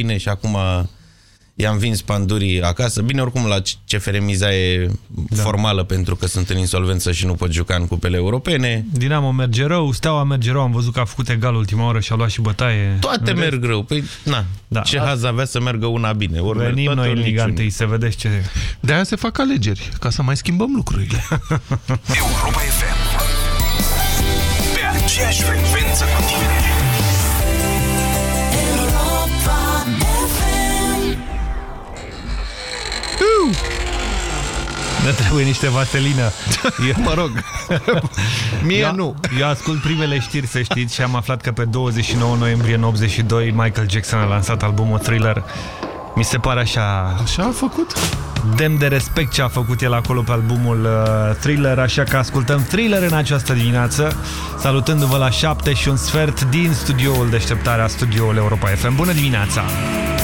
bine și acum i-am vins pandurii acasă. Bine, oricum la CFR miza e da. formală pentru că sunt în insolvență și nu pot juca în cupele europene. Dinamo merge rău, Steaua merge rău, am văzut că a făcut egal ultima oră și a luat și bătaie. Toate merg rău. Păi, na, da. ce haz avea să meargă una bine. Ori Venim noi în Liga să vedeți ce... De aia se fac alegeri, ca să mai schimbăm lucrurile. Europa FM. Pe aceeași frecvență cu tine. Ne trebuie niște vaselină. Eu, mă rog. Mie eu, nu. Eu ascult primele știri, să știți, și am aflat că pe 29 noiembrie în 82 Michael Jackson a lansat albumul Thriller. Mi se pare așa... Așa a făcut? Demn de respect ce a făcut el acolo pe albumul uh, Thriller, așa că ascultăm Thriller în această dimineață, salutându-vă la 7 și un sfert din studioul deșteptarea studioul Europa FM. Bună dimineața! close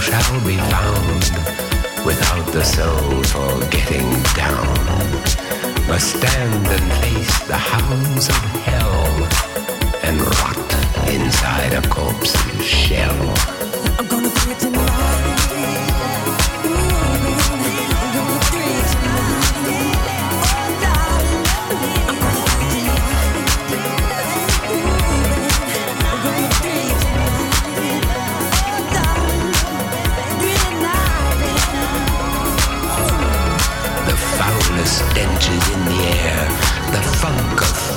shall be found without the soul for getting down must stand and face the hounds of hell and rot inside a corpse's shell. I'm gonna do it tonight.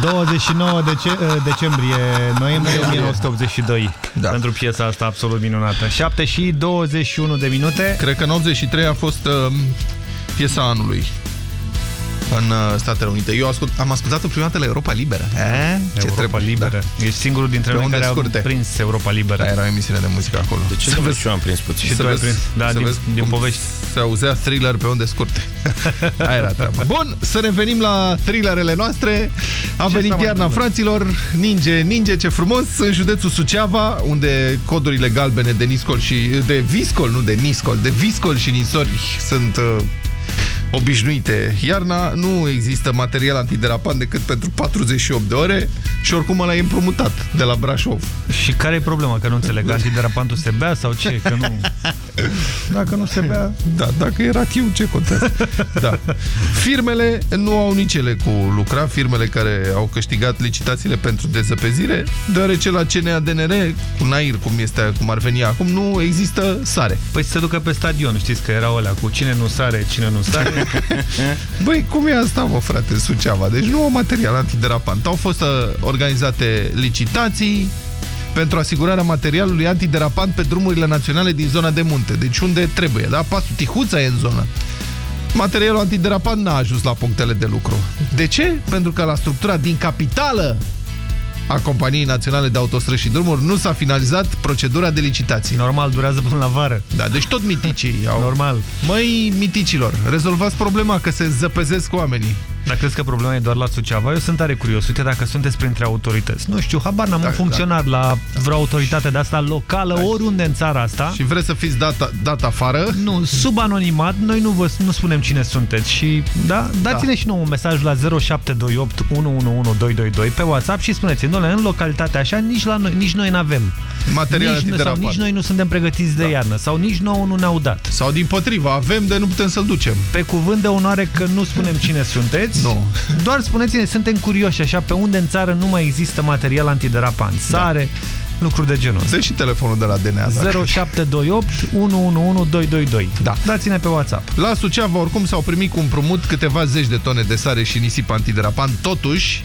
29 dece decembrie, noiembrie 1982. Da. Pentru piesa asta absolut minunată. 7 și 21 de minute. Cred că în 83 a fost uh, piesa anului în uh, Statele Unite. Eu ascult, am ascultat-o prima dată la Europa Liberă. E? Ce Europa trebuie? Liberă. Da. Ești singurul dintre Pe noi unde care scurte. a prins Europa Liberă. Da, era o emisiune de muzică acolo. De ce Să nu vezi- și eu am prins puțin? Și tu ai prins. Da, să din- vezi din cum povești. Se auzea thriller pe unde scurte. Aia era treaba. Bun, să revenim la thrillerele noastre. A Ce venit s-a mai iarna, întâmplat? fraților. Ninge, ninge, ce frumos. În județul Suceava, unde codurile galbene de niscol și... De viscol, nu de niscol. De viscol și nisori sunt... Uh, obișnuite. Iarna nu există material antiderapant decât pentru 48 de ore și oricum ăla e împrumutat de la Brașov. Și care e problema? Că nu înțeleg. Antiderapantul se bea sau ce? Că nu... Dacă nu se bea... Da, dacă e rachiu, ce contează? Da. Firmele nu au nici ele cu lucra, firmele care au câștigat licitațiile pentru dezăpezire, deoarece la CNADNR, cu Nair, cum, este, cum ar veni acum, nu există sare. Păi se ducă pe stadion, știți că erau alea cu cine nu sare, cine nu sare. Băi, cum e asta, mă, frate, în Suceava? Deci nu au material antiderapant. Au fost uh, organizate licitații pentru asigurarea materialului antiderapant pe drumurile naționale din zona de munte. Deci unde trebuie, da? Pasul Tihuța e în zonă. Materialul antiderapant n-a ajuns la punctele de lucru. De ce? Pentru că la structura din capitală a Companiei Naționale de Autostrăzi și Drumuri nu s-a finalizat procedura de licitații. Normal, durează până la vară. Da, deci tot miticii au... Normal. Măi, miticilor, rezolvați problema că se zăpezesc oamenii. Dar crezi că problema e doar la Suceava? Eu sunt tare curios. Uite dacă sunteți printre autorități. Nu știu, habar n-am Da, un funcționar la vreo autoritate de asta locală, oriunde în țara asta. Și vreți să fiți dat, dat afară? Nu, sub anonimat, noi nu vă nu spunem cine sunteți și da, dați-ne Da. și nouă un mesaj la 0728 111222 pe WhatsApp și spuneți, domnule, în localitatea așa nici, la noi, nici noi n-avem. Material nici, noi- sau antiderapant. nici noi nu suntem pregătiți de Da. iarnă sau nici nouă nu ne-au dat. Sau din potrivă, avem, de nu putem să-l ducem. Pe cuvânt de onoare că nu spunem cine sunteți. Nu. Doar spuneți-ne, suntem curioși așa, pe unde în țară nu mai există material antiderapant. Sare, lucruri de genul ăsta. Dă și telefonul de la DNA. dacă- 0728 111222. Da. Dați-ne pe WhatsApp. La Suceava, oricum, s-au primit cu împrumut câteva zeci de tone de sare și nisip antiderapant. Totuși,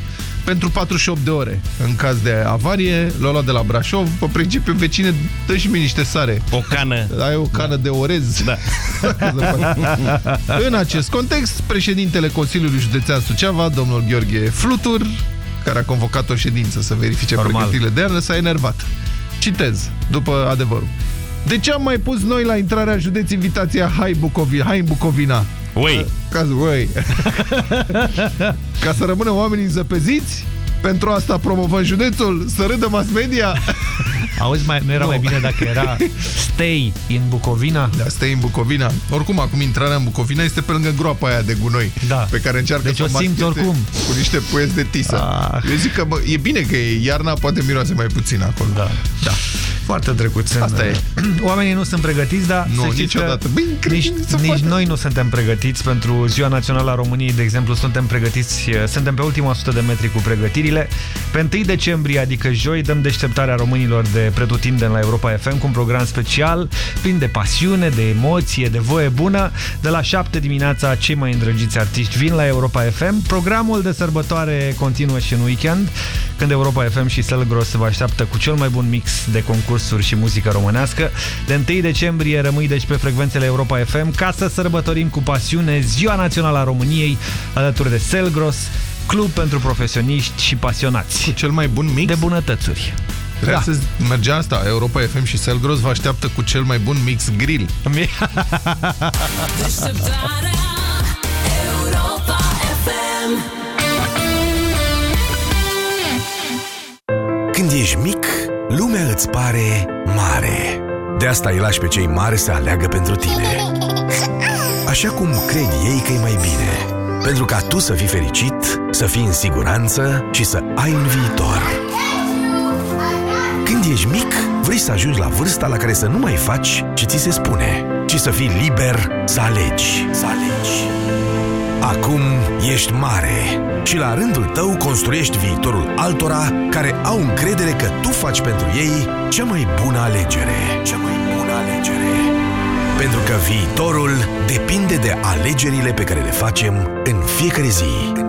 pentru 48 de ore. În caz de avarie, l-au luat de la Brașov. Pe principiu, vecine, dă și mie niște sare. O cană. Ai o cană de orez. Da. În acest context, președintele Consiliului Județean Suceava, domnul Gheorghe Flutur, care a convocat o ședință să verifice Normal. pregătirile de iarnă, s-a enervat. Citez, după adevărul. De ce am mai pus noi la intrarea în județ invitația Hai, Bucovina, Hai în Bucovina? Ui, Ca să, ui. Ca să rămână oamenii zăpeziți? Pentru asta promovăm județul? Să râdă mass media? Auzi, mai, nu era Nu. mai bine dacă era Stay in Bucovina? Da, stai în Bucovina. Oricum, acum intrarea în Bucovina este pe lângă groapa aia de gunoi. Da. Pe care încearcă Deci să o simți mascheze oricum. Cu niște puieți de tisă. Ah. Eu zic că bă, e bine că e iarna, poate miroase mai puțin acolo. Da. da. Foarte drăguț. Asta e. Oamenii nu sunt pregătiți, dar Nu, să știți niciodată. că Băi, cred nici, că se nici poate. noi nu suntem pregătiți pentru Ziua Națională a României, de exemplu, suntem pregătiți, suntem pe ultima 100 de metri cu pregătirile. Pe 1 decembrie, adică joi, dăm deșteptarea românilor de de pretutindeni la Europa FM cu un program special plin de pasiune, de emoție, de voie bună. De la 7 dimineața, cei mai îndrăgiți artiști vin la Europa FM. Programul de sărbătoare continuă și în weekend, când Europa FM și Selgros vă așteaptă cu cel mai bun mix de concursuri și muzică românească. De 1 decembrie rămâi deci pe frecvențele Europa FM ca să sărbătorim cu pasiune Ziua Națională a României alături de Selgros, club pentru profesioniști și pasionați. Cu cel mai bun mix? De bunătățuri. Cred Da. să mergea asta. Europa FM și Selgros vă așteaptă cu cel mai bun mix grill. Deșteptarea Europa FM Când ești mic, lumea îți pare mare. De asta îi lași pe cei mari să aleagă pentru tine. Așa cum cred ei că e mai bine. Pentru ca tu să fii fericit, să fii în siguranță și să ai un viitor. Când ești mic, vrei să ajungi la vârsta la care să nu mai faci ce ți se spune, ci să fii liber să alegi. Să alegi. Acum ești mare și la rândul tău construiești viitorul altora care au încredere că tu faci pentru ei cea mai bună alegere. Cea mai bună alegere. Pentru că viitorul depinde de alegerile pe care le facem în fiecare zi. În fiecare zi.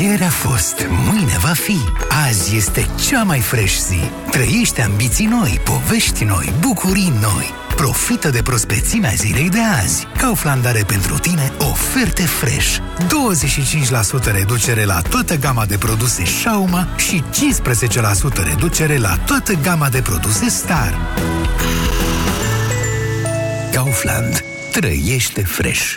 Ieri a fost, mâine va fi. Azi este cea mai fresh zi. Trăiește ambiții noi, povești noi, bucurii noi. Profită de prospețimea zilei de azi. Kaufland are pentru tine oferte fresh. 25% reducere la toată gama de produse Shauma și 15% reducere la toată gama de produse Star. Kaufland. Trăiește fresh.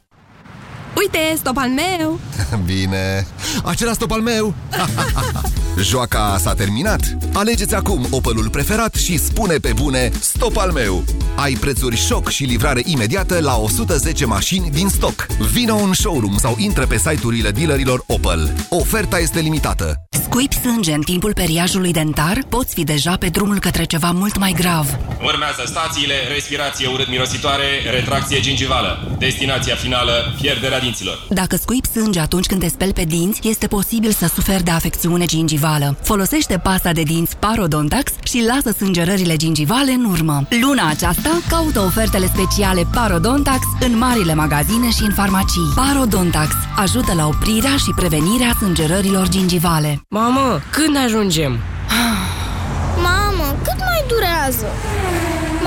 Uite, stop al meu! Bine, acela stop al meu! Joaca s-a terminat? Alegeți acum Opelul preferat și spune pe bune stop al meu! Ai prețuri șoc și livrare imediată la 110 mașini din stoc. Vino în showroom sau intră pe site-urile dealerilor Opel. Oferta este limitată. Scuipi sânge în timpul periajului dentar? Poți fi deja pe drumul către ceva mult mai grav. Urmează stațiile, respirație urât-mirositoare, retracție gingivală. Destinația finală, pierderea dinților. Dacă scuipi sânge atunci când te speli pe dinți, este posibil să suferi de afecțiune gingivală. Folosește pasta de dinți Parodontax și lasă sângerările gingivale în urmă. Luna aceasta, caută ofertele speciale Parodontax în marile magazine și în farmacii. Parodontax ajută la oprirea și prevenirea sângerărilor gingivale. Mamă, când ajungem? Mamă, cât mai durează?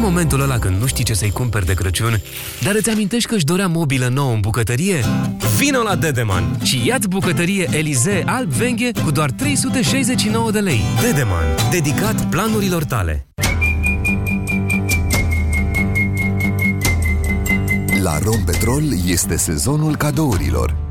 Știi momentul ăla când nu știi ce să-i cumperi de Crăciun, dar îți amintești că își dorea mobilă nouă în bucătărie? Vino la Dedeman și ia-ți bucătărie Elize alb venghe cu doar 369 de lei. Dedeman, dedicat planurilor tale. La Rompetrol este sezonul cadourilor.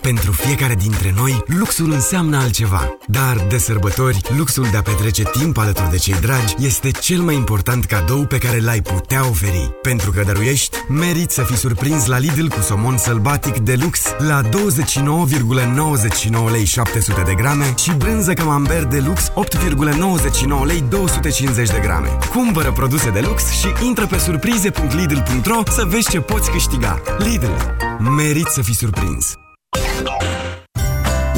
Pentru fiecare dintre noi, luxul înseamnă altceva. Dar, de sărbători, luxul de a petrece timp alături de cei dragi este cel mai important cadou pe care l-ai putea oferi. Pentru că dăruiești, meriți să fii surprins la Lidl cu somon sălbatic de lux la 29,99 lei 700 de grame și brânză camembert de lux 8,99 lei 250 de grame. Cumpără produse de lux și intră pe surprize.lidl.ro să vezi ce poți câștiga. Lidl. Meriți să fii surprins.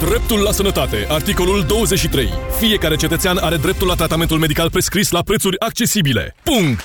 Dreptul la sănătate. Articolul 23. Fiecare cetățean are dreptul la tratamentul medical prescris la prețuri accesibile. Punct!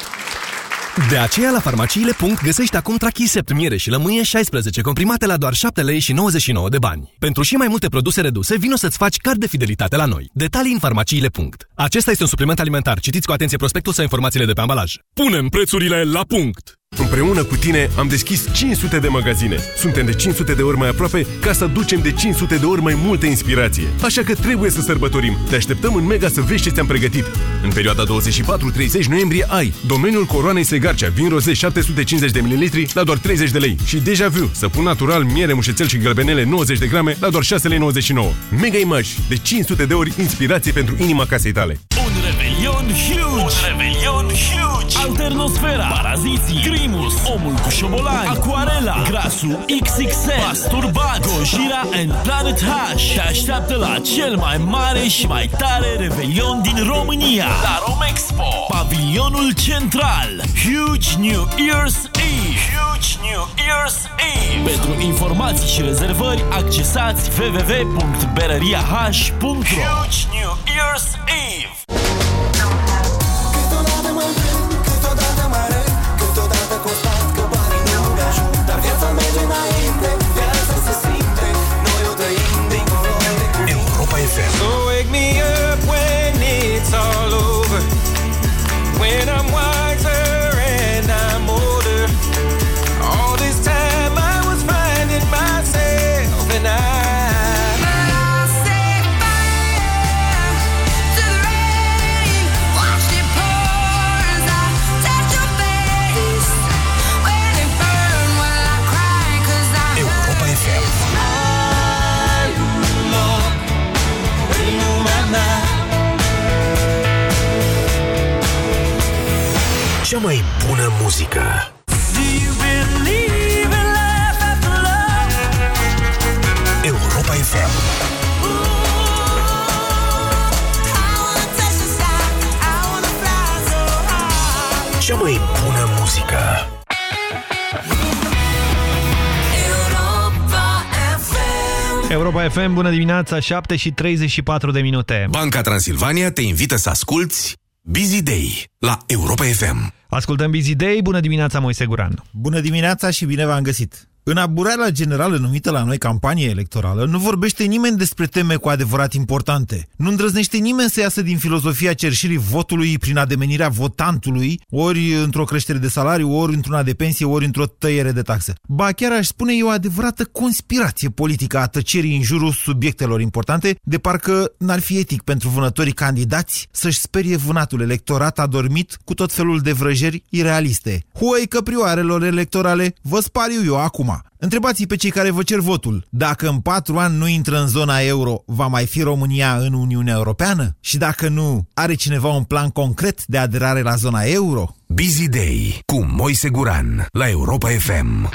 De aceea la farmaciile. găsești acum trachisept, miere și lămâie 16 comprimate la doar 7 lei și 99 de bani. Pentru și mai multe produse reduse, vino să-ți faci card de fidelitate la noi. Detalii în farmaciile. Acesta este un supliment alimentar. Citiți cu atenție prospectul sau informațiile de pe ambalaj. Punem prețurile la punct! Împreună cu tine am deschis 500 de magazine. Suntem de 500 de ori mai aproape ca să ducem de 500 de ori mai multă inspirație. Așa că trebuie să sărbătorim. Te așteptăm în Mega să vezi ce ți-am pregătit. În perioada 24-30 noiembrie ai domeniul coroanei Segarcea, vin roze 750 de ml la doar 30 de lei și deja vu, săpun natural, miere, mușețel și gălbenele 90 de grame la doar 6 lei 99. Mega Image, de 500 de ori inspirație pentru inima casei tale. Un revelion huge! Un revelion huge! Alternosfera, Paraziții, Grimus, Omul cu șobolani, Aquarela, Grasul XXL, Masturbat, Gojira and Planet H. Te așteaptă la cel mai mare și mai tare revelion din România, la Romexpo, pavilionul central, Huge New Year's Eve, Huge New Year's Eve. Pentru informații și rezervări, accesați www.berăriah.ro Huge New Year's Eve. Câteodată mă Cea mai bună muzică. Europa FM Cea mai bună muzică. Europa FM, bună dimineața, 7 și 34 de minute. Banca Transilvania te invită să asculti Busy Day la Europa FM. Ascultăm Busy Day, bună dimineața, Moise Guran. Bună dimineața și bine v-am găsit! În abureala generală numită la noi campanie electorală, nu vorbește nimeni despre teme cu adevărat importante. Nu îndrăznește nimeni să iasă din filozofia cerșirii votului prin ademenirea votantului, ori într-o creștere de salariu, ori într-una de pensie, ori într-o tăiere de taxă. Ba chiar aș spune e o adevărată conspirație politică a tăcerii în jurul subiectelor importante, de parcă n-ar fi etic pentru vânătorii candidați să-și sperie vânatul electorat adormit cu tot felul de vrăjeri irealiste. Huoi căprioarelor electorale, vă spariu eu acum. Întrebați pe cei care vă cer votul. Dacă în patru ani nu intră în zona euro, va mai fi România în Uniunea Europeană? Și dacă nu, are cineva un plan concret de aderare la zona euro? Busy Day cu Moise Guran la Europa FM.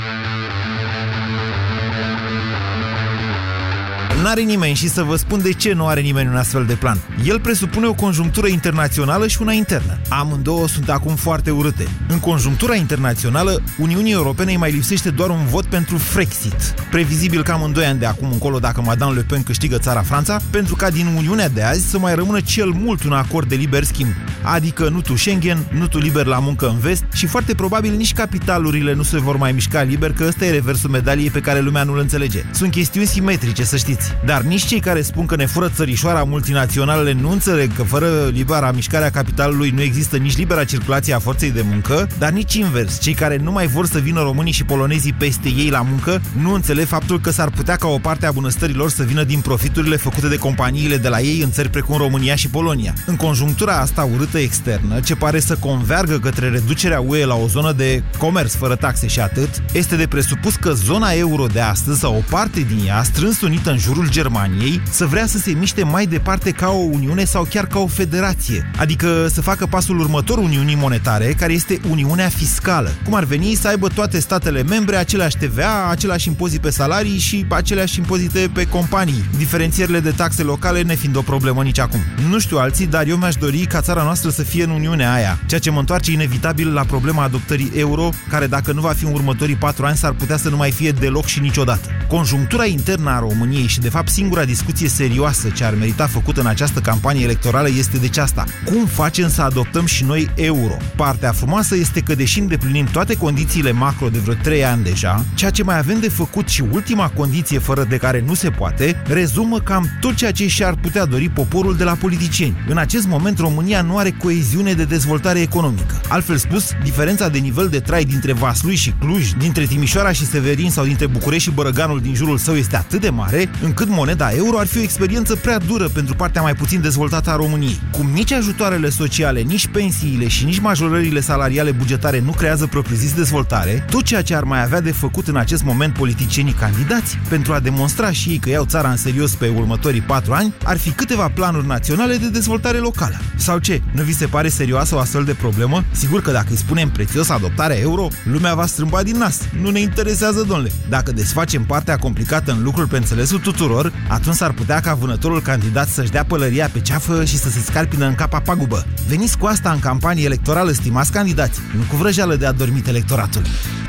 N-are nimeni și să vă spun de ce nu are nimeni un astfel de plan. El presupune o conjunctură internațională și una internă. Amândouă sunt acum foarte urâte. În conjunctura internațională, Uniunii Europene îi mai lipsește doar un vot pentru Frexit. Previzibil cam în 2 ani de acum încolo dacă Madame Le Pen câștigă țara Franța, pentru ca din Uniunea de azi să mai rămână cel mult un acord de liber schimb. Adică nu tu Schengen, nu tu liber la muncă în vest și foarte probabil nici capitalurile nu se vor mai mișca liber, că ăsta e reversul medaliei pe care lumea nu-l înțelege. Sunt chestiuni simetrice, să știți. Dar nici cei care spun că ne fură țărișoara multinaționalele nu înțeleg că fără libera mișcare a capitalului nu există nici libera circulație a forței de muncă, dar nici invers. Cei care nu mai vor să vină românii și polonezii peste ei la muncă nu înțeleg faptul că s-ar putea ca o parte a bunăstărilor să vină din profiturile făcute de companiile de la ei în țări precum România și Polonia. În conjunctura asta urâtă externă, ce pare să convergă către reducerea UE la o zonă de comerț fără taxe și atât, este de presupus că zona euro de astăzi sau o parte din ea, strâns unită în jurul Germaniei, să vrea să se miște mai departe ca o uniune sau chiar ca o federație. Adică să facă pasul următor Uniunii Monetare, care este Uniunea Fiscală. Cum ar veni să aibă toate statele membre aceleași TVA, același impozit pe salarii și aceleași impozite pe companii. Diferențierile de taxe locale ne fiind o problemă nici acum. Nu știu alții, dar eu mi-aș dori ca țara noastră să fie în Uniunea aia, ceea ce mă întoarce inevitabil la problema adoptării euro, care dacă nu va fi în următorii patru ani s-ar putea să nu mai fie deloc și niciodată. Conjunctura internă a României și de fapt singura discuție serioasă ce ar merita făcută în această campanie electorală este deci asta. Cum facem să adoptăm și noi euro? Partea frumoasă este că deși îndeplinim toate condițiile macro de vreo 3 ani deja, ceea ce mai avem de făcut și ultima condiție fără de care nu se poate, rezumă cam tot ceea ce și-ar putea dori poporul de la politicieni. În acest moment România nu are coeziune de dezvoltare economică. Altfel spus, diferența de nivel de trai dintre Vaslui și Cluj, dintre Timișoara și Severin sau dintre București și Bărăganul din jurul său este atât de mare, încât moneda euro ar fi o experiență prea dură pentru partea mai puțin dezvoltată a României. Cum nici ajutoarele sociale, nici pensiile și nici majorările salariale bugetare nu creează propriu-zis dezvoltare, tot ceea ce ar mai avea de făcut în acest moment politicienii candidați pentru a demonstra și ei că iau țara în serios pe următorii patru ani, ar fi câteva planuri naționale de dezvoltare locală. Sau ce? Nu vi se pare serioasă o astfel de problemă? Sigur că dacă îi spunem prețios adoptarea euro, lumea va strâmba din nas. Nu ne interesează, domnule. Dacă desfacem partea complicată în lucruri pe înțelesul tuturor, atunci s-ar putea ca vânătorul candidat să-și dea pălăria pe ceafă și să se scarpină în capa pagubă. Veniți cu asta în campanie electorală, stimați candidați, nu cu vrăjeală de a dormit electoratul.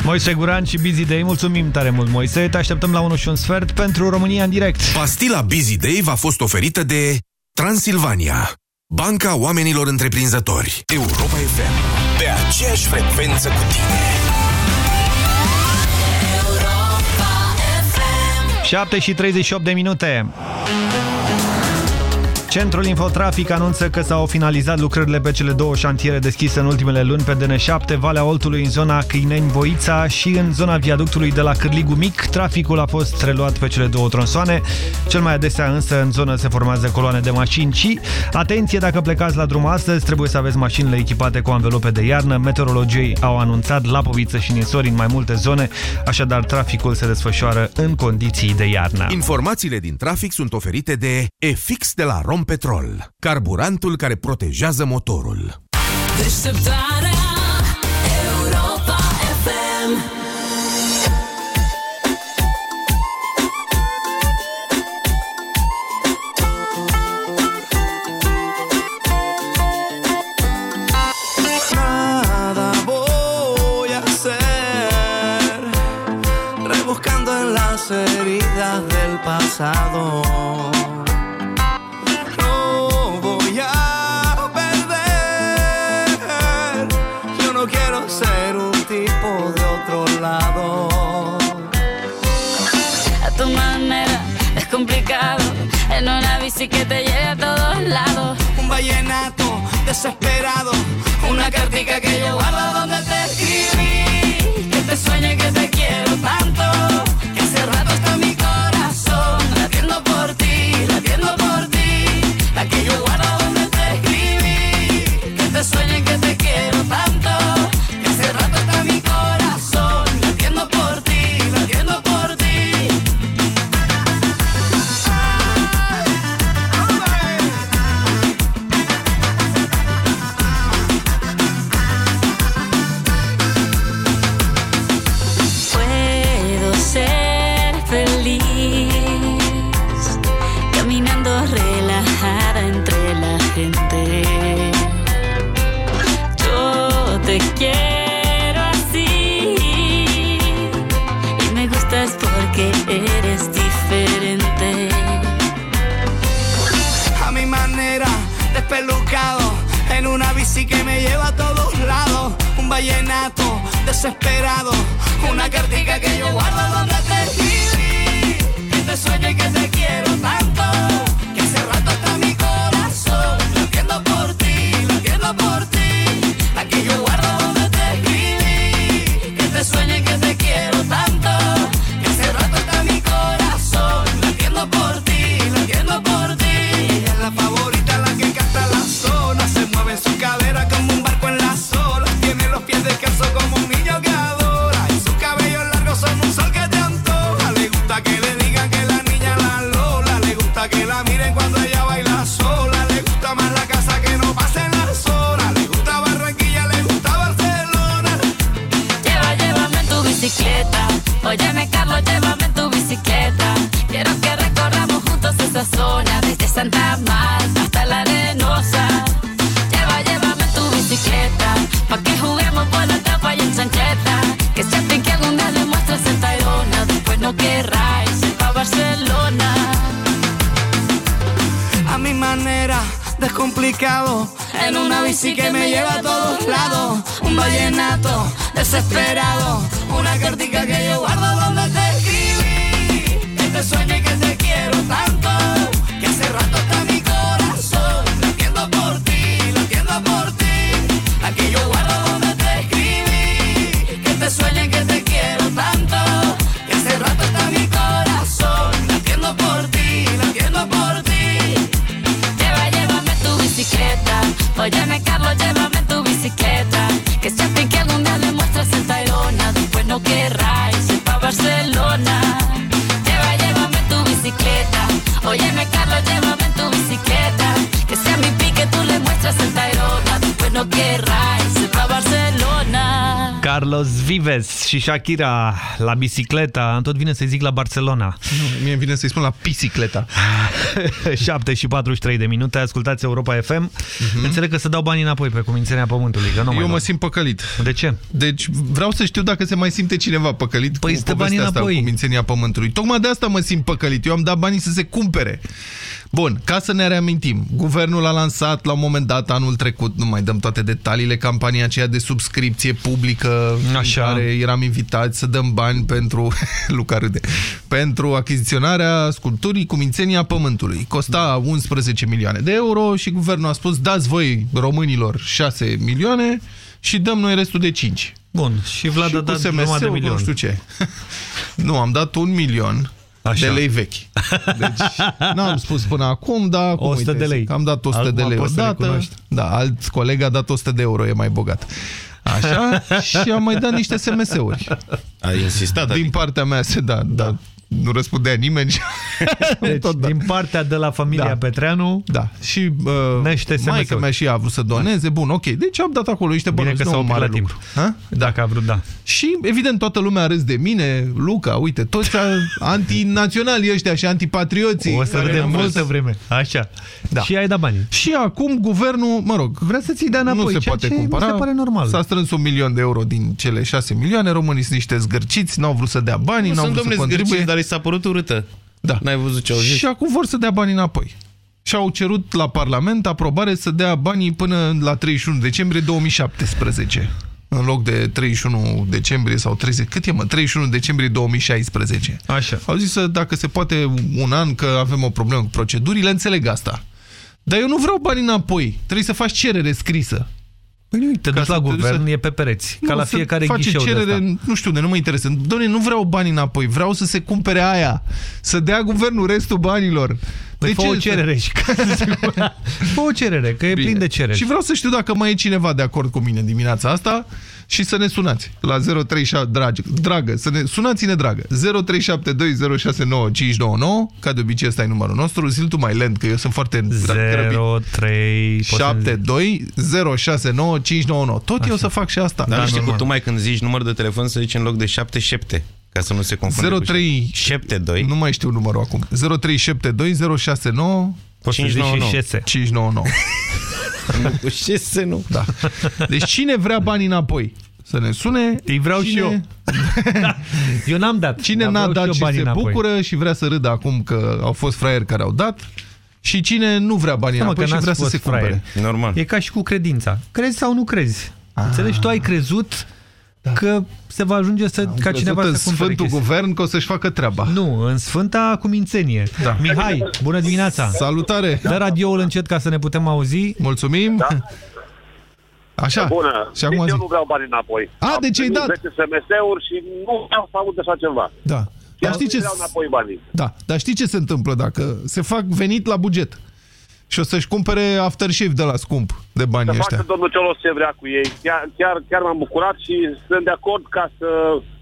Moise Guran și Busy Day, mulțumim tare mult, Moise. Te așteptăm la 1 și un sfert pentru România în direct. Pastila Busy Day v-a fost oferită de Transilvania, Banca Oamenilor Întreprinzători, Europa FM, pe aceeași frecvență cu tine. 7 și 38 de minute. Centrul Infotrafic anunță că s-au finalizat lucrările pe cele două șantiere deschise în ultimele luni pe DN7, Valea Oltului în zona Câineni-Voița și în zona viaductului de la Cârligu Mic. Traficul a fost reluat pe cele două tronsoane, cel mai adesea însă în zonă se formează coloane de mașini și, atenție, dacă plecați la drum astăzi, trebuie să aveți mașinile echipate cu anvelope de iarnă. Meteorologii au anunțat lapoviță și ninsori în mai multe zone, așadar traficul se desfășoară în condiții de iarnă. Informațiile din trafic sunt oferite de EFIX de la Rompetrol, carburantul care protejează motorul. Deșteptarea Europa FM Nada voy a hacer, rebuscando en las heridas del pasado. A tu manera es complicado, en una bici que te lleve a todos lados. Un vallenato desesperado, una cartica que yo guardo donde bici que me lleva a todos lados. Un vallenato desesperado, una cartica que yo guardo donde te escribí. Que te sueñe que te desespera. Carlos Vives și Shakira la bicicleta. Îmi tot vine să zic la Barcelona. Nu, mie vine să-i spun la bicicleta. 7 și 43 de minute, ascultați Europa FM. Mhm. Înțeleg că să dau banii înapoi pe cumințenia pământului, că nu mai Eu mă dau. simt păcălit. De ce? Deci vreau să știu dacă se mai simte cineva păcălit Păi cu stă povestea banii asta înapoi. cu mințenia pământului. Tocmai de asta mă simt păcălit. Eu am dat banii să se cumpere. Bun, ca să ne reamintim, guvernul a lansat la un moment dat anul trecut, nu mai dăm toate detaliile, campania aceea de subscripție publică Așa. în care eram invitați să dăm bani pentru, Luca râde, pentru achiziționarea sculpturii cu mințenia pământului. Costa 11 milioane de euro și guvernul a spus dați voi românilor 6 milioane și dăm noi restul de 5. Bun, și Vlad a cu dat SMS-ul, jumătate de milion. Nu știu ce. nu, am dat un milion Așa. de lei vechi. Deci, n-am spus până acum, dar... Cum 100 de uite, lei. Am dat 100 de Acum lei poți să odată. recunoști. Da, alt coleg a dat 100 de euro, e mai bogat. Așa, și am mai dat niște SMS-uri. Ai insistat? Din partea mea, se da, da. Nu răspundea nimeni. și- Deci, Tot da. din partea de la familia Da. Petreanu, Da, și uh, Nește maica SMS-uri. mea și ea a vrut să doneze, bun, ok. Deci am dat acolo niște bani. Bine că s-au oprit la timp. Ha? Dacă a vrut, da. Și, evident, toată lumea a râs de mine, Luca, uite, toți a- antinaționalii ăștia și antipatrioții. O să care râdem am multă râs. vreme. Așa. Da. Și ai dat banii. Și acum guvernul, mă rog, Vrea să ți-i dea înapoi, nu se ceea poate ce cumpăra. mi se pare normal. S-a strâns un milion de euro din cele șase milioane, românii sunt niște zgârciți, n-au vrut să dea banii, Nu n-au sunt vrut să domnule contribuie. Zgârciți, dar i s-a părut urâtă. Da. N-ai văzut ce au zis? Și acum vor să dea banii înapoi. Și au cerut la Parlament aprobare să dea banii până la 31 decembrie 2017. în loc de 31 decembrie sau 30, cât e mă, 31 decembrie 2016. Așa. Au zis să, dacă se poate un an că avem o problemă cu procedurile, înțeleg asta. Dar eu nu vreau bani înapoi. Trebuie să faci cerere scrisă. Păi nu, te Ca duci să la te duci guvern, să- e pe pereți, ca Nu, la să fiecare face ghișeu de cerere, asta. nu știu, de nu mă interesează. Doamne, nu vreau bani înapoi, vreau să se cumpere aia. Să dea guvernul restul banilor. Păi fă o ce- cerere și Fă o cerere, că e Bine. plin de cereri. Și vreau să știu dacă mai e cineva de acord cu mine dimineața asta și să ne sunați la 037, dragi, dragă, să ne sunați-ne dragă, 0372069599, ca de obicei ăsta e numărul nostru, zi tu mai lent, că eu sunt foarte 03 72 069 599. Tot eu să fac și asta. Dar da, știi cu tu mai când zici număr de telefon să zici în loc de 77, ca să nu se confunde 03 72 Nu mai știu numărul acum. 0372 069 Poți să zici și 599. șese. 599. Cu șese nu. Da. Deci cine vrea bani înapoi? Să ne sune. Îi vreau și eu. Eu n-am dat. Cine dar n-a vreau dat și și eu banii se înapoi. bucură și vrea să râdă acum că au fost fraieri care au dat și cine nu vrea banii Da, mă, înapoi că și n-ați vrea să fost se cumpere. fraieri. Normal. E ca și cu credința. Crezi sau nu crezi? Înțelegi? Tu ai crezut că se va ajunge să, ca cineva în să cumpere Sfântul chestii. Guvern că o să-și facă treaba. Nu, în Sfânta cumințenie. Da. Mihai, bună dimineața! Salutare! Dă radioul încet ca să ne putem auzi. Mulțumim! Da. Așa. Bună. Și acum Nici eu zi. nu vreau bani înapoi. A, Am deci ai primit dat. 10 SMS-uri și nu vreau să aud așa ceva. Da. Chiar Dar știi nu ce... vreau înapoi banii. Da, dar știi ce se întâmplă dacă se fac venit la buget și o să-și cumpere aftershave de la scump de banii Să ăștia. facă domnul Ciolos ce vrea cu ei. Chiar, chiar, chiar m-am bucurat și sunt de acord ca să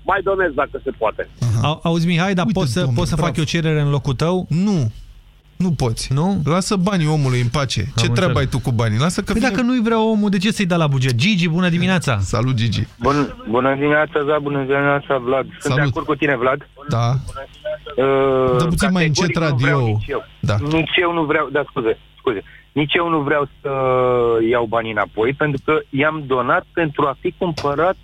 mai donez dacă se poate. Au, auzi, Mihai, dar poți să, domnule, poți să fac bravo. eu cerere în locul tău? Nu. Nu poți. Nu? Lasă banii omului în pace. Ce treabă înțeles. ai tu cu banii? Lasă că Păi vine... dacă nu-i vrea omul, de ce să-i dea la buget? Gigi, bună dimineața! Salut, Gigi! Bun, bună dimineața, da, bună dimineața, Vlad. Sunt Salut. de acord cu tine, Vlad. Da. Uh, Dă puțin mai încet categoric nu vreau radio. Nici eu. Da. nici eu nu vreau, da, scuze, scuze. Nici eu nu vreau să iau banii înapoi, pentru că i-am donat pentru a fi cumpărat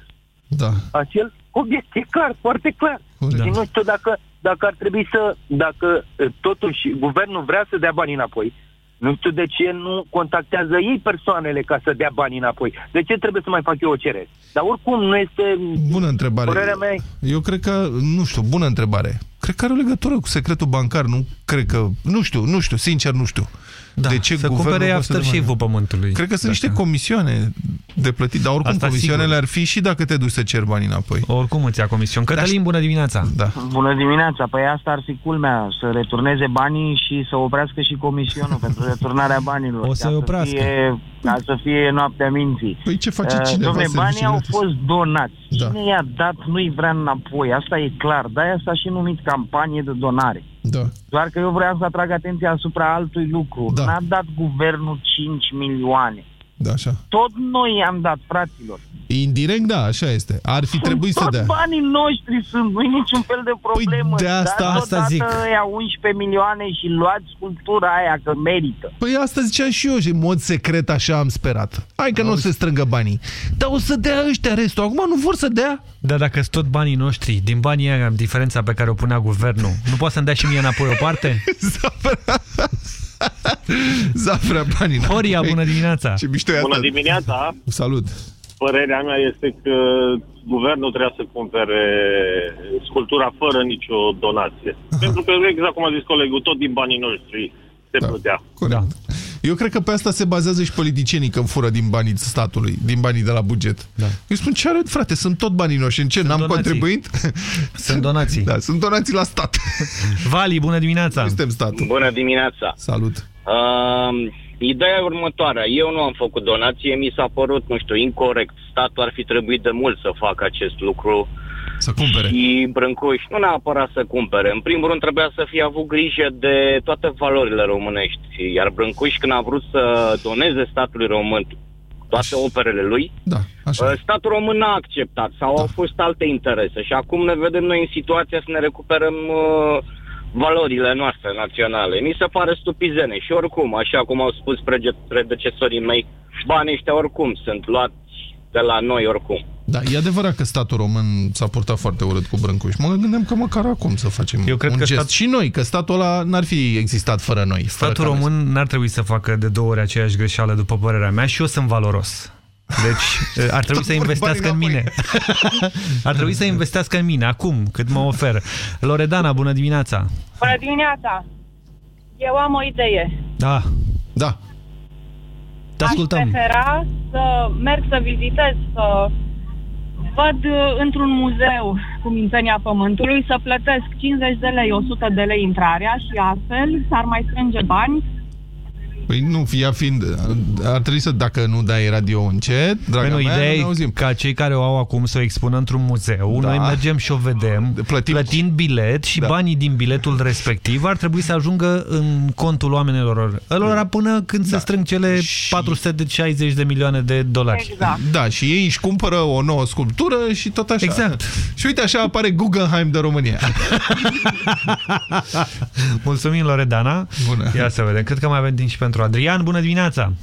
Da. acel obiect. E clar, foarte clar. Corect. Și nu știu dacă, dacă ar trebui să, dacă uh, totuși guvernul vrea să dea banii înapoi, nu știu de ce nu contactează ei persoanele ca să dea banii înapoi. De ce trebuie să mai fac eu o cerere? Dar oricum nu este... Bună întrebare. Părerea mea e- Eu cred că, nu știu, bună întrebare. Cred că are o legătură cu secretul bancar. Nu cred că, nu știu, nu știu, sincer nu știu. Da, de ce să guvernul cumpere vrea să dea aftershave-ul bani? pământului. Cred că sunt Dacă- niște comisioane de plătit, dar oricum Asta comisioanele sigur. ar fi și dacă te duci să ceri banii înapoi. Oricum îți ia comision. Cătălin, bună dimineața! Da. Bună dimineața, păi asta ar fi culmea, să returneze banii și să oprească și comisionul pentru returnarea banilor. O să ca oprească. fie, ca să fie noaptea minții. Păi ce face Uh, cineva Dom'le, să banii ridice au gratis? fost donați. Da. Cine i-a dat nu-i vrea înapoi, asta e clar. De-aia s-a și numit campanie de donare. Da. Doar că eu vreau să atrag atenția asupra altui lucru. Da. N-a dat guvernul 5 milioane. Da, așa. Tot noi am dat, fraților. Indirect, da, așa este. Ar fi trebuit să Tot dea. banii noștri sunt, nu niciun fel de problemă. de asta- Dați asta odată zic. Aia 11 milioane și luați sculptura aia, că merită. Păi asta ziceam și eu și în mod secret așa am sperat. Hai că nu o să strângă banii. Dar o să dea ăștia restul. Acum nu vor să dea. Dar dacă sunt tot banii noștri, din banii aia, diferența pe care o punea guvernul, nu poate să-mi dea și mie înapoi o parte? Zafra banii înapoi. Horia, bună dimineața! Ce mișto e Bună asta. dimineața! Salut! Părerea mea este că guvernul trebuie să cumpere sculptura fără nicio donație. Pentru că, exact cum a zis colegul, tot din banii noștri se da. plătea. Corect. Eu cred că pe asta se bazează și politicienii când fură din banii statului, din banii de la buget. Da. Eu spun, ce are, frate, sunt tot banii noștri. În ce, n-am donații. contribuit? Sunt donații. Da, sunt donații la stat. Vali, bună dimineața! Suntem statul. Bună dimineața! Salut! Uh, ideea e următoarea. Eu nu am făcut donație, mi s-a părut, nu știu, incorrect. Statul ar fi trebuit de mult să facă acest lucru. Să cumpere. Și Brâncuș, nu neapărat să cumpere. În primul rând trebuia să fie avut grijă de toate valorile românești. Iar Brâncuș, când a vrut să doneze statului român toate operele lui, da, așa. uh, statul român n-a acceptat sau da. au fost alte interese. Și acum ne vedem noi în situația să ne recuperăm uh, valorile noastre naționale. Mi se pare stupizene și oricum, așa cum au spus prege- predecesorii mei, banii ăștia oricum sunt luați de la noi oricum. Da, e adevărat că statul român s-a purtat foarte urât cu Brâncuș. Mă gândeam că măcar acum să facem Eu cred un că gest. stat- Și noi, că statul ăla n-ar fi existat fără noi. Fără Statul român n-ar trebui să facă de două ori aceeași greșeală, după părerea mea, și eu sunt valoros. Deci ar trebui să Tot investească în banii mine. ar trebui să investească în mine, acum, cât mă ofer. Loredana, bună dimineața! Bună dimineața! Eu am o idee. Da. Da. Te ascultăm. Aș prefera să merg să vizitez, să văd uh, într-un muzeu cu mințenia Pământului, să plătesc 50 de lei, 100 de lei intrarea și astfel s-ar mai strânge bani. Păi nu, fia fiind, ar trebui să, dacă nu dai radio încet, draga Păi nu, mea, ideea ne e auzim. ca cei care o au acum să o expună într-un muzeu, Da. noi mergem și o vedem, Plătim. plătind bilet și Da. banii din biletul respectiv ar trebui să ajungă în contul oamenilor ălora până când se strâng cele 460 de milioane de dolari. Exact. Da, și ei își cumpără o nouă sculptură și tot așa. Exact. Și uite, așa apare Guggenheim de România. Mulțumim, Loredana. Bună. Ia să vedem. Cred că mai avem timp și pentru Adrian. Bună dimineața!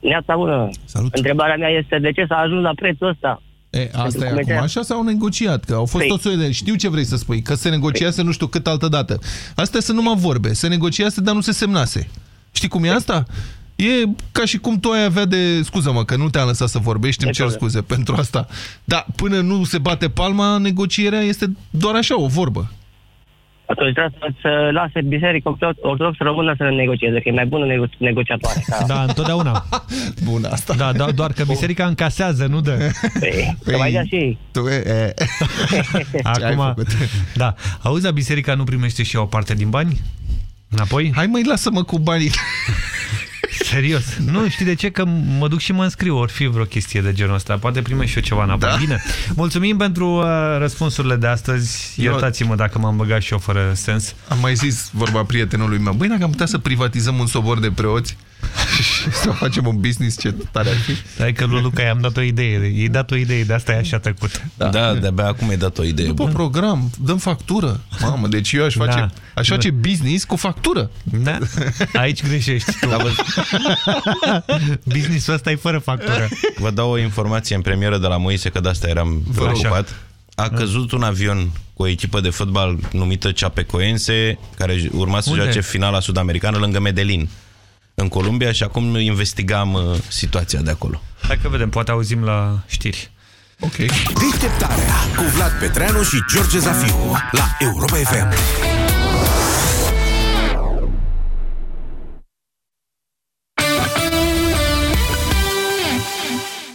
Neața bună. Salut. Întrebarea mea este de ce s-a ajuns la prețul ăsta? E, asta Pentru e cum acum. mergea- Așa s-au negociat, că au fost Păi. tot soiul de... Știu ce vrei să spui, că se negociase nu știu cât altă dată. Astea sunt numai vorbe. Se negociase, dar nu se semnase. Știi cum e asta? E ca și cum tu ai avea de... Scuză-mă, că nu te-am lăsat să vorbești, îmi cer scuze pentru asta. Dar până nu se bate palma, negocierea este doar așa, o vorbă. Atunci trebuie să, să lase biserica ortodoxă română să ne negocieze, că e mai bună nego- negociatoare. Ca... Da, întotdeauna. Bun, asta. Da, da, doar că biserica încasează, nu dă. Păi, să mai dea și ei. Tu, e, e. Ce ai Acum, făcut? da. Auzi, dar biserica nu primește și ea o parte din bani? Înapoi? Hai mai lasă-mă cu banii. Serios. Nu, știi de ce? Că mă duc și mă înscriu, ori fi vreo chestie de genul ăsta. Poate primești și eu ceva înapoi. Da. Bine. Mulțumim pentru uh, răspunsurile de astăzi. Eu- Iertați-mă dacă m-am băgat și eu fără sens. Am mai zis vorba prietenului meu. Băi, dacă am putea să privatizăm un sobor de preoți și să facem un business, ce tare ar fi. Hai că lui Luca i-am dat o idee. I-ai dat o idee, de asta e așa tăcut. Da, da de-abia acum ai dat o idee După bună. program, dăm factură. Mamă, deci eu aș face, Da. aș face business cu factură. Da. Aici greșești tu. Da, vă, Businessul ăsta e fără factură. vă dau o informație în premieră de la Moise, că de asta eram rog. preocupat. A căzut un avion cu o echipă de fotbal numită Chapecoense, care urma să Unde? joace finala sud-americană lângă Medellin, în Columbia, și acum investigam uh, situația de acolo. Hai că vedem, poate auzim la știri. Ok. Deșteptarea cu Vlad Petreanu și George Zafiu la Europa FM.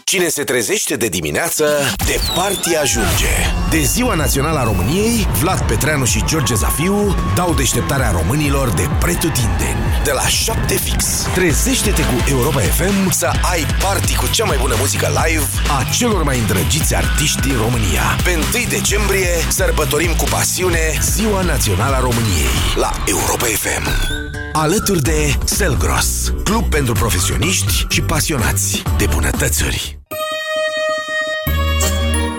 Cine se trezește de dimineață, de party ajunge. De Ziua Națională a României, Vlad Petreanu și George Zafiu dau deșteptarea românilor de pretutindeni. De la 7 fix. Trezește-te cu Europa FM să ai party cu cea mai bună muzică live a celor mai îndrăgiți artiști din România. Pe 1 decembrie sărbătorim cu pasiune Ziua Națională a României la Europa FM. Alături de Selgros, club pentru profesioniști și pasionați de bunătățuri.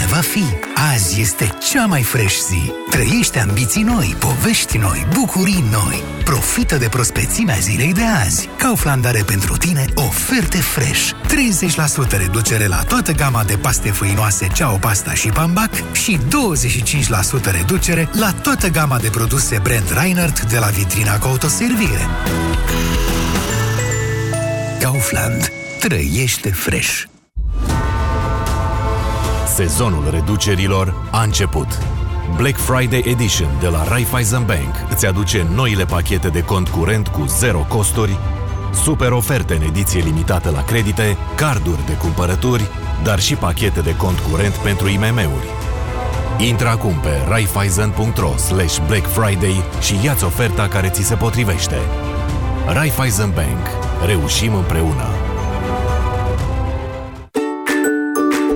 mâine va fi, azi este cea mai fresh zi. Trăiește ambiții noi, povești noi, bucurii noi. Profită de prospețimea zilei de azi. Kaufland are pentru tine oferte fresh. 30% reducere la toată gama de paste făinoase Ceau Pasta și Pambac și 25% reducere la toată gama de produse brand Reinhardt de la vitrina cu autoservire. Kaufland. Trăiește fresh. Sezonul reducerilor a început. Black Friday Edition de la Raiffeisen Bank îți aduce noile pachete de cont curent cu zero costuri, super oferte în ediție limitată la credite, carduri de cumpărături, dar și pachete de cont curent pentru IMM-uri. Intră acum pe raiffeisen.ro slash Black Friday și ia-ți oferta care ți se potrivește. Raiffeisen Bank. Reușim împreună!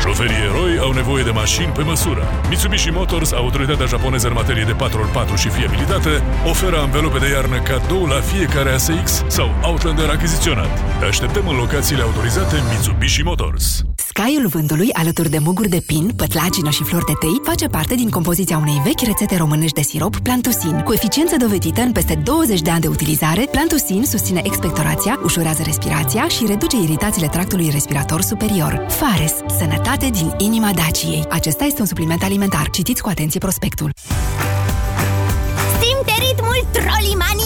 Șoferii eroi au nevoie de mașini pe măsură. Mitsubishi Motors, autoritatea japoneză în materie de 4x4 și fiabilitate, oferă anvelope de iarnă cadou la fiecare ASX sau Outlander achiziționat. Te așteptăm în locațiile autorizate Mitsubishi Motors. Scaiul vântului, alături de muguri de pin, pătlagină și flori de tei, face parte din compoziția unei vechi rețete românești de sirop Plantusin. Cu eficiență dovedită în peste 20 de ani de utilizare, Plantusin susține expectorația, ușurează respirația și reduce iritațiile tractului respirator superior. Fares, sănătate din inima Daciei. Acesta este un supliment alimentar. Citiți cu atenție prospectul. Simte ritmul Trollimania!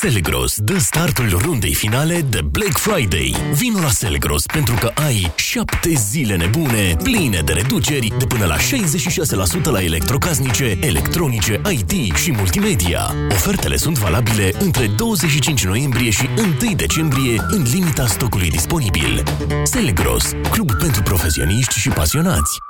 Selgros dă startul rundei finale de Black Friday. Vino la Selgros pentru că ai 7 zile nebune, pline de reduceri de până la 66% la electrocasnice, electronice, IT și multimedia. Ofertele sunt valabile între 25 noiembrie și 1 decembrie în limita stocului disponibil. Selgros, club pentru profesioniști și pasionați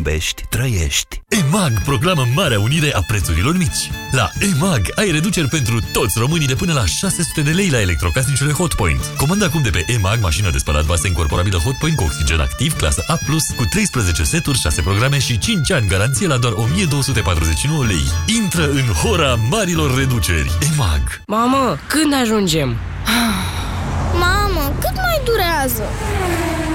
zâmbești, trăiești. EMAG proclamă Marea Unire a prețurilor mici. La EMAG ai reduceri pentru toți românii de până la 600 de lei la electrocasnicele Hotpoint. Comanda acum de pe EMAG mașină de spălat vase incorporabilă Hotpoint cu oxigen activ, clasă A+, cu 13 seturi, 6 programe și 5 ani garanție la doar 1249 lei. Intră în hora marilor reduceri. EMAG. Mamă, când ajungem? Mamă, cât mai durează?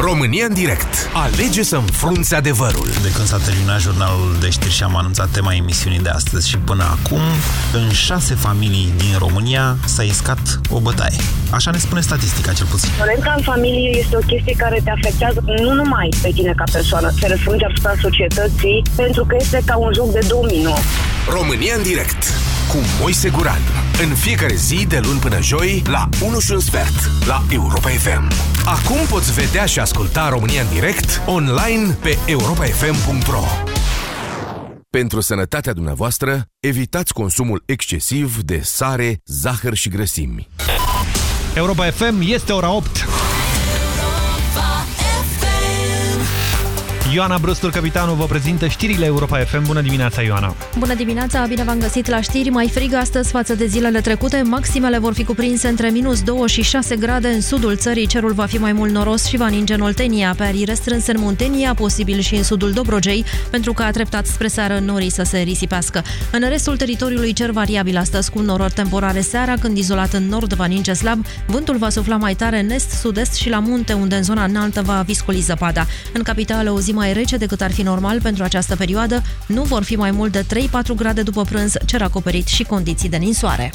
România în direct. Alege să înfrunți adevărul. De când s-a terminat jurnalul de știri și am anunțat tema emisiunii de astăzi și până acum, în șase familii din România s-a iscat o bătaie. Așa ne spune statistica, cel puțin. Violența în familie este o chestie care te afectează nu numai pe tine ca persoană, se răspunde asupra societății, pentru că este ca un joc de domino. România în direct cu Moise Guran. În fiecare zi, de luni până joi, la 1 și un sfert, la Europa FM. Acum poți vedea și asculta România în direct, online, pe europafm.ro. Pentru sănătatea dumneavoastră, evitați consumul excesiv de sare, zahăr și grăsimi. Europa FM este ora 8. Ioana Brustur, capitanul, vă prezintă știrile Europa FM. Bună dimineața, Ioana! Bună dimineața, bine v-am găsit la știri. Mai frig astăzi față de zilele trecute. Maximele vor fi cuprinse între minus 2 și 6 grade în sudul țării. Cerul va fi mai mult noros și va ninge în Oltenia, pe arii restrânse în Muntenia, posibil și în sudul Dobrogei, pentru că a treptat spre seară norii să se risipească. În restul teritoriului cer variabil astăzi cu norori temporare seara, când izolat în nord va ninge slab, vântul va sufla mai tare în est, sud-est și la munte, unde în zona înaltă va viscoli zăpada. În capitală o zi mai rece decât ar fi normal pentru această perioadă, nu vor fi mai mult de 3-4 grade după prânz, cer acoperit și condiții de ninsoare.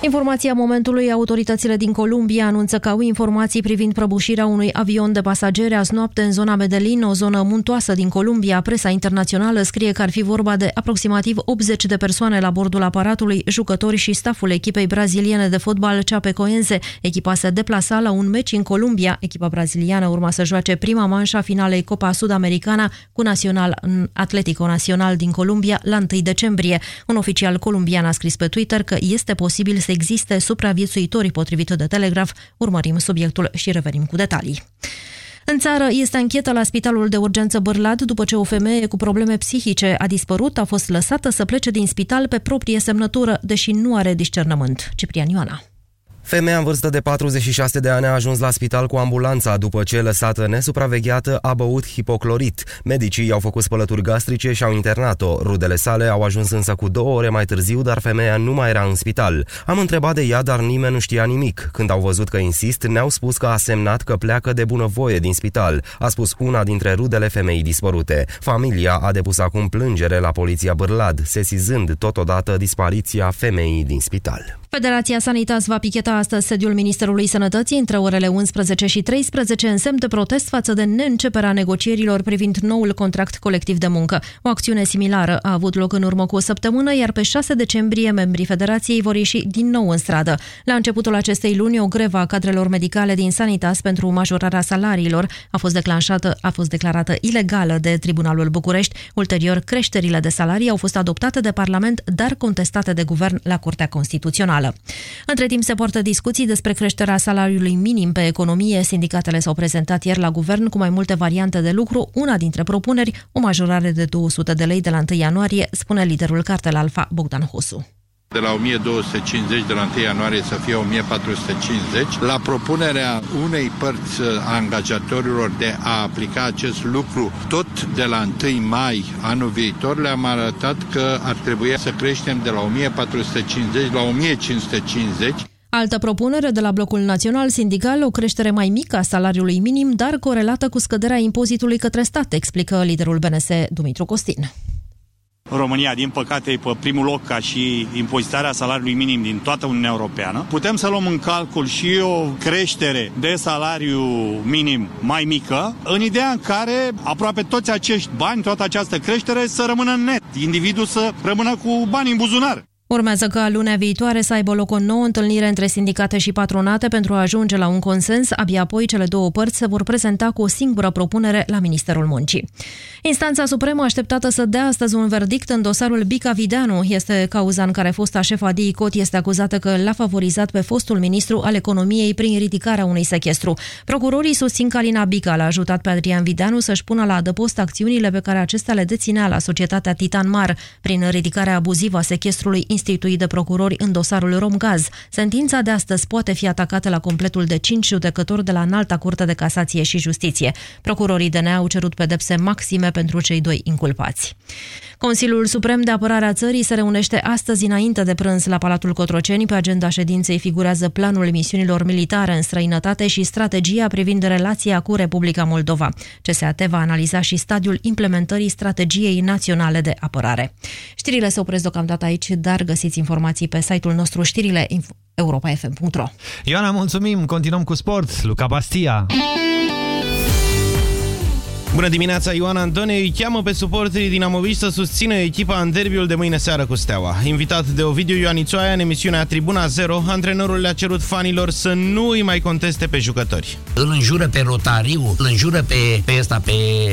Informația momentului, autoritățile din Columbia anunță că au informații privind prăbușirea unui avion de pasageri azi noapte în zona Medellin, o zonă muntoasă din Columbia. Presa internațională scrie că ar fi vorba de aproximativ 80 de persoane la bordul aparatului, jucători și staful echipei braziliene de fotbal Chapecoense. Echipa se deplasa la un meci în Columbia. Echipa braziliană urma să joace prima manșa finalei Copa Sud-Americana cu Național Atletico Național din Columbia la 1 decembrie. Un oficial columbian a scris pe Twitter că este posibil să existe supraviețuitori potrivit de Telegraf. Urmărim subiectul și revenim cu detalii. În țară este anchetă la Spitalul de Urgență Bârlad după ce o femeie cu probleme psihice a dispărut, a fost lăsată să plece din spital pe proprie semnătură, deși nu are discernământ. Ciprian Ioana. Femeia în vârstă de 46 de ani a ajuns la spital cu ambulanța după ce, lăsată nesupravegheată, a băut hipoclorit. Medicii i-au făcut spălături gastrice și au internat-o. Rudele sale au ajuns însă cu două ore mai târziu, dar femeia nu mai era în spital. Am întrebat de ea, dar nimeni nu știa nimic. Când au văzut că insist, ne-au spus că a semnat că pleacă de bunăvoie din spital, a spus una dintre rudele femeii dispărute. Familia a depus acum plângere la poliția Bârlad, sesizând totodată dispariția femeii din spital. Federația Sanitas va picheta astăzi sediul Ministerului Sănătății între orele 11 și 13 în semn de protest față de neînceperea negocierilor privind noul contract colectiv de muncă. O acțiune similară a avut loc în urmă cu o săptămână, iar pe 6 decembrie membrii Federației vor ieși din nou în stradă. La începutul acestei luni, o grevă a cadrelor medicale din Sanitas pentru majorarea salariilor a fost declanșată, a fost declarată ilegală de Tribunalul București. Ulterior, creșterile de salarii au fost adoptate de Parlament, dar contestate de guvern la Curtea Constituțională națională. Între timp se poartă discuții despre creșterea salariului minim pe economie. Sindicatele s-au prezentat ieri la guvern cu mai multe variante de lucru. Una dintre propuneri, o majorare de 200 de lei de la 1 ianuarie, spune liderul cartel Alfa, Bogdan Hosu de la 1250 de la 1 ianuarie să fie 1450, la propunerea unei părți a angajatorilor de a aplica acest lucru tot de la 1 mai anul viitor, le-am arătat că ar trebui să creștem de la 1450 la 1550. Altă propunere de la Blocul Național Sindical, o creștere mai mică a salariului minim, dar corelată cu scăderea impozitului către stat, explică liderul BNS Dumitru Costin. România, din păcate, e pe primul loc ca și impozitarea salariului minim din toată Uniunea Europeană. Putem să luăm în calcul și o creștere de salariu minim mai mică, în ideea în care aproape toți acești bani, toată această creștere să rămână net, individul să rămână cu bani în buzunar. Urmează ca lunea viitoare să aibă loc o nouă întâlnire între sindicate și patronate pentru a ajunge la un consens, abia apoi cele două părți se vor prezenta cu o singură propunere la Ministerul Muncii. Instanța Supremă așteptată să dea astăzi un verdict în dosarul Bica Videanu. Este cauza în care fosta șefa DICOT este acuzată că l-a favorizat pe fostul ministru al economiei prin ridicarea unui sechestru. Procurorii susțin că Alina Bica l-a ajutat pe Adrian Videanu să-și pună la adăpost acțiunile pe care acesta le deținea la societatea Titan Mar prin ridicarea abuzivă a sechestrului instituit de procurori în dosarul Romgaz. Sentința de astăzi poate fi atacată la completul de cinci judecători de la Înalta Curte de Casație și Justiție. Procurorii DNA au cerut pedepse maxime pentru cei doi inculpați. Consiliul Suprem de Apărare a Țării se reunește astăzi înainte de prânz la Palatul Cotroceni. Pe agenda ședinței figurează planul misiunilor militare în străinătate și strategia privind relația cu Republica Moldova. CSAT va analiza și stadiul implementării strategiei naționale de apărare. Știrile se opresc deocamdată aici, dar găsiți informații pe site-ul nostru știrile europafm.ro Ioana, mulțumim! Continuăm cu sport. Luca Bastia. Bună dimineața, Ioana Antone îi cheamă pe suporterii dinamoviști să susțină echipa în derbiul de mâine seară cu Steaua. Invitat de Ovidiu Ioanițoaia în emisiunea Tribuna 0, antrenorul le-a cerut fanilor să nu îi mai conteste pe jucători. Îl înjură pe Rotariu, îl înjură pe, pe ăsta, pe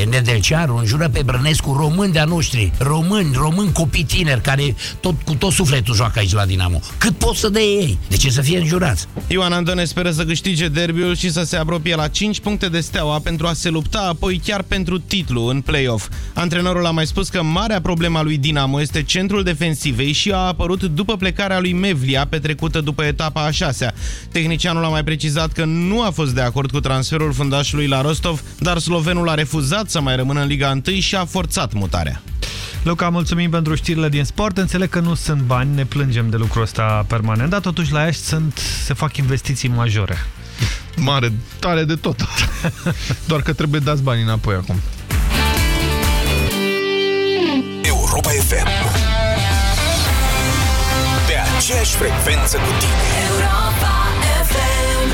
Nedelcearu, îl înjură pe Brănescu, români de-a noștri, români, români copii tineri care tot, cu tot sufletul joacă aici la Dinamo. Cât pot să dea ei? De ce să fie înjurați? Ioan Antone speră să câștige derbiul și să se apropie la 5 puncte de Steaua pentru a se lupta apoi chiar pentru titlu în play-off. Antrenorul a mai spus că marea problema lui Dinamo este centrul defensivei și a apărut după plecarea lui Mevlia, petrecută după etapa a șasea. Tehnicianul a mai precizat că nu a fost de acord cu transferul fundașului la Rostov, dar slovenul a refuzat să mai rămână în Liga 1 și a forțat mutarea. Luca, mulțumim pentru știrile din sport. Înțeleg că nu sunt bani, ne plângem de lucrul ăsta permanent, dar totuși la Iași sunt, se fac investiții majore. Mare, tare de tot. Doar că trebuie dați bani înapoi acum. Europa FM Pe aceeași frecvență cu tine Europa FM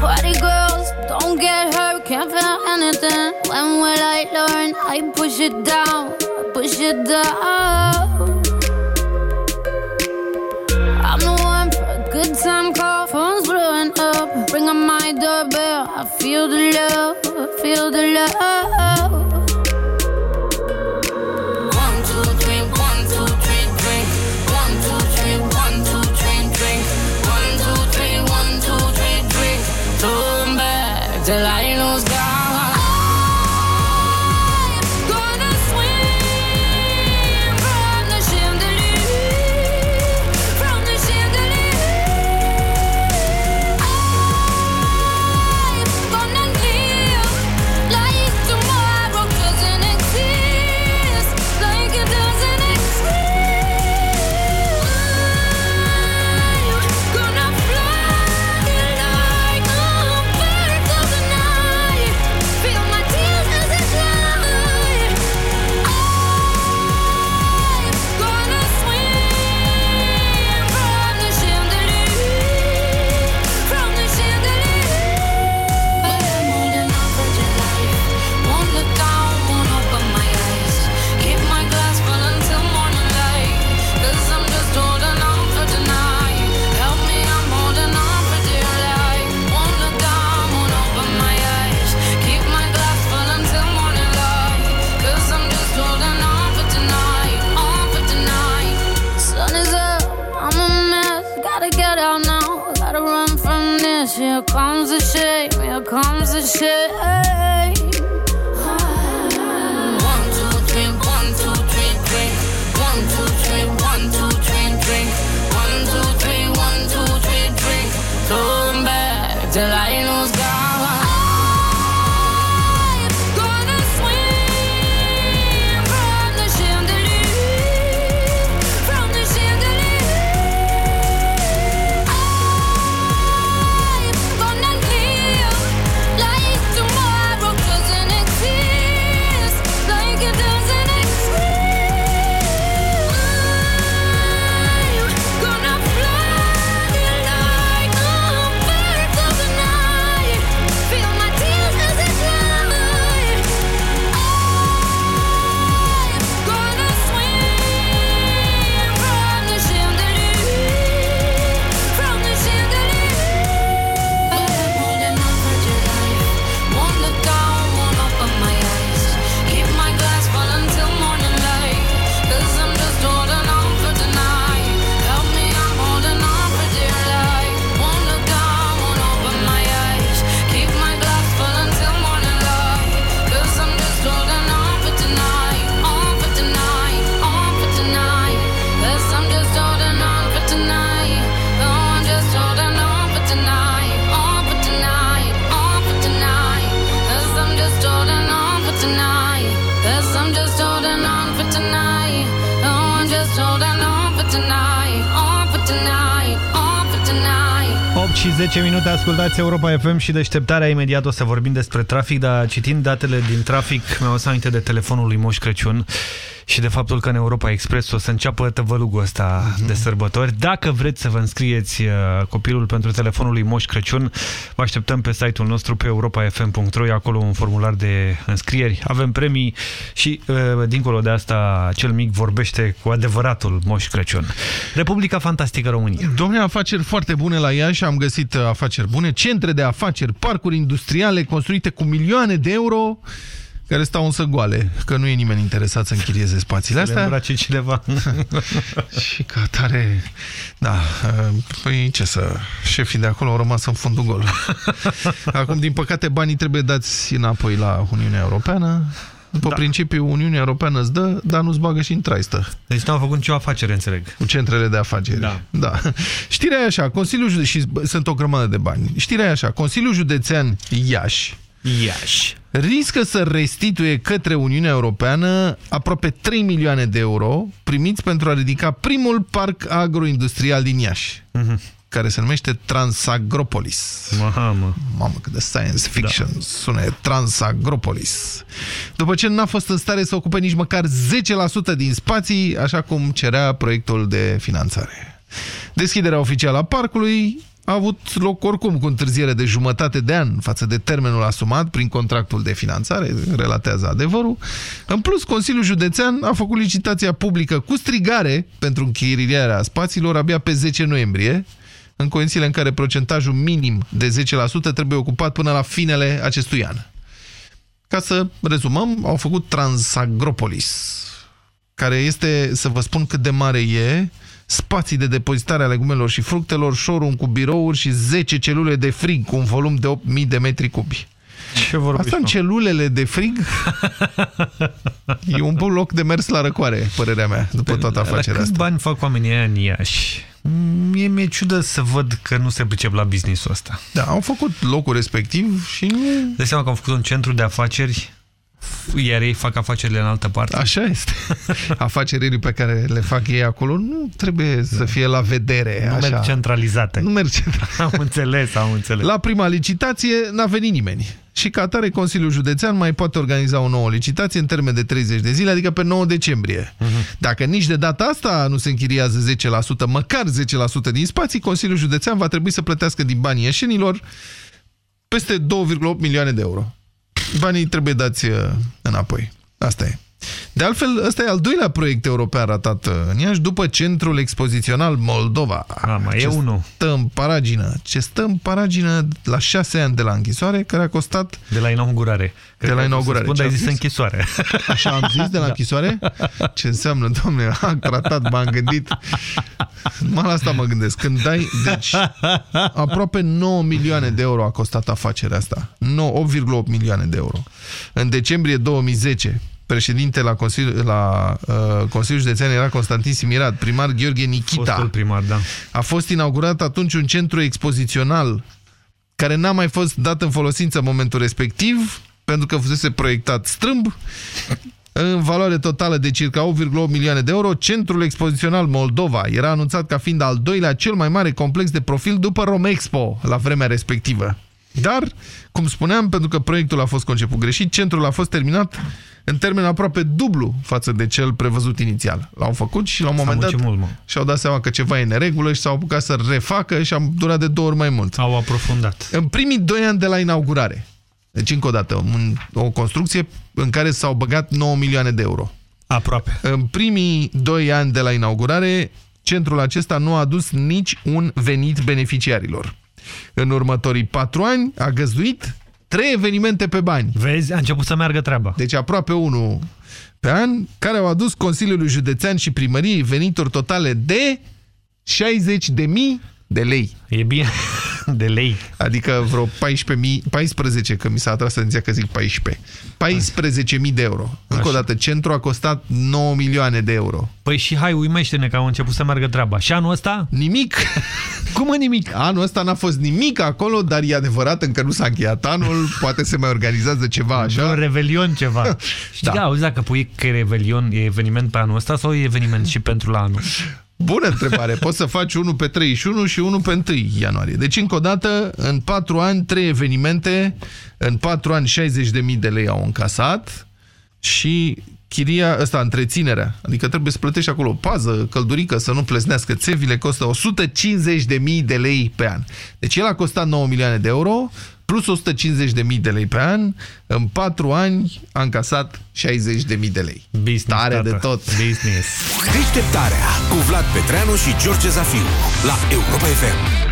Party girls, don't get hurt, can't feel anything When will I learn? I push it down, push it down feel the love, feel the love would say. 10 minute ascultați Europa FM și deșteptarea imediat o să vorbim despre trafic, dar citind datele din trafic mi-au să aminte de telefonul lui Moș Crăciun și de faptul că în Europa Express o să înceapă tăvălugul ăsta Mhm. de sărbători. Dacă vreți să vă înscrieți uh, copilul pentru telefonul lui Moș Crăciun, vă așteptăm pe site-ul nostru pe europafm.ro, e acolo un formular de înscrieri. Avem premii și, uh, dincolo de asta, cel mic vorbește cu adevăratul Moș Crăciun. Republica Fantastică România. Domne, afaceri foarte bune la Iași, am găsit uh, afaceri bune, centre de afaceri, parcuri industriale construite cu milioane de euro care stau însă goale, că nu e nimeni interesat să închirieze spațiile Să le astea. îmbrace cineva. și ca tare, da, uh, păi ce să, șefii de acolo au rămas în fundul gol. Acum, din păcate, banii trebuie dați înapoi la Uniunea Europeană. După da. principiu, Uniunea Europeană îți dă, dar nu-ți bagă și în traistă. Deci nu au făcut nicio afacere, înțeleg. Cu centrele de afaceri. Da. da. Știrea e așa, Consiliul Jude... și bă, sunt o grămadă de bani. Știrea e așa, Consiliul Județean Iași Iași. riscă să restituie către Uniunea Europeană aproape 3 milioane de euro primiți pentru a ridica primul parc agroindustrial din Iași, Mhm. care se numește Transagropolis. Mamă. Mamă, cât de science fiction da. sună Transagropolis. După ce n-a fost în stare să ocupe nici măcar 10% din spații, așa cum cerea proiectul de finanțare. Deschiderea oficială a parcului a avut loc oricum cu întârziere de jumătate de an față de termenul asumat prin contractul de finanțare, relatează adevărul. În plus, Consiliul Județean a făcut licitația publică cu strigare pentru închirierea spațiilor abia pe 10 noiembrie, în condițiile în care procentajul minim de 10% trebuie ocupat până la finele acestui an. Ca să rezumăm, au făcut Transagropolis, care este, să vă spun cât de mare e, spații de depozitare a legumelor și fructelor, showroom cu birouri și 10 celule de frig cu un volum de 8000 de metri cubi. Ce vorbești, Asta în mă? celulele de frig e un bun loc de mers la răcoare, părerea mea, după toată Dar afacerea câți asta. bani fac oamenii aia în Iași? Mie mi-e ciudă să văd că nu se pricep la business-ul ăsta. Da, au făcut locul respectiv și nu... De seama că au făcut un centru de afaceri iar ei fac afacerile în altă parte. Așa este. Afacerile pe care le fac ei acolo nu trebuie să fie la vedere. Nu așa. merg centralizate. Nu merg centralizate. Am înțeles, am înțeles. La prima licitație n-a venit nimeni. Și ca atare Consiliul Județean mai poate organiza o nouă licitație în termen de 30 de zile, adică pe 9 decembrie. Dacă nici de data asta nu se închiriază 10%, măcar 10% din spații, Consiliul Județean va trebui să plătească din banii ieșenilor peste 2,8 milioane de euro. Banii trebuie dați uh, înapoi. Asta e. De altfel, ăsta e al doilea proiect european ratat uh, în Iași după Centrul Expozițional Moldova. A, mai e Ce unul. Stă în paragină. Ce stă în paragină la șase ani de la închisoare, care a costat... De la inaugurare. De la inaugurare. Spun, Ce ai am zis închisoare. Așa am zis de la Da. închisoare? Ce înseamnă, domne, am tratat, m-am gândit. Mă la asta mă gândesc. Când dai, deci, aproape 9 milioane de euro a costat afacerea asta. 9, 8,8 milioane de euro. În decembrie 2010, președinte la Consiliul, la, uh, Consiliul Județean era Constantin Simirat, primar Gheorghe Nichita. Fostul primar, da. A fost inaugurat atunci un centru expozițional care n-a mai fost dat în folosință în momentul respectiv, pentru că fusese proiectat strâmb, în valoare totală de circa 8,8 milioane de euro, Centrul Expozițional Moldova era anunțat ca fiind al doilea cel mai mare complex de profil după Romexpo la vremea respectivă. Dar, cum spuneam, pentru că proiectul a fost conceput greșit, centrul a fost terminat în termen aproape dublu față de cel prevăzut inițial. L-au făcut și la un S-a moment dat muncit mult, mă. și-au dat seama că ceva e în regulă și s-au apucat să refacă și am durat de două ori mai mult. Au aprofundat. În primii doi ani de la inaugurare, deci încă o dată, un, o construcție în care s-au băgat 9 milioane de euro. Aproape. În primii doi ani de la inaugurare, centrul acesta nu a adus nici un venit beneficiarilor. În următorii patru ani a găzduit trei evenimente pe bani. Vezi, a început să meargă treaba. Deci aproape unul pe an, care au adus Consiliului Județean și Primăriei venituri totale de 60.000 de lei. E bine, de lei. Adică vreo 14.000, 14, că mi s-a atras atenția că zic 14. 14.000 de euro. Încă o dată, centru a costat 9 milioane de euro. Păi și hai, uimește-ne că au început să meargă treaba. Și anul ăsta? Nimic. Cum mă nimic? Anul ăsta n-a fost nimic acolo, dar e adevărat, încă nu s-a încheiat anul, poate se mai organizează ceva așa. Un revelion ceva. Știi Da. da. auzi dacă pui că e revelion, e eveniment pe anul ăsta sau e eveniment și pentru la anul? Bună întrebare. Poți să faci unul pe 31 și unul pe 1 ianuarie. Deci, încă o dată, în 4 ani, 3 evenimente, în 4 ani 60.000 de lei au încasat și chiria, ăsta, întreținerea, adică trebuie să plătești acolo pază, căldurică, să nu plesnească țevile, costă 150.000 de lei pe an. Deci el a costat 9 milioane de euro, plus 150.000 de lei pe an, în 4 ani a încasat 60.000 de lei. Business, Tare tată. de tot. Business. Deșteptarea cu Vlad Petreanu și George Zafiu la Europa FM.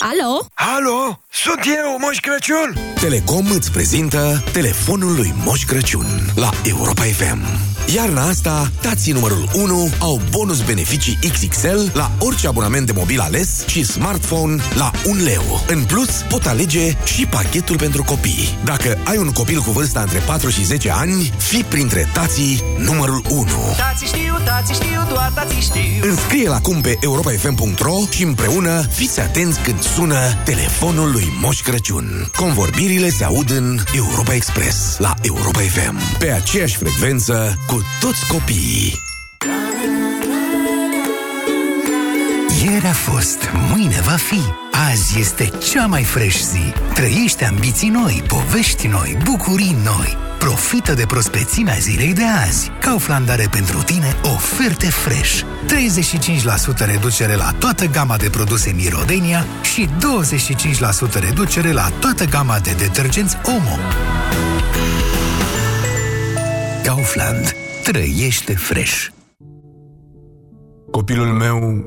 Alo? Alo, sunt eu, Moș Crăciun! Telecom îți prezintă telefonul lui Moș Crăciun la Europa FM. Iarna asta, tații numărul 1 au bonus beneficii XXL la orice abonament de mobil ales și smartphone la 1 leu. În plus, pot alege și pachetul pentru copii. Dacă ai un copil cu vârsta între 4 și 10 ani, fi printre tații numărul 1. Tați știu, tați știu, doar tați știu Înscrie-l acum pe europafm.ro și împreună fiți atenți când sună telefonul lui Moș Crăciun. Convorbirile se aud în Europa Express la Europa FM. Pe aceeași frecvență cu toți copiii. Ieri a fost, mâine va fi. Azi este cea mai fresh zi. Trăiește ambiții noi, povești noi, bucurii noi. Profită de prospețimea zilei de azi. Kaufland are pentru tine oferte fresh. 35% reducere la toată gama de produse Mirodenia și 25% reducere la toată gama de detergenți Omo. Kaufland. Trăiește fresh. Copilul meu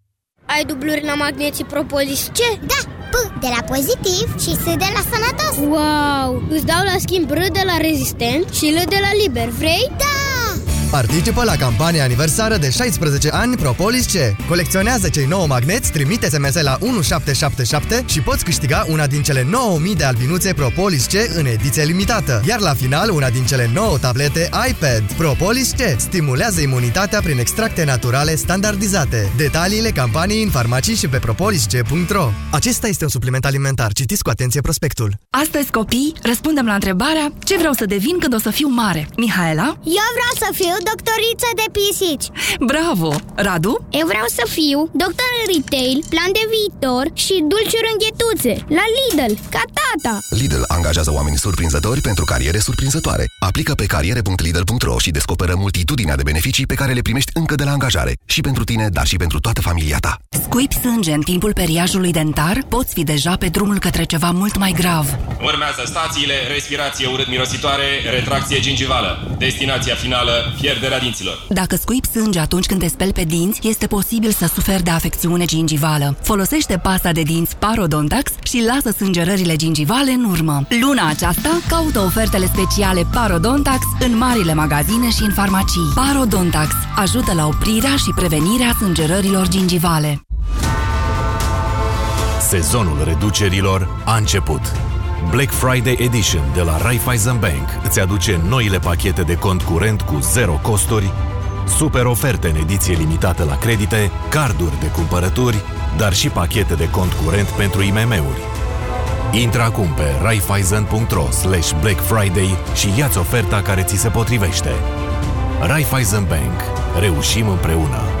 Ai dubluri la magneții Propolis C? Da, P de la pozitiv și S de la sănătos Wow! Îți dau la schimb R de la rezistent și L de la liber, vrei? Da! Participă la campania aniversară de 16 ani Propolis C. Colecționează cei 9 magneți, trimite SMS la 1777 și poți câștiga una din cele 9000 de albinuțe Propolis C în ediție limitată. Iar la final, una din cele 9 tablete iPad. Propolis C stimulează imunitatea prin extracte naturale standardizate. Detaliile campaniei în farmacii și pe propolisc.ro Acesta este un supliment alimentar. Citiți cu atenție prospectul. Astăzi, copii, răspundem la întrebarea ce vreau să devin când o să fiu mare. Mihaela? Eu vreau să fiu doctoriță de pisici Bravo! Radu? Eu vreau să fiu doctor în retail, plan de viitor și dulciuri înghetuțe La Lidl, ca tata Lidl angajează oameni surprinzători pentru cariere surprinzătoare. Aplică pe cariere.lidl.ro și descoperă multitudinea de beneficii pe care le primești încă de la angajare. Și pentru tine, dar și pentru toată familia ta. Scuipi sânge în timpul periajului dentar? Poți fi deja pe drumul către ceva mult mai grav. Urmează stațiile, respirație urât-mirositoare, retracție gingivală. Destinația finală, pierderea dinților. Dacă scuipi sânge atunci când te speli pe dinți, este posibil să suferi de afecțiune gingivală. Folosește pasta de dinți Parodontax și lasă sângerările gingivale în urmă. Luna aceasta caută ofertele speciale Parodontax în marile magazine și în farmacii. Parodontax ajută la oprirea și prevenirea sângerărilor gingivale. Sezonul reducerilor a început. Black Friday Edition de la Raiffeisen Bank îți aduce noile pachete de cont curent cu zero costuri, super oferte în ediție limitată la credite, carduri de cumpărături, dar și pachete de cont curent pentru IMM-uri. Intră acum pe raiffeisen.ro slash Black Friday și ia-ți oferta care ți se potrivește. Raiffeisen Bank. Reușim împreună!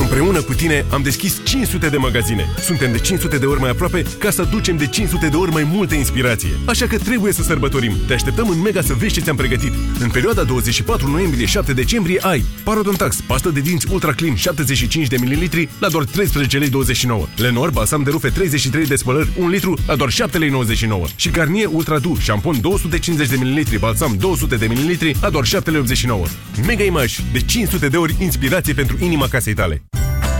Împreună cu tine am deschis 500 de magazine. Suntem de 500 de ori mai aproape ca să ducem de 500 de ori mai multă inspirație. Așa că trebuie să sărbătorim. Te așteptăm în Mega să vezi ce ți-am pregătit. În perioada 24 noiembrie-7 decembrie ai Parodontax, pastă de dinți Ultra Clean 75 de ml la doar 13 lei 29. Lenor, balsam de rufe 33 de spălări 1 litru la doar 7 lei 99. Și Garnier Ultra Du, șampon 250 de ml, balsam 200 de ml la doar 7 lei 89. Mega Image, de 500 de ori inspirație pentru inima casei tale.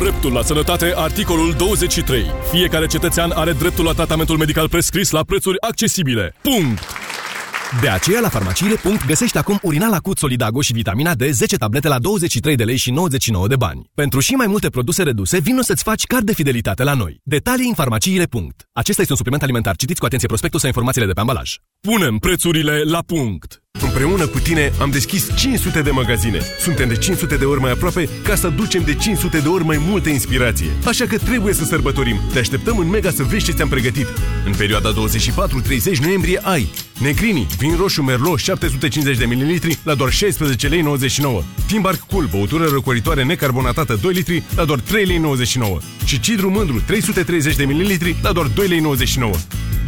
Dreptul la sănătate, articolul 23. Fiecare cetățean are dreptul la tratamentul medical prescris la prețuri accesibile. Punct! De aceea, la farmaciile. Punct, găsești acum urinal acut Solidago și vitamina D 10 tablete la 23 de lei și 99 de bani. Pentru și mai multe produse reduse, vino să-ți faci card de fidelitate la noi. Detalii în farmaciile. Punct. Acesta este un supliment alimentar. Citiți cu atenție prospectul sau informațiile de pe ambalaj. Punem prețurile la punct! Împreună cu tine am deschis 500 de magazine. Suntem de 500 de ori mai aproape ca să ducem de 500 de ori mai multă inspirație. Așa că trebuie să sărbătorim. Te așteptăm în Mega să vezi ce ți-am pregătit. În perioada 24-30 noiembrie ai Negrini, vin roșu Merlot 750 de ml la doar 16 lei 99. Timbark Cool, băutură răcoritoare necarbonatată 2 litri la doar 3 lei 99. Și Cidru Mândru 330 de ml la doar 2 lei 99.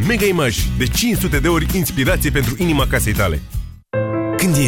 Mega Image, de 500 de ori inspirație pentru inima casei tale.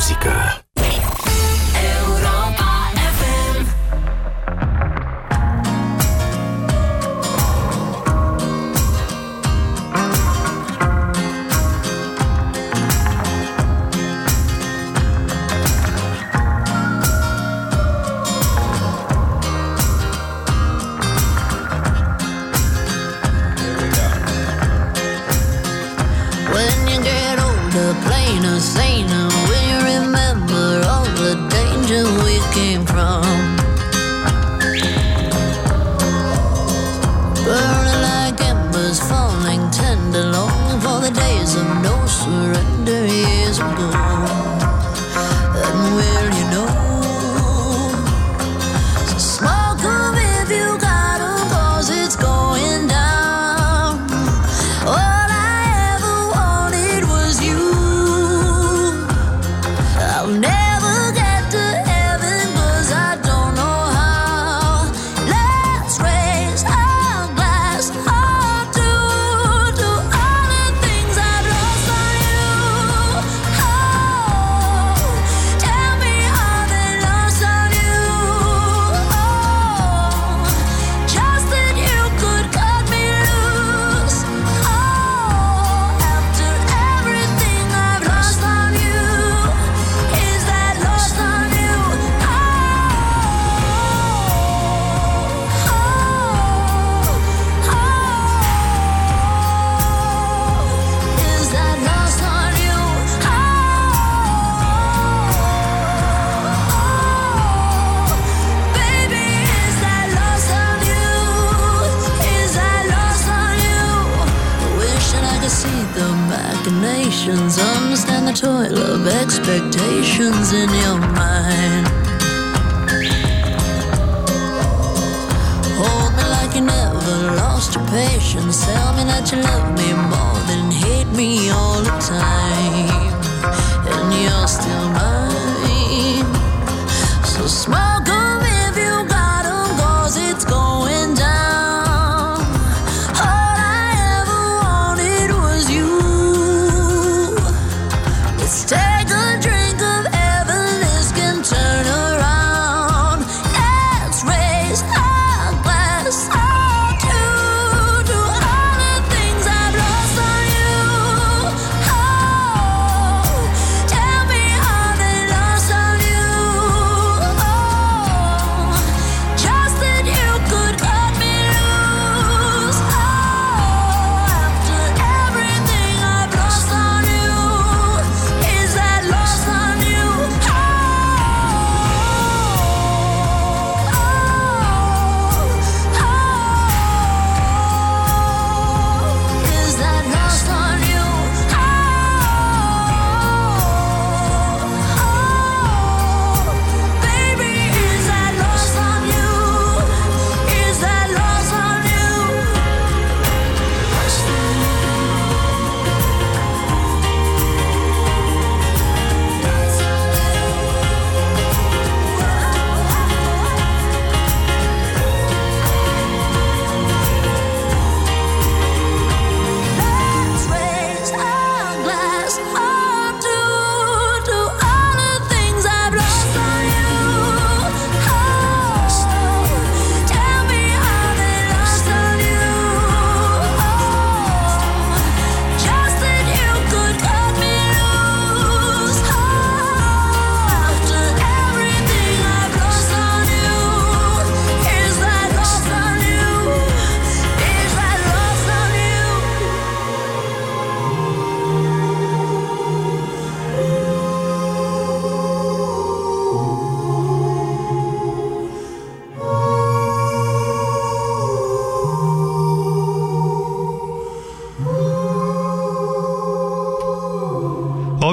Muzică. Years expectations in your mind. Hold me like you never lost your patience. Tell me that you love me more than hate me all the time. And you're still mine.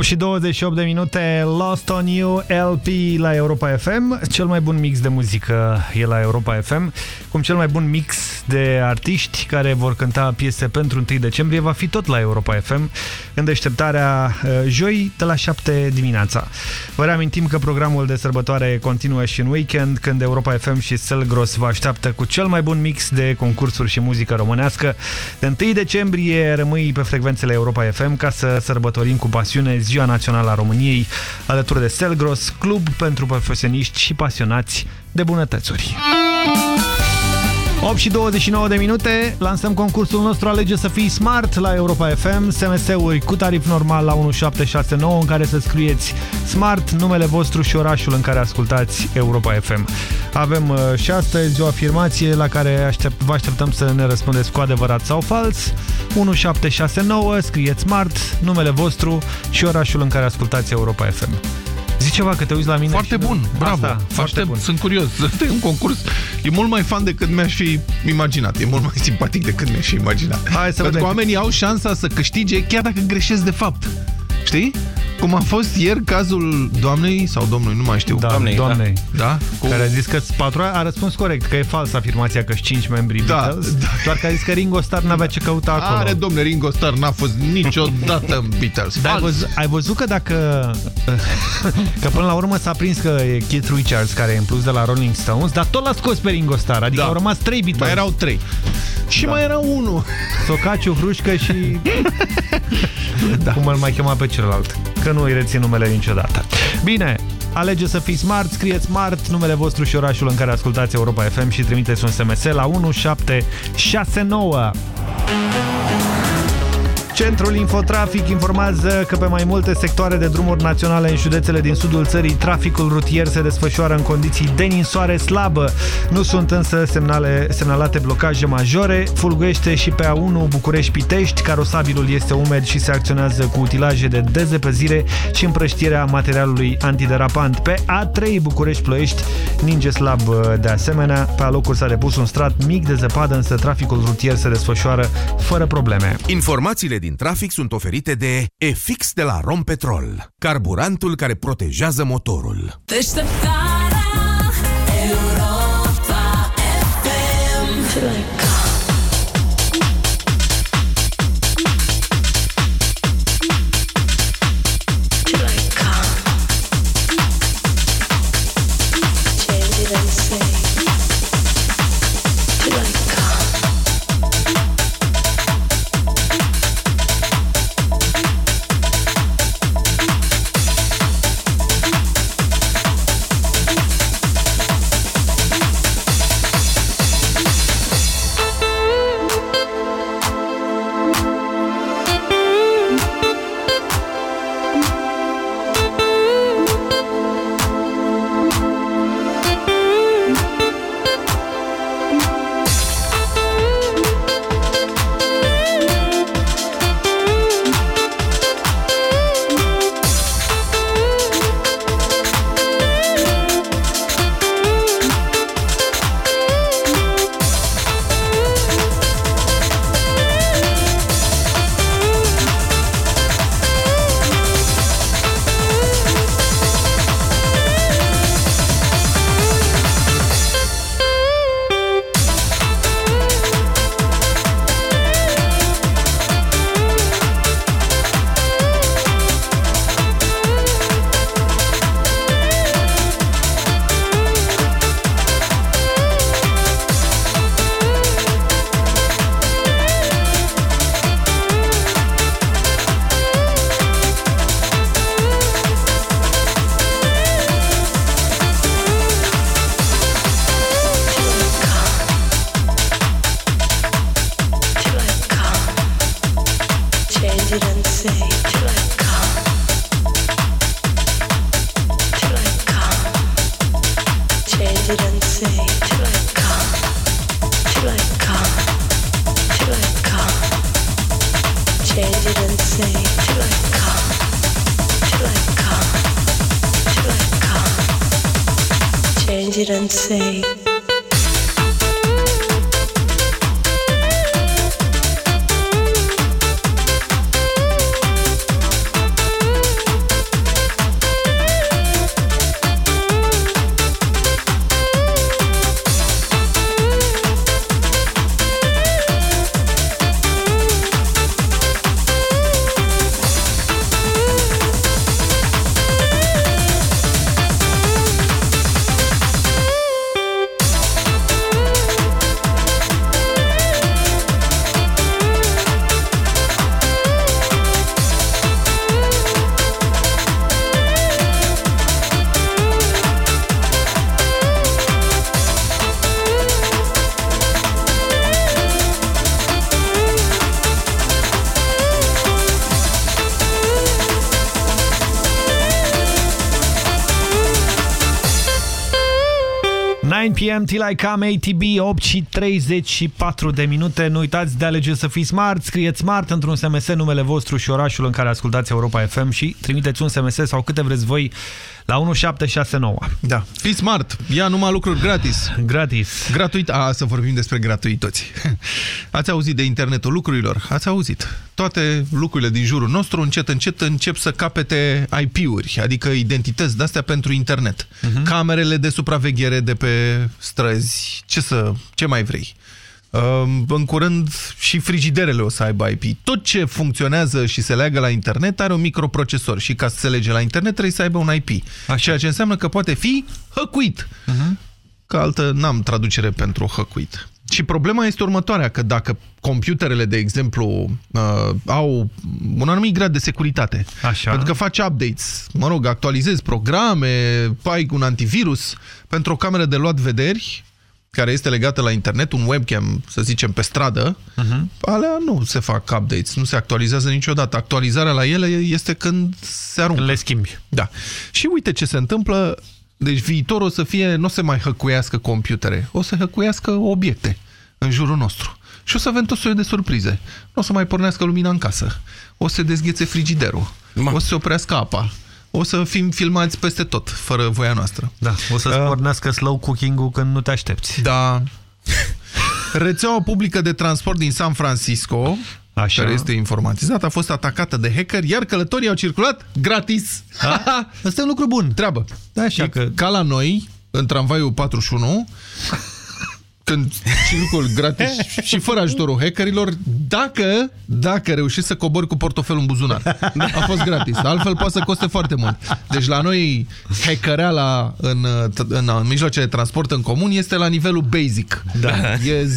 Și 28 de minute, Lost on You, LP la Europa FM. Cel mai bun mix de muzică e la Europa FM, cum cel mai bun mix de artiști care vor cânta piese pentru 1 decembrie va fi tot la Europa FM, în deșteptarea uh, joi de la 7 dimineața. Vă reamintim că programul de sărbătoare continuă și în weekend, când Europa FM și Selgros vă așteaptă cu cel mai bun mix de concursuri și muzică românească. De 1 decembrie rămâi pe frecvențele Europa FM ca să sărbătorim cu pasiune Ziua Națională a României, alături de Selgros, club pentru profesioniști și pasionați de bunătățuri. 8 și 29 de minute, lansăm concursul nostru Alege să fii smart la Europa FM, SMS-uri cu tarif normal la 1769 în care să scrieți smart, numele vostru și orașul în care ascultați Europa FM. Avem uh, și astăzi o afirmație la care aștept, vă așteptăm să ne răspundeți cu adevărat sau fals. 1769, scrieți smart, numele vostru și orașul în care ascultați Europa FM. Zici ceva, că te uiți la mine Foarte și bun, nu- bravo. Asta, foarte Aștept, bun. sunt curios. Ăsta e un concurs. E mult mai fan decât mi-aș fi imaginat. E mult mai simpatic decât mi-aș fi imaginat. Hai să Pentru vedem. că oamenii au șansa să câștige chiar dacă greșesc de fapt. Știi? Cum a fost ieri cazul doamnei sau domnului, nu mai știu. Da, doamnei, doamnei. Da? Cu... Care a zis că patru a răspuns corect, că e falsă afirmația că 5 membri Da, Beatles, doar că a zis că Ringo Starr n-avea ce căuta acolo. Are, domne, Ringo Starr n-a fost niciodată în Beatles. Dar ai Fals. văzut, ai văzut că dacă... că până la urmă s-a prins că e Keith Richards, care e în plus de la Rolling Stones, dar tot l-a scos pe Ringo Starr, adică Da. au rămas trei Beatles. Mai erau trei. Și mai era unul. Socaciu, Hrușcă și... da. Cum îl mai chema pe celălalt. Că nu îi rețin numele niciodată. Bine, alege să fii smart, scrieți smart, numele vostru și orașul în care ascultați Europa FM și trimiteți un SMS la 1769. Centrul Infotrafic informează că pe mai multe sectoare de drumuri naționale în județele din sudul țării, traficul rutier se desfășoară în condiții de ninsoare slabă. Nu sunt însă semnale, semnalate blocaje majore. Fulguiește și pe A1 București-Pitești. Carosabilul este umed și se acționează cu utilaje de dezepezire și împrăștierea materialului antiderapant. Pe A3 București-Ploiești ninge slab de asemenea. Pe alocuri s-a depus un strat mic de zăpadă, însă traficul rutier se desfășoară fără probleme. Informațiile din trafic sunt oferite de EFIX de la Rompetrol, carburantul care protejează motorul. Deșteptarea Europa FM 9pm till I come ATB 8 și 34 de minute. Nu uitați de a alege să fiți smart. Scrieți smart într-un SMS numele vostru și orașul în care ascultați Europa FM și trimiteți un SMS sau câte vreți voi la 1769. Da. Fiți smart. Ia numai lucruri gratis. Gratis. Gratuit. A, să vorbim despre gratuitoți. Ați auzit de internetul lucrurilor? Ați auzit. Toate lucrurile din jurul nostru încet, încet încep să capete IP-uri, adică identități de-astea pentru internet. Uh -huh. Camerele de supraveghere de pe străzi. Ce să... Ce mai vrei? În curând și frigiderele o să aibă IP. Tot ce funcționează și se leagă la internet are un microprocesor și ca să se lege la internet trebuie să aibă un IP. Așa. Ceea ce înseamnă că poate fi hăcuit. Uh -huh. Că altă n-am traducere pentru hăcuit. Și problema este următoarea, că dacă computerele, de exemplu, uh, au un anumit grad de securitate, Așa. pentru că faci updates, mă rog, actualizezi programe, ai un antivirus, pentru o cameră de luat vederi, care este legată la internet, un webcam, să zicem, pe stradă, uh -huh. alea nu se fac updates, nu se actualizează niciodată. Actualizarea la ele este când se aruncă. Când le schimbi. Da. Și uite ce se întâmplă, deci viitorul o să fie, nu o să mai hăcuiască computere, o să hăcuiască obiecte în jurul nostru. Și o să avem tot soiul de surprize. Nu o să mai pornească lumina în casă. O să se dezghețe frigiderul. Ma. O să se oprească apa o să fim filmați peste tot, fără voia noastră. Da, o să-ți uh, pornească slow cooking-ul când nu te aștepți. Da. Rețeaua publică de transport din San Francisco, Așa. care este informatizată, a fost atacată de hacker, iar călătorii au circulat gratis. Asta e un lucru bun. Treabă. Da, așa e că... Ca la noi, în tramvaiul 41, când și lucruri gratis și fără ajutorul hackerilor, dacă, dacă reușești să cobori cu portofelul în buzunar. A fost gratis. Altfel poate să coste foarte mult. Deci la noi hackereala în, în, în mijloace de transport în comun este la nivelul basic. Da. E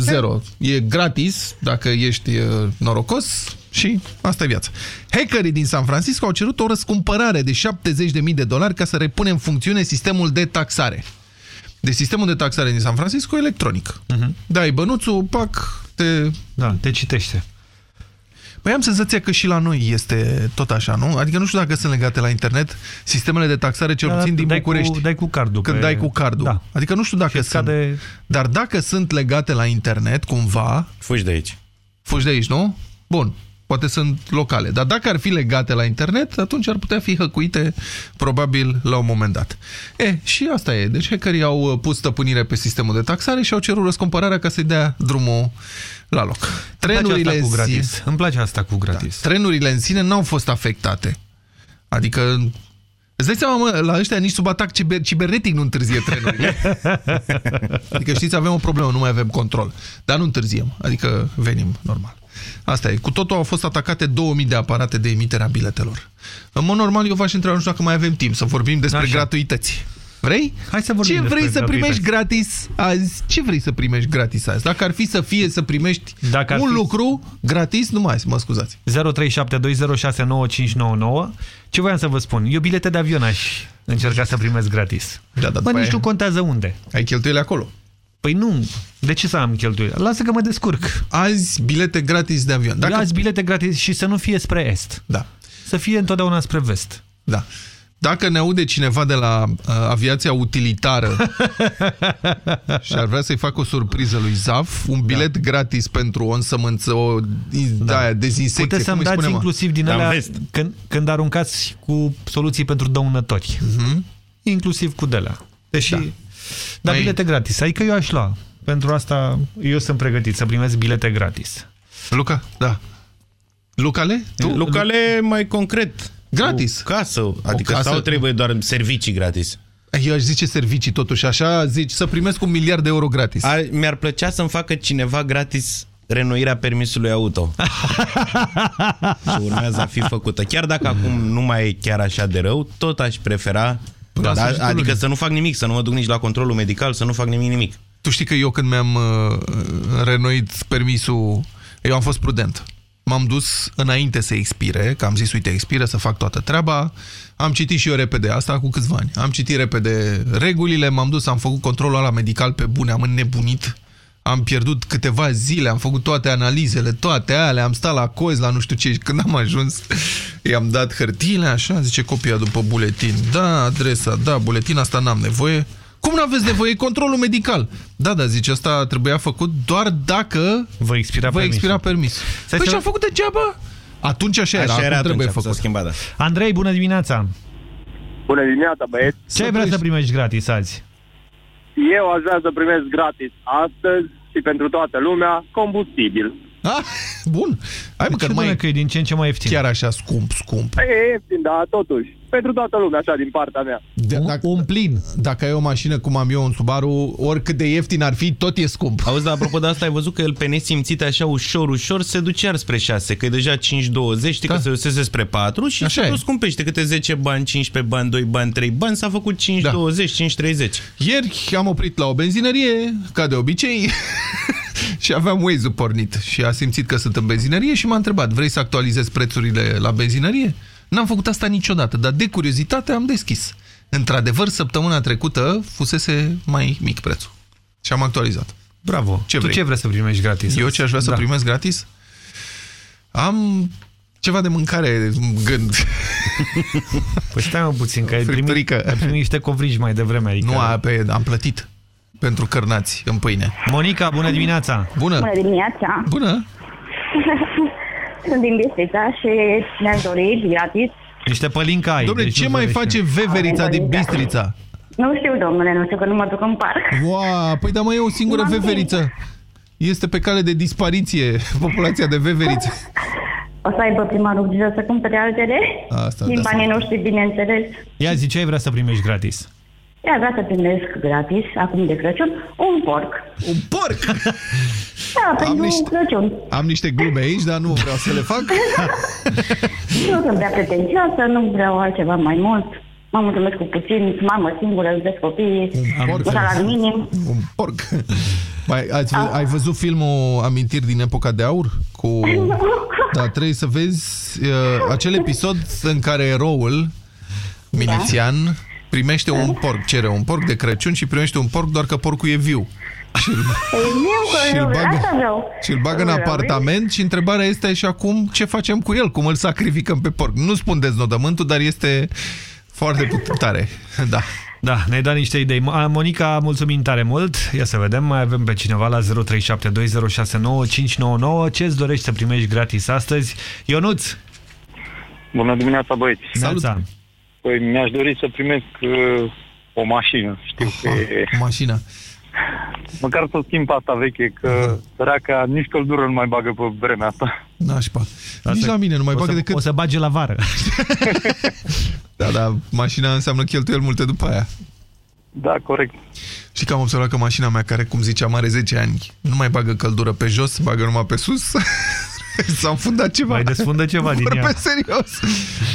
zero. E gratis dacă ești norocos și asta e viața. Hackerii din San Francisco au cerut o răscumpărare de 70.000 de dolari ca să repune în funcțiune sistemul de taxare. De sistemul de taxare din San Francisco electronic. Uh -huh. Dai bănuțul, pac, te... Da, te citește. Păi am senzația că și la noi este tot așa, nu? Adică nu știu dacă sunt legate la internet sistemele de taxare cel puțin da, din dai București. Cu, dai cu cardul. Când pe... dai cu cardul. Da. Adică nu știu dacă sunt. Scade... Dar dacă sunt legate la internet, cumva... Fugi de aici. Fugi de aici, nu? Bun poate sunt locale. Dar dacă ar fi legate la internet, atunci ar putea fi hăcuite probabil la un moment dat. E, și asta e. Deci hackerii au pus stăpânire pe sistemul de taxare și au cerut răscumpărarea ca să-i dea drumul la loc. Trenurile Îmi place asta cu gratis. Îmi place asta cu gratis. Da, trenurile în sine n-au fost afectate. Adică Îți dai seama, mă, la ăștia nici sub atac ciber cibernetic nu întârzie trenurile. adică știți, avem o problemă, nu mai avem control. Dar nu întârziem, adică venim normal. Asta e. Cu totul au fost atacate 2000 de aparate de emitere a biletelor. În mod normal, eu v-aș întreba, nu știu dacă mai avem timp să vorbim despre Așa. gratuități. Vrei? Hai să vorbim Ce vrei să primești gratuități. gratis azi? Ce vrei să primești gratis azi? Dacă ar fi să fie să primești Dacă ar un fi... lucru gratis, nu mai, mă scuzați. 0372069599 Ce voiam să vă spun? Eu bilete de avion aș încerca să primesc gratis. Da, da, Bă, nici nu contează unde. Ai cheltuieli acolo. Păi nu. De ce să am cheltuieli? Lasă că mă descurc. Azi bilete gratis de avion. Dacă... Azi bilete gratis și să nu fie spre est. Da. Să fie întotdeauna spre vest. Da. Dacă ne aude cineva de la uh, aviația utilitară și ar vrea să-i facă o surpriză lui Zaf, un bilet da. gratis pentru o însămânță, o da. aia, dezinsecție, Puteți să-mi dați spune, inclusiv din alea când, când aruncați cu soluții pentru dăunători. Uh Mhm. -huh. Inclusiv cu delea. Deși... Da. Dar Mai- bilete gratis. Adică eu aș lua. Pentru asta eu sunt pregătit să primesc bilete gratis. Luca? Da. Lucale? Tu? Lucale mai concret. Gratis. O casă. Adică casă. sau trebuie doar servicii gratis? Eu aș zice servicii totuși, așa zici, să primesc un miliard de euro gratis. Mi-ar plăcea să-mi facă cineva gratis renoirea permisului auto. și urmează a fi făcută. Chiar dacă acum nu mai e chiar așa de rău, tot aș prefera La da, sfârșitul adică lunii. să nu fac nimic, să nu mă duc nici la controlul medical, să nu fac nimic, nimic. Tu știi că eu când mi-am uh, renoit permisul, eu am fost prudent. M-am dus înainte să expire, că am zis, uite, expiră, să fac toată treaba. Am citit și eu repede asta cu câțiva ani. Am citit repede regulile, m-am dus, am făcut controlul ăla medical pe bune, am înnebunit. Am pierdut câteva zile, am făcut toate analizele, toate alea, am stat la cozi, la nu știu ce, și când am ajuns, i-am dat hârtiile, așa, zice copia după buletin, da, adresa, da, buletin, asta n-am nevoie, Cum nu aveți nevoie? E controlul medical. Da, da, zice, asta trebuia făcut doar dacă vă expira vă expira permis. Stai Păi să- și-a făcut degeaba? Atunci așa, era, Așa era acum trebuie atunci, făcut. s-a schimbat, da. Andrei, bună dimineața! Bună dimineața, băieți! Ce ai vrea să primești gratis azi? Eu aș vrea să primesc gratis astăzi și pentru toată lumea combustibil. Ah, bun. Hai mă, ce că mai bună că e din ce în ce mai ieftin. chiar așa scump, scump. E ieftin, dar totuși, pentru toată lumea, așa, din partea mea. De, dacă, un plin. Dacă ai o mașină cum am eu, un Subaru, oricât de ieftin ar fi, tot e scump. Auzi, dar apropo de asta, ai văzut că el pe nesimțite așa ușor, ușor se duce iar spre 6, că e deja 5,20, știi Da. că se dusese spre 4 și Așa se e. scumpește câte 10 bani, 15 bani, 2 bani, 3 bani, s-a făcut 5,20, Da. 5,30. Ieri am oprit la o benzinărie, ca de obicei, și aveam Waze-ul pornit și a simțit că sunt în benzinărie și m-a întrebat, vrei să actualizezi prețurile la benzinărie? N-am făcut asta niciodată, dar de curiozitate am deschis. Într-adevăr, săptămâna trecută fusese mai mic prețul. Și am actualizat. Bravo. Ce tu vrei? ce vrei să primești gratis? Eu azi? ce aș vrea să Da. primesc gratis? Am ceva de mâncare în gând. Păi stai mă puțin, că ai primit, Fripturică. ai primit niște covrigi mai devreme. Adică... Nu, a, pe, am plătit pentru cărnați în pâine. Monica, bună dimineața! Bună! Bună dimineața! Bună! Sunt din Bistrița și mi-aș dori gratis. Niște pălinca ai. Dom'le, deci ce nu mai dorește. face veverița din Bistrița? Nu știu, domnule, nu știu că nu mă duc în parc. Wow, păi da, mai e o singură M-am veveriță. Este pe cale de dispariție populația de veverițe. O să aibă primarul grijă să cumpere altele. Asta, din da, banii noștri, bineînțeles. Ia zi, ce ai vrea să primești gratis? Ea vrea să primesc gratis, acum de Crăciun, un porc. Un porc? Da, pentru niște- Crăciun. Am niște glume aici, dar nu vreau să le fac. Nu sunt prea pretențioasă, nu vreau altceva mai mult. Mă mulțumesc cu puțin, mamă singură, îți vezi copiii, porc. un salar minim. Un porc. Mai, ați, ai văzut filmul Amintiri din epoca de aur? Cu... Da, trebuie să vezi uh, acel episod în care eroul milițian primește un porc, cere un porc de Crăciun și primește un porc doar că porcul e viu. Și îl, Păi, eu, și îl că bagă, asta vreau. și îl bagă în Vreau, apartament și întrebarea este și acum ce facem cu el, cum îl sacrificăm pe porc. Nu spun deznodământul, dar este foarte put- tare. Da. Da, ne-ai dat niște idei. Mo- Monica, mulțumim tare mult. Ia să vedem, mai avem pe cineva la 0372069599. Ce-ți dorești să primești gratis astăzi? Ionuț! Bună dimineața, băieți! Salut! Păi mi-aș dori să primesc uh, o mașină. Știu că e... Mașina. Măcar să schimb pe asta veche, că săraca nici căldură nu mai bagă pe vremea asta. Nașpa. Nici la mine nu mai o bagă să, decât... O să bage la vară. Da, da, mașina înseamnă cheltuieli multe după aia. Da, corect. Și că am observat că mașina mea, care, cum ziceam, are 10 ani, nu mai bagă căldură pe jos, bagă numai pe sus. S-a înfundat ceva. Mai desfundă ceva din ea. Pe serios.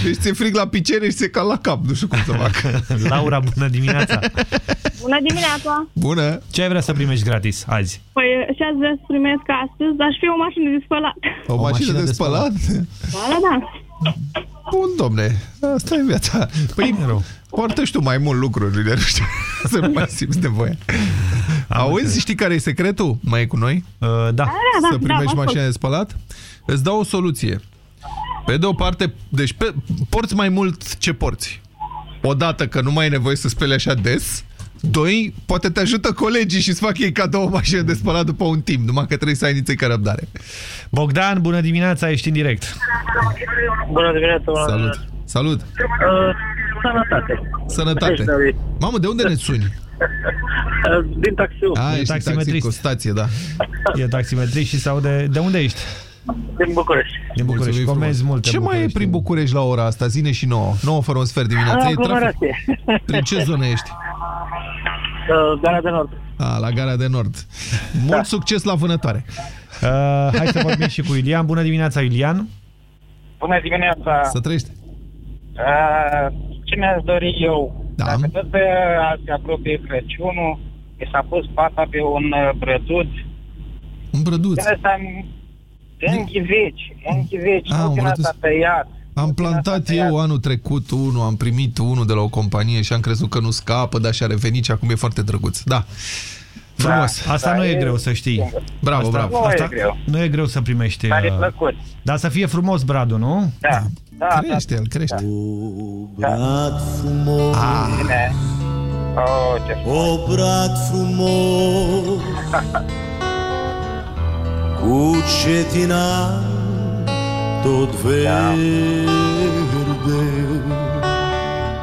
Deci ți-e frig la picere și se cal la cap. Nu știu cum să fac. Laura, bună dimineața! Bună dimineața! Bună! Ce ai vrea să primești gratis azi? Păi și ați vrea să primesc astăzi, dar și fi o mașină de spălat. O, mașină, de, spălat? Da, da, da. Bun, domne, asta e viața. Păi, poartă și tu mai mult lucruri, nu știu, să nu mai simți nevoie. Auzi, știi care e secretul? Mai e cu noi? Uh, da. da, Să da, primești vă ascult. mașina de spălat? Îți dau o soluție. Pe de o parte, deci pe, porți mai mult ce porți. Odată că nu mai ai nevoie să speli așa des. Doi, poate te ajută colegii și îți fac ei cadou o mașină de spălat după un timp, numai că trebuie să ai niței răbdare. Bogdan, bună dimineața, ești în direct. Bună dimineața! bună Salut! dimineața. Salut! Uh, sănătate! Sănătate! Ești, David. Mamă, de unde ne suni? Uh, din taxiul. A, ești taximetrist. taxi cu stație, da. E taximetrist și sau de... De unde ești? Din București. Din București. Mulțumim Comenzi frumos. multe Ce mai e prin București la ora asta? Zine și nouă. 9 fără un sfert dimineața. E trafic. Aglomerație. Prin ce zonă ești? Uh, Gara de Nord. A, la Gara de Nord. Mult Da. succes la vânătoare. Uh, hai să vorbim și cu Ilian. Bună dimineața, Ilian. Bună dimineața! Să trăiești. Uh, ce mi-aș dori eu? Da. Dacă tot pe azi se apropie Crăciunul, mi s-a pus pata pe un uh, brăduț. Un brăduț. Care ăsta în ghiveci, în ghiveci, Ah, nu un din brăduț. asta tăiat. Am plantat eu anul trecut unul, am primit unul de la o companie și am crezut că nu scapă, dar și-a revenit și acum e foarte drăguț. Da. Frumos. Asta Da, nu e, e greu să știi. Bravo, asta, bravo. Nu e Asta greu. nu e greu să primești. Dar e uh, plăcut. Dar să fie frumos bradul, nu? Da. Da, Crește el, crește. da. Ah, Bine. Oh, ce Obrat frumos Cu cetina tot verde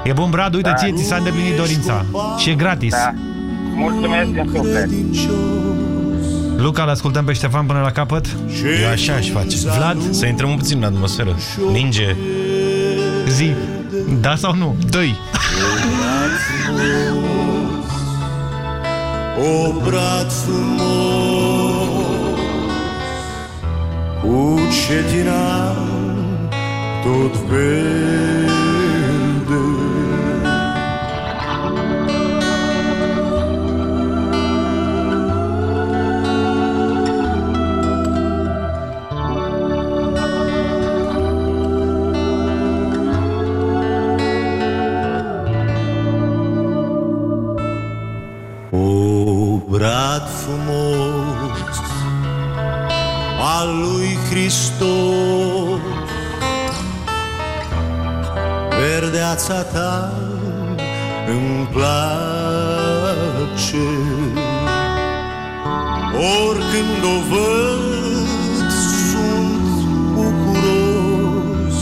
E bun, Brad, uite, ție ți s-a îndeplinit dorința. Și e gratis. Da. Mulțumesc din suflet. Luca, l-ascultăm pe Ștefan până la capăt? Eu așa aș face. Vlad? Să intrăm puțin în atmosferă. Ninge. Zi. Da sau nu? Doi. Obrat frumos Cu cetina tot verde. Obrat frumos al lui Hristos. Verdeața ta îmi place. Oricând o văd sunt bucuros.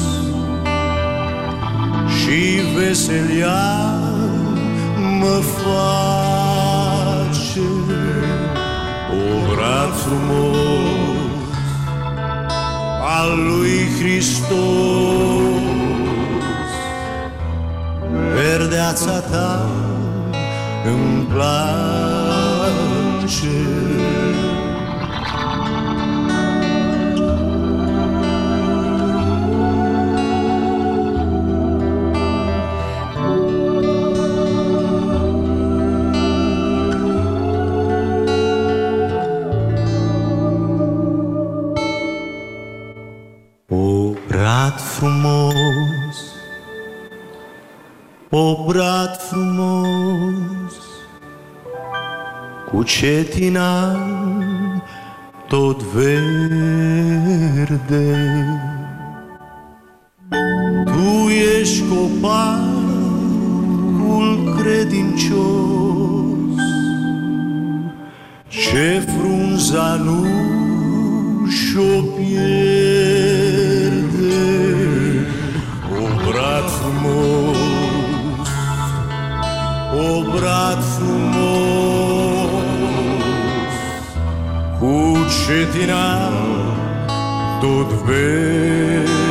Și veselia mă face Obrat frumos al lui Hristos. Verdeața ta îmi place Obrat frumos. Cu cetina tot verde? Tu ești copacul credincios. Ce frunza nu și-o pierde Obrat frumos Cu cetina tot O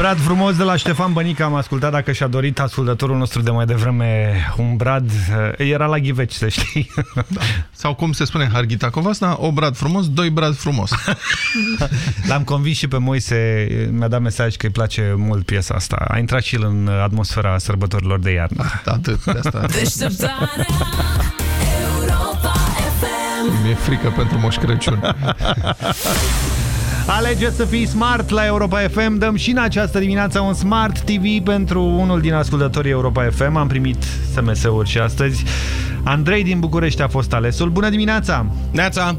brad frumos de la Ștefan Bănică am ascultat dacă și-a dorit ascultătorul nostru de mai devreme un brad. Era la ghiveci, să știi. Da. Sau cum se spune în Harghita Covasna, o brad frumos, doi brad frumos. L-am convins și pe Moise, mi-a dat mesaj că îi place mult piesa asta. A intrat și el în atmosfera sărbătorilor de iarnă. Da, atât, de asta. Deșteptarea Europa FM Mi-e frică pentru Moș Crăciun. Alegeți să fii smart la Europa FM. Dăm și în această dimineață un Smart TV pentru unul din ascultătorii Europa FM. Am primit SMS-uri și astăzi. Andrei din București a fost alesul. Bună dimineața! Neața!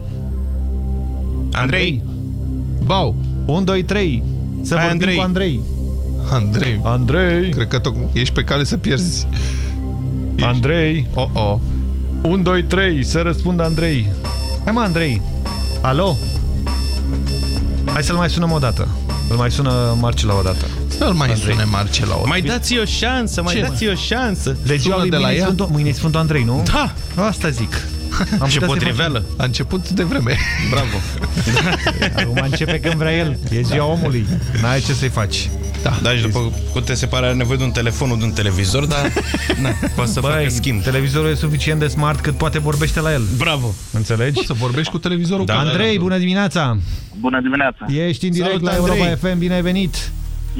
Andrei! Bau! 1, 2, 3. Să Hai, vorbim Andrei. cu Andrei. Andrei. Andrei. Cred că tot, ești pe cale să pierzi. Andrei. Oh, oh. 1, 2, 3. Să răspundă Andrei. Hai mă, Andrei. Alo? Hai să-l mai sunăm o dată. Îl mai sună Marcela o dată. Să-l mai Andrei. sune Marcela o Mai dați o șansă, mai Ce? dați o șansă. Deci Sună ziua lui de la mâine e ea? Sfântul, mâine e Sfântul Andrei, nu? Da! Asta zic. Am Ce putea să-i potriveală. A început de vreme. Bravo. facem. Acum începe când vrea el. E ziua omului. N-ai ce să-i faci. Da, da, și după cum te separe are nevoie de un telefon, de un televizor, dar na, poate să facă Băi, schimb. televizorul e suficient de smart cât poate vorbește la el. Bravo! Înțelegi? Poți să vorbești cu televizorul. Da, cu Andrei, bună dimineața! Bună dimineața! Ești în direct Salut, la Andrei. Europa FM, bine ai venit!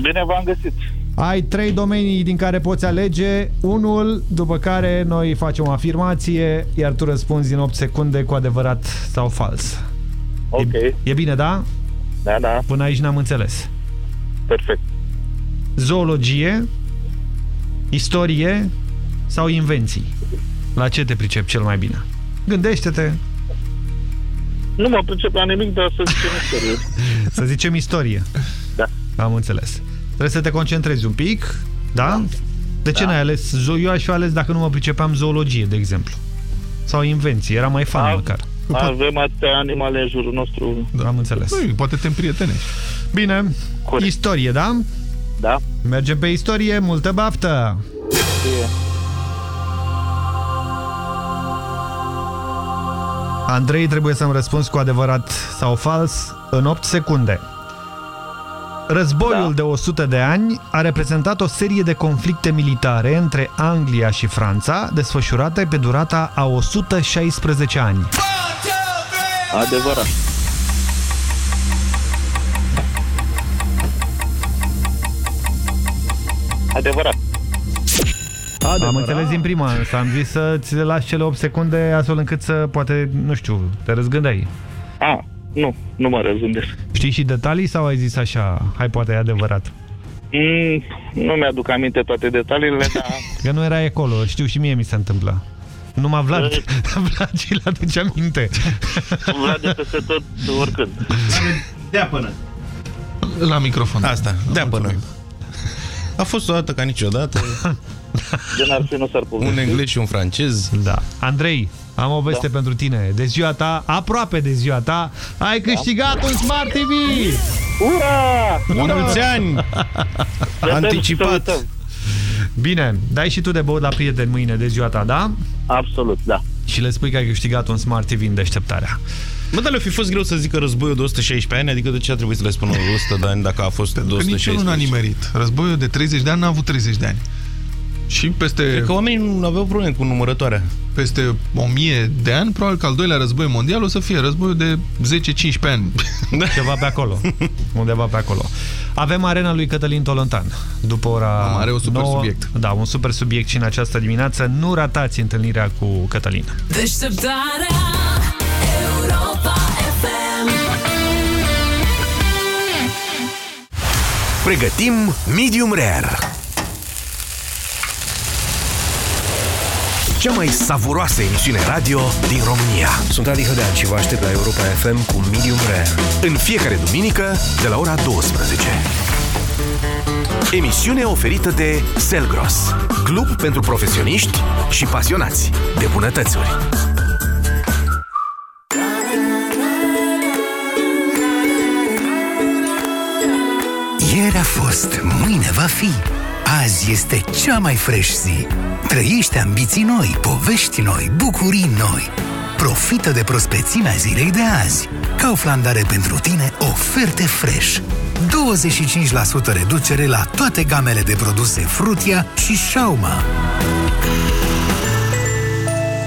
Bine v-am găsit! Ai trei domenii din care poți alege, unul după care noi facem o afirmație, iar tu răspunzi în 8 secunde cu adevărat sau fals. Ok, E, e bine, da? da, da, Până aici n-am înțeles. perfect. Zoologie, istorie sau invenții? La ce te pricep cel mai bine? Gândește-te. Nu mă pricep la nimic, dar să zicem istorie. Să zicem istorie. Da. Am înțeles. Trebuie să te concentrezi un pic, da? De ce Da. n-ai ales? zo- Eu aș fi ales dacă nu mă pricepeam zoologie, de exemplu. Sau invenții, era mai fan măcar. Avem atâtea animale în jurul nostru. Am înțeles. Nu, poate te împrietenești. Bine, istorie, da? Da. Mergem pe istorie, multă baftă! Andrei, trebuie să-mi răspunzi cu adevărat sau fals în 8 secunde. Războiul de 100 de ani a reprezentat o serie de conflicte militare între Anglia și Franța, desfășurate pe durata a 116 ani. Adevărat. Adevărat. Adevărat. Am înțeles din prima, însă am zis să ți le lași cele 8 secunde astfel încât să, poate, nu știu, te răzgândeai. A, nu, nu mă răzândesc. Știi și detalii sau ai zis așa, hai poate e adevărat? Mm, nu mi-aduc aminte toate detaliile, dar Că nu erai acolo, știu și mie mi se întâmplă. Numai Vlad, Vlad și-l aduce aminte. Vlad de peste tot, oricând. Dea până. La microfon. Asta, dea până. A fost o dată ca niciodată. De n-ar fi, nu s-ar povesti. Un englez și un francez. Da. Andrei, am o veste Da. pentru tine. De ziua ta, aproape de ziua ta, ai câștigat un Smart TV! Ura! La mulți ani! Anticipat! Bine, dai și tu de băut la prieteni mâine de ziua ta, da? Absolut, da. Și le spui că ai câștigat un Smart TV în deșteptarea. Bă, dar le-a fi fost greu să zică războiul de 116 ani, adică de ce a trebuit să le spună 100 de ani dacă a fost de Că nici 116? unul n-a nimerit. Războiul de 30 de ani n-a avut 30 de ani. Și peste... Cred că oamenii nu aveau probleme cu numărătoarea. Peste 1000 de ani, probabil că al doilea război mondial o să fie războiul de 10-15 ani. Ceva pe acolo. Undeva pe acolo. Avem arena lui Cătălin Tolontan. După ora Am, are un super 9, subiect. Da, un super subiect și în această dimineață. Nu ratați întâlnirea cu Cătălin. Deșteptarea Europa FM Pregătim Medium Rare. Cea mai savuroasă emisiune radio din România. Sunt Adi Hădean și vă aștept la Europa FM cu Medium Rare. În fiecare duminică, de la ora 12. Emisiune oferită de Selgros, club pentru profesioniști și pasionați de bunătățuri. Ieri a fost, mâine va fi. Azi este cea mai fresh zi. Trăiește ambiții noi, povești noi, bucurii noi. Profită de prospețimea zilei de azi. Kaufland are pentru tine oferte fresh. 25% reducere la toate gamele de produse Frutia și Schauma.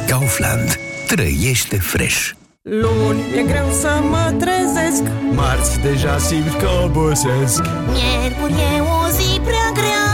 Kaufland. Trăiește fresh. Luni e greu să mă trezesc Marți deja simt că obosesc Miercuri e o zi prea grea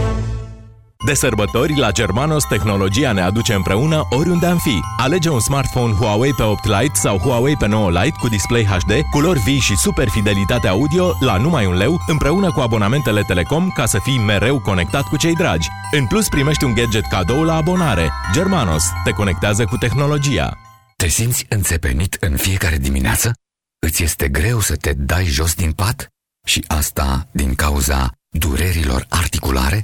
De sărbători, la Germanos, tehnologia ne aduce împreună oriunde am fi. Alege un smartphone Huawei pe 8 Lite sau Huawei pe 9 Lite cu display HD, culori vii și super fidelitate audio la numai un leu, împreună cu abonamentele Telecom ca să fii mereu conectat cu cei dragi. În plus, primești un gadget cadou la abonare. Germanos te conectează cu tehnologia. Te simți înțepenit în fiecare dimineață? Îți este greu să te dai jos din pat? Și asta din cauza durerilor articulare?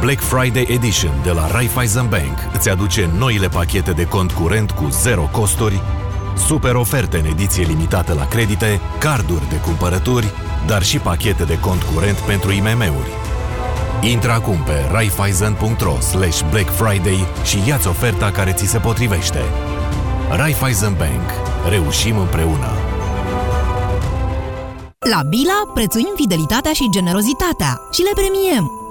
Black Friday Edition de la Raiffeisen Bank îți aduce noile pachete de cont curent cu zero costuri, super oferte în ediție limitată la credite, carduri de cumpărături, dar și pachete de cont curent pentru IMM-uri. Intră acum pe raiffeisen.ro slash Black Friday și ia-ți oferta care ți se potrivește. Raiffeisen Bank. Reușim împreună! La Bila prețuim fidelitatea și generozitatea și le premiem.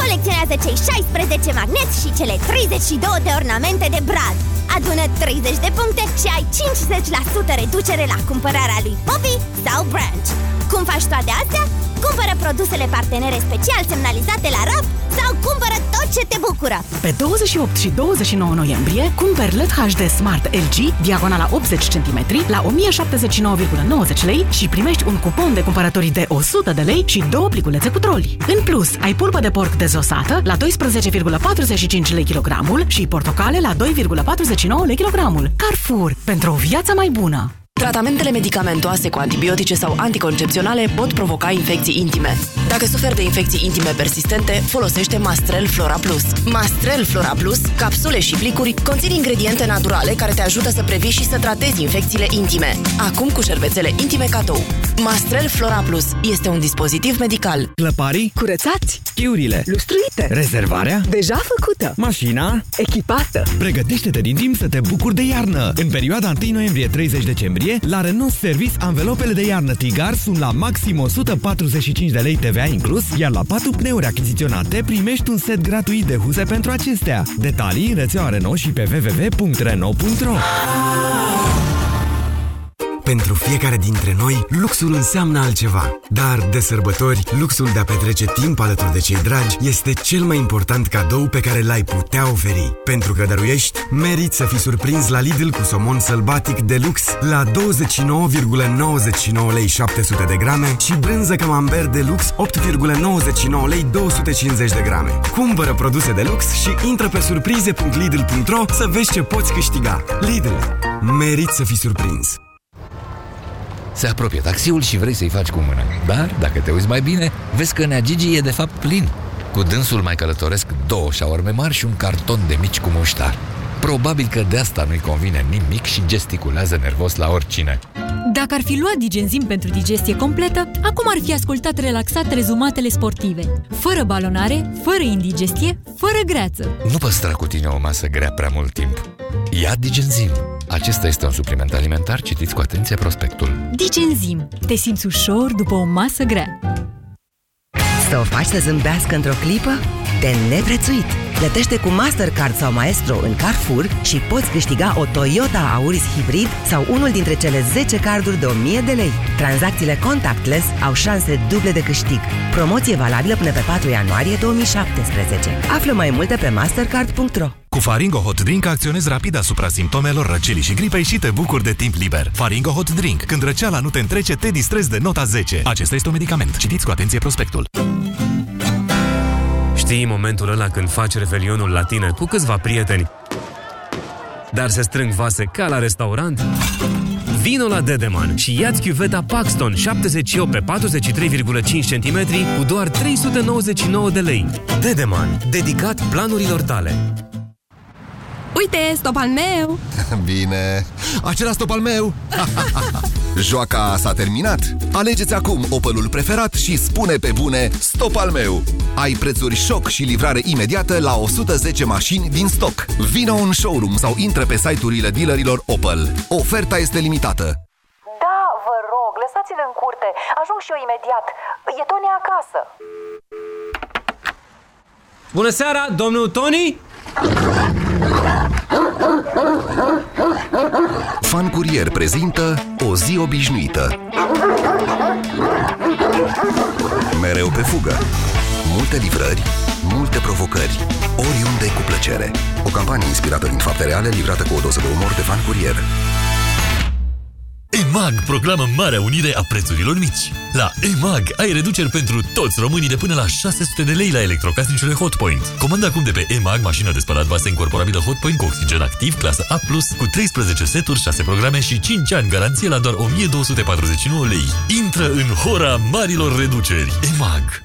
Colecționează cei 16 magneți și cele 32 de ornamente de brad. Adună 30 de puncte și ai 50% reducere la cumpărarea lui Poppy sau Branch. Cum faci toate astea? Cumpără produsele partenere special semnalizate la RAF sau cumpără tot ce te bucură! Pe 28 și 29 noiembrie, cumperi LED HD Smart LG, diagonala 80 cm, la 1079,90 lei și primești un cupon de cumpărătorii de 100 de lei și două pliculețe cu troli. În plus, ai pulpă de porc dezosată la 12,45 lei kilogramul și portocale la 2,49 lei kilogramul. Carrefour, pentru o viață mai bună! Tratamentele medicamentoase cu antibiotice sau anticoncepționale pot provoca infecții intime. Dacă suferi de infecții intime persistente, folosește Mastrel Flora Plus. Mastrel Flora Plus, capsule și plicuri, conțin ingrediente naturale care te ajută să previi și să tratezi infecțiile intime. Acum cu șervețele intime cadou. Mastrel Flora Plus este un dispozitiv medical. Clăparii? Curățați! Schiurile? Lustruite! Rezervarea? Deja făcută! Mașina? Echipată! Pregătește-te din timp să te bucuri de iarnă! În perioada 1 noiembrie-30 decembrie, la Renault Service, anvelopele de iarnă Tigar sunt la maxim 145 de lei TVA inclus, iar la 4 pneuri achiziționate primești un set gratuit de huze pentru acestea. Detalii în rețeaua Renault și pe www.renault.ro Pentru fiecare dintre noi, luxul înseamnă altceva. Dar, de sărbători, luxul de a petrece timp alături de cei dragi este cel mai important cadou pe care l-ai putea oferi. Pentru că dăruiești, meriți să fii surprins la Lidl cu somon sălbatic de lux la 29,99 lei 700 de grame și brânză camembert de lux 8,99 lei 250 de grame. Cumpără produse de lux și intră pe surprize.lidl.ro să vezi ce poți câștiga. Lidl. Meriți să fii surprins. Se apropie taxiul și vrei să-i faci cu mână. Dar, dacă te uiți mai bine, vezi că Nea Gigi e de fapt plin. Cu dânsul mai călătoresc două șaorme mari și un carton de mici cu muștar. Probabil că de asta nu-i convine nimic și gesticulează nervos la oricine. Dacă ar fi luat digenzim pentru digestie completă, acum ar fi ascultat relaxat rezumatele sportive. Fără balonare, fără indigestie, fără greață. Nu păstra cu tine o masă grea prea mult timp. Ia Digenzim. Acesta este un supliment alimentar, citiți cu atenție prospectul. Digenzim. Te simți ușor după o masă grea. Să o faci să zâmbească într-o clipă? De neprețuit! Plătește cu Mastercard sau Maestro în Carrefour și poți câștiga o Toyota Auris Hybrid sau unul dintre cele 10 carduri de 1000 de lei. Tranzacțiile contactless au șanse duble de câștig. Promoție valabilă până pe 4 ianuarie 2017. Află mai multe pe mastercard.ro Cu Faringo Hot Drink acționezi rapid asupra simptomelor răcelii și gripei și te bucuri de timp liber. Faringo Hot Drink. Când răceala nu te întrece, te distrezi de nota 10. Acesta este un medicament. Citiți cu atenție prospectul. Știi momentul ăla când faci revelionul la tine cu câțiva prieteni, dar se strâng vase ca la restaurant? Vino la Dedeman și ia-ți chiuveta Paxton 78 pe 43,5 cm cu doar 399 de lei. Dedeman, dedicat planurilor tale. Uite, stop al meu! Bine, acela stop al meu! Joaca s-a terminat? Alegeți acum Opelul preferat și spune pe bune stop al meu! Ai prețuri șoc și livrare imediată la 110 mașini din stoc. Vino în showroom sau intră pe site-urile dealerilor Opel. Oferta este limitată. Da, vă rog, lăsați-l în curte. Ajung și eu imediat. E Tony acasă. Bună seara, domnul Tony? Fan Curier prezintă O zi obișnuită. Mereu pe fugă. Multe livrări, multe provocări, oriunde cu plăcere. O campanie inspirată din fapte reale, livrată cu o doză de umor de Fan Curier. EMAG proclamă Marea Unire a prețurilor mici. La EMAG ai reduceri pentru toți românii de până la 600 de lei la electrocasnicele Hotpoint. Comanda acum de pe EMAG mașină de spălat vase incorporabilă Hotpoint cu oxigen activ, clasă A+, cu 13 seturi, 6 programe și 5 ani garanție la doar 1249 lei. Intră în hora marilor reduceri. EMAG.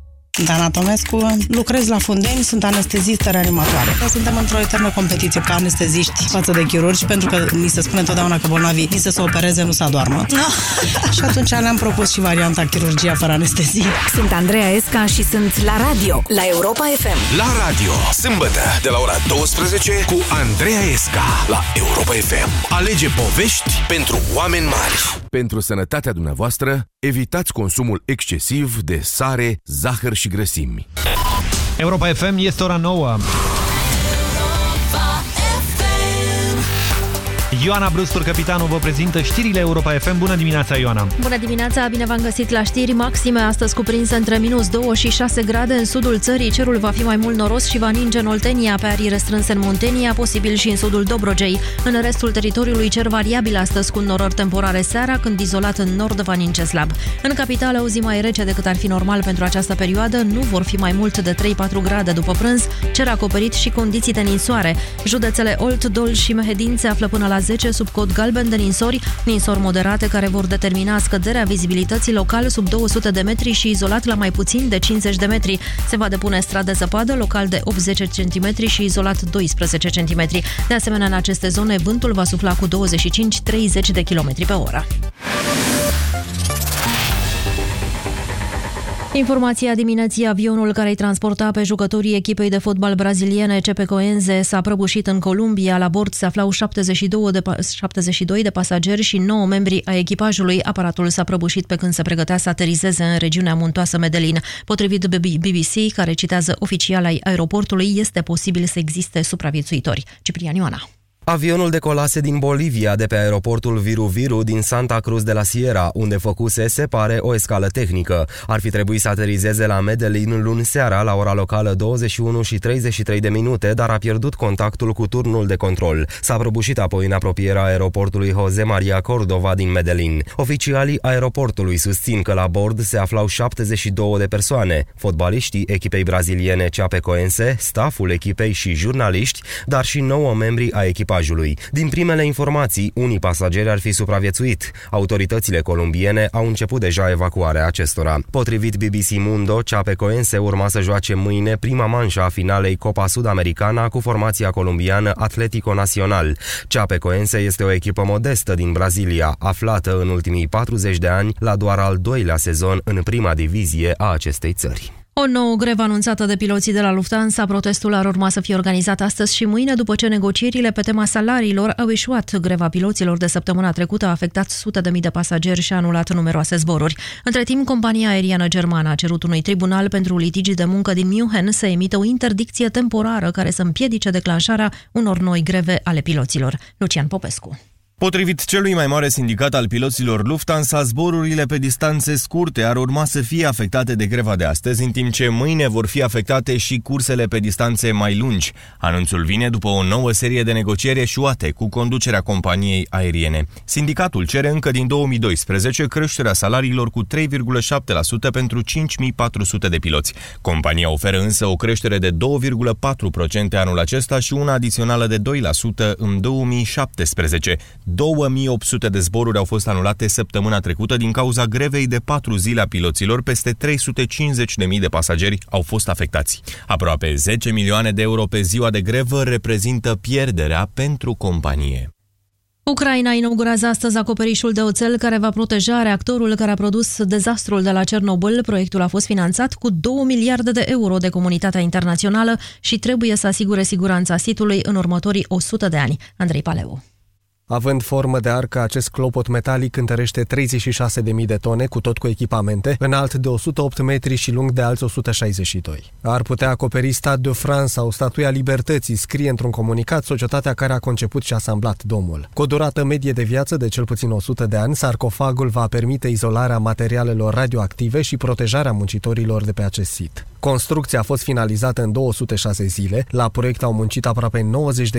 Dana Tomescu, lucrez la Fundeni, sunt anestezistă reanimatoare. Suntem într-o eternă competiție ca anesteziști față de chirurgi, pentru că ni se spune întotdeauna că bolnavii ni se să opereze, nu să adoarmă. și atunci le-am propus și varianta chirurgia fără anestezie. Sunt Andreea Esca și sunt la radio, la Europa FM. La radio, sâmbătă, de la ora 12, cu Andreea Esca, la Europa FM. Alege povești pentru oameni mari. Pentru sănătatea dumneavoastră, evitați consumul excesiv de sare, zahăr și grăsimi. Europa FM este ora 9. Ioana Brustur, capitanul, vă prezintă știrile Europa FM. Bună dimineața, Ioana! Bună dimineața, bine v-am găsit la știri maxime, astăzi cuprinse între minus 2 și 6 grade în sudul țării. Cerul va fi mai mult noros și va ninge în Oltenia, pe arii restrânse în Muntenia, posibil și în sudul Dobrogei. În restul teritoriului cer variabil astăzi cu norori temporare seara, când izolat în nord va ninge slab. În capitală o zi mai rece decât ar fi normal pentru această perioadă, nu vor fi mai mult de 3-4 grade după prânz, cer acoperit și condiții de ninsoare. Județele Olt, Dol și Mehedin se află până la 10 sub cod galben de ninsori, ninsori moderate care vor determina scăderea vizibilității local sub 200 de metri și izolat la mai puțin de 50 de metri. Se va depune strat de zăpadă local de 80 cm și izolat 12 cm. De asemenea, în aceste zone, vântul va sufla cu 25-30 de km pe oră. Informația dimineții, avionul care îi transporta pe jucătorii echipei de fotbal braziliene CP Coenze s-a prăbușit în Columbia. La bord se aflau 72 de, 72 de pasageri și 9 membri ai echipajului. Aparatul s-a prăbușit pe când se pregătea să aterizeze în regiunea muntoasă Medellin. Potrivit BBC, care citează oficial ai aeroportului, este posibil să existe supraviețuitori. Ciprian Ioana. Avionul decolase din Bolivia de pe aeroportul Viru Viru din Santa Cruz de la Sierra, unde făcuse, se pare, o escală tehnică. Ar fi trebuit să aterizeze la Medellin luni seara la ora locală 21 și 33 de minute, dar a pierdut contactul cu turnul de control. S-a prăbușit apoi în apropierea aeroportului Jose Maria Cordova din Medellin. Oficialii aeroportului susțin că la bord se aflau 72 de persoane, fotbaliștii echipei braziliene Chapecoense, staful echipei și jurnaliști, dar și 9 membri a echipei echipajului. Din primele informații, unii pasageri ar fi supraviețuit. Autoritățile colombiene au început deja evacuarea acestora. Potrivit BBC Mundo, Chapecoense urma să joace mâine prima manșă a finalei Copa Sud-Americana cu formația colombiană Atletico Nacional. Chapecoense este o echipă modestă din Brazilia, aflată în ultimii 40 de ani la doar al doilea sezon în prima divizie a acestei țări. O nouă grevă anunțată de piloții de la Lufthansa, protestul ar urma să fie organizat astăzi și mâine după ce negocierile pe tema salariilor au eșuat. Greva piloților de săptămâna trecută a afectat sute de mii de pasageri și a anulat numeroase zboruri. Între timp, compania aeriană germană a cerut unui tribunal pentru litigii de muncă din München să emită o interdicție temporară care să împiedice declanșarea unor noi greve ale piloților. Lucian Popescu. Potrivit celui mai mare sindicat al piloților Lufthansa, zborurile pe distanțe scurte ar urma să fie afectate de greva de astăzi, în timp ce mâine vor fi afectate și cursele pe distanțe mai lungi. Anunțul vine după o nouă serie de negocieri eșuate cu conducerea companiei aeriene. Sindicatul cere încă din 2012 creșterea salariilor cu 3,7% pentru 5400 de piloți. Compania oferă însă o creștere de 2,4% anul acesta și una adițională de 2% în 2017. 2800 de zboruri au fost anulate săptămâna trecută din cauza grevei de 4 zile a piloților, peste 350.000 de pasageri au fost afectați. Aproape 10 milioane de euro pe ziua de grevă reprezintă pierderea pentru companie. Ucraina inaugurează astăzi acoperișul de oțel care va proteja reactorul care a produs dezastrul de la Cernobâl. Proiectul a fost finanțat cu 2 miliarde de euro de comunitatea internațională și trebuie să asigure siguranța sitului în următorii 100 de ani. Andrei Paleu. Având formă de arcă, acest clopot metalic întărește 36.000 de tone, cu tot cu echipamente, înalt de 108 metri și lung de alți 162. Ar putea acoperi Stade de France sau Statuia Libertății, scrie într-un comunicat societatea care a conceput și asamblat domul. Cu o durată medie de viață de cel puțin 100 de ani, sarcofagul va permite izolarea materialelor radioactive și protejarea muncitorilor de pe acest sit. Construcția a fost finalizată în 206 zile. La proiect au muncit aproape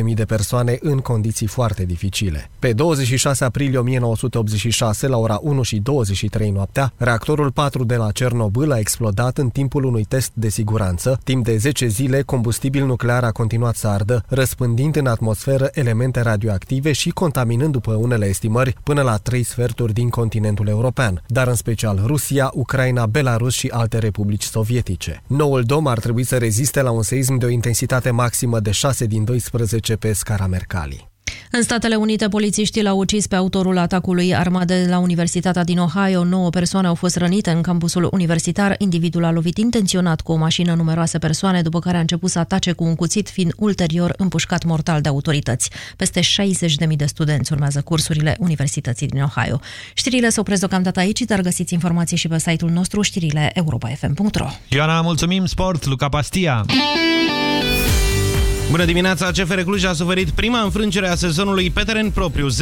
90.000 de persoane în condiții foarte dificile. Pe 26 aprilie 1986, la ora 1 și 23 noaptea, reactorul 4 de la Cernobâl a explodat în timpul unui test de siguranță. Timp de 10 zile, combustibil nuclear a continuat să ardă, răspândind în atmosferă elemente radioactive și contaminând, după unele estimări, până la 3 sferturi din continentul european, dar în special Rusia, Ucraina, Belarus și alte republici sovietice. Noul dom ar trebui să reziste la un seism de o intensitate maximă de 6 din 12 pe scara Mercalli. În Statele Unite, polițiștii l-au ucis pe autorul atacului armat de la Universitatea din Ohio. Nouă persoane au fost rănite în campusul universitar. Individul a lovit intenționat cu o mașină numeroase persoane, după care a început să atace cu un cuțit, fiind ulterior împușcat mortal de autorități. Peste 60.000 de studenți urmează cursurile Universității din Ohio. Știrile s-au opresc deocamdată aici, dar găsiți informații și pe site-ul nostru, știrile europa.fm.ro Ioana, mulțumim! Sport, Luca Pastia! Bună dimineața! CFR Cluj a suferit prima înfrângere a sezonului pe teren propriu, 0-1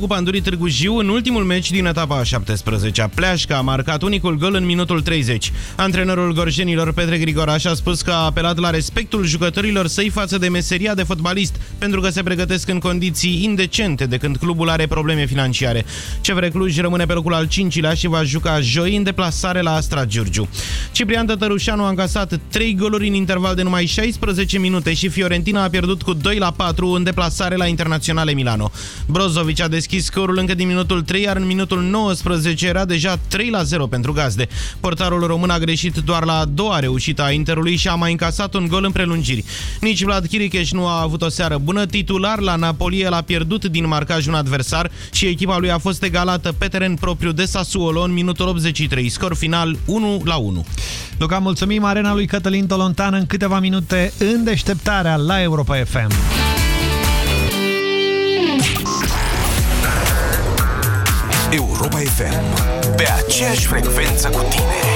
cu Pandurii Târgu Jiu în ultimul meci din etapa a 17-a. Pleașca a marcat unicul gol în minutul 30. Antrenorul gorjenilor Petre Grigoraș a spus că a apelat la respectul jucătorilor săi față de meseria de fotbalist, pentru că se pregătesc în condiții indecente de când clubul are probleme financiare. CFR Cluj rămâne pe locul al 5-lea și va juca joi în deplasare la Astra Giurgiu. Ciprian Tătărușanu a încasat 3 goluri în interval de numai 16 minute și Fiorentina Fiorentina a pierdut cu 2 la 4 în deplasare la Internaționale Milano. Brozovic a deschis scorul încă din minutul 3, iar în minutul 19 era deja 3 la 0 pentru gazde. Portarul român a greșit doar la a doua reușită a Interului și a mai încasat un gol în prelungiri. Nici Vlad Chiricheș nu a avut o seară bună. Titular la Napoli, el a pierdut din marcaj un adversar și echipa lui a fost egalată pe teren propriu de Sassuolo în minutul 83. Scor final 1 la 1. Luca, mulțumim arena lui Cătălin Tolontan în câteva minute în deșteptarea la Europa FM. Europa FM. Pe aceeași frecvență cu tine.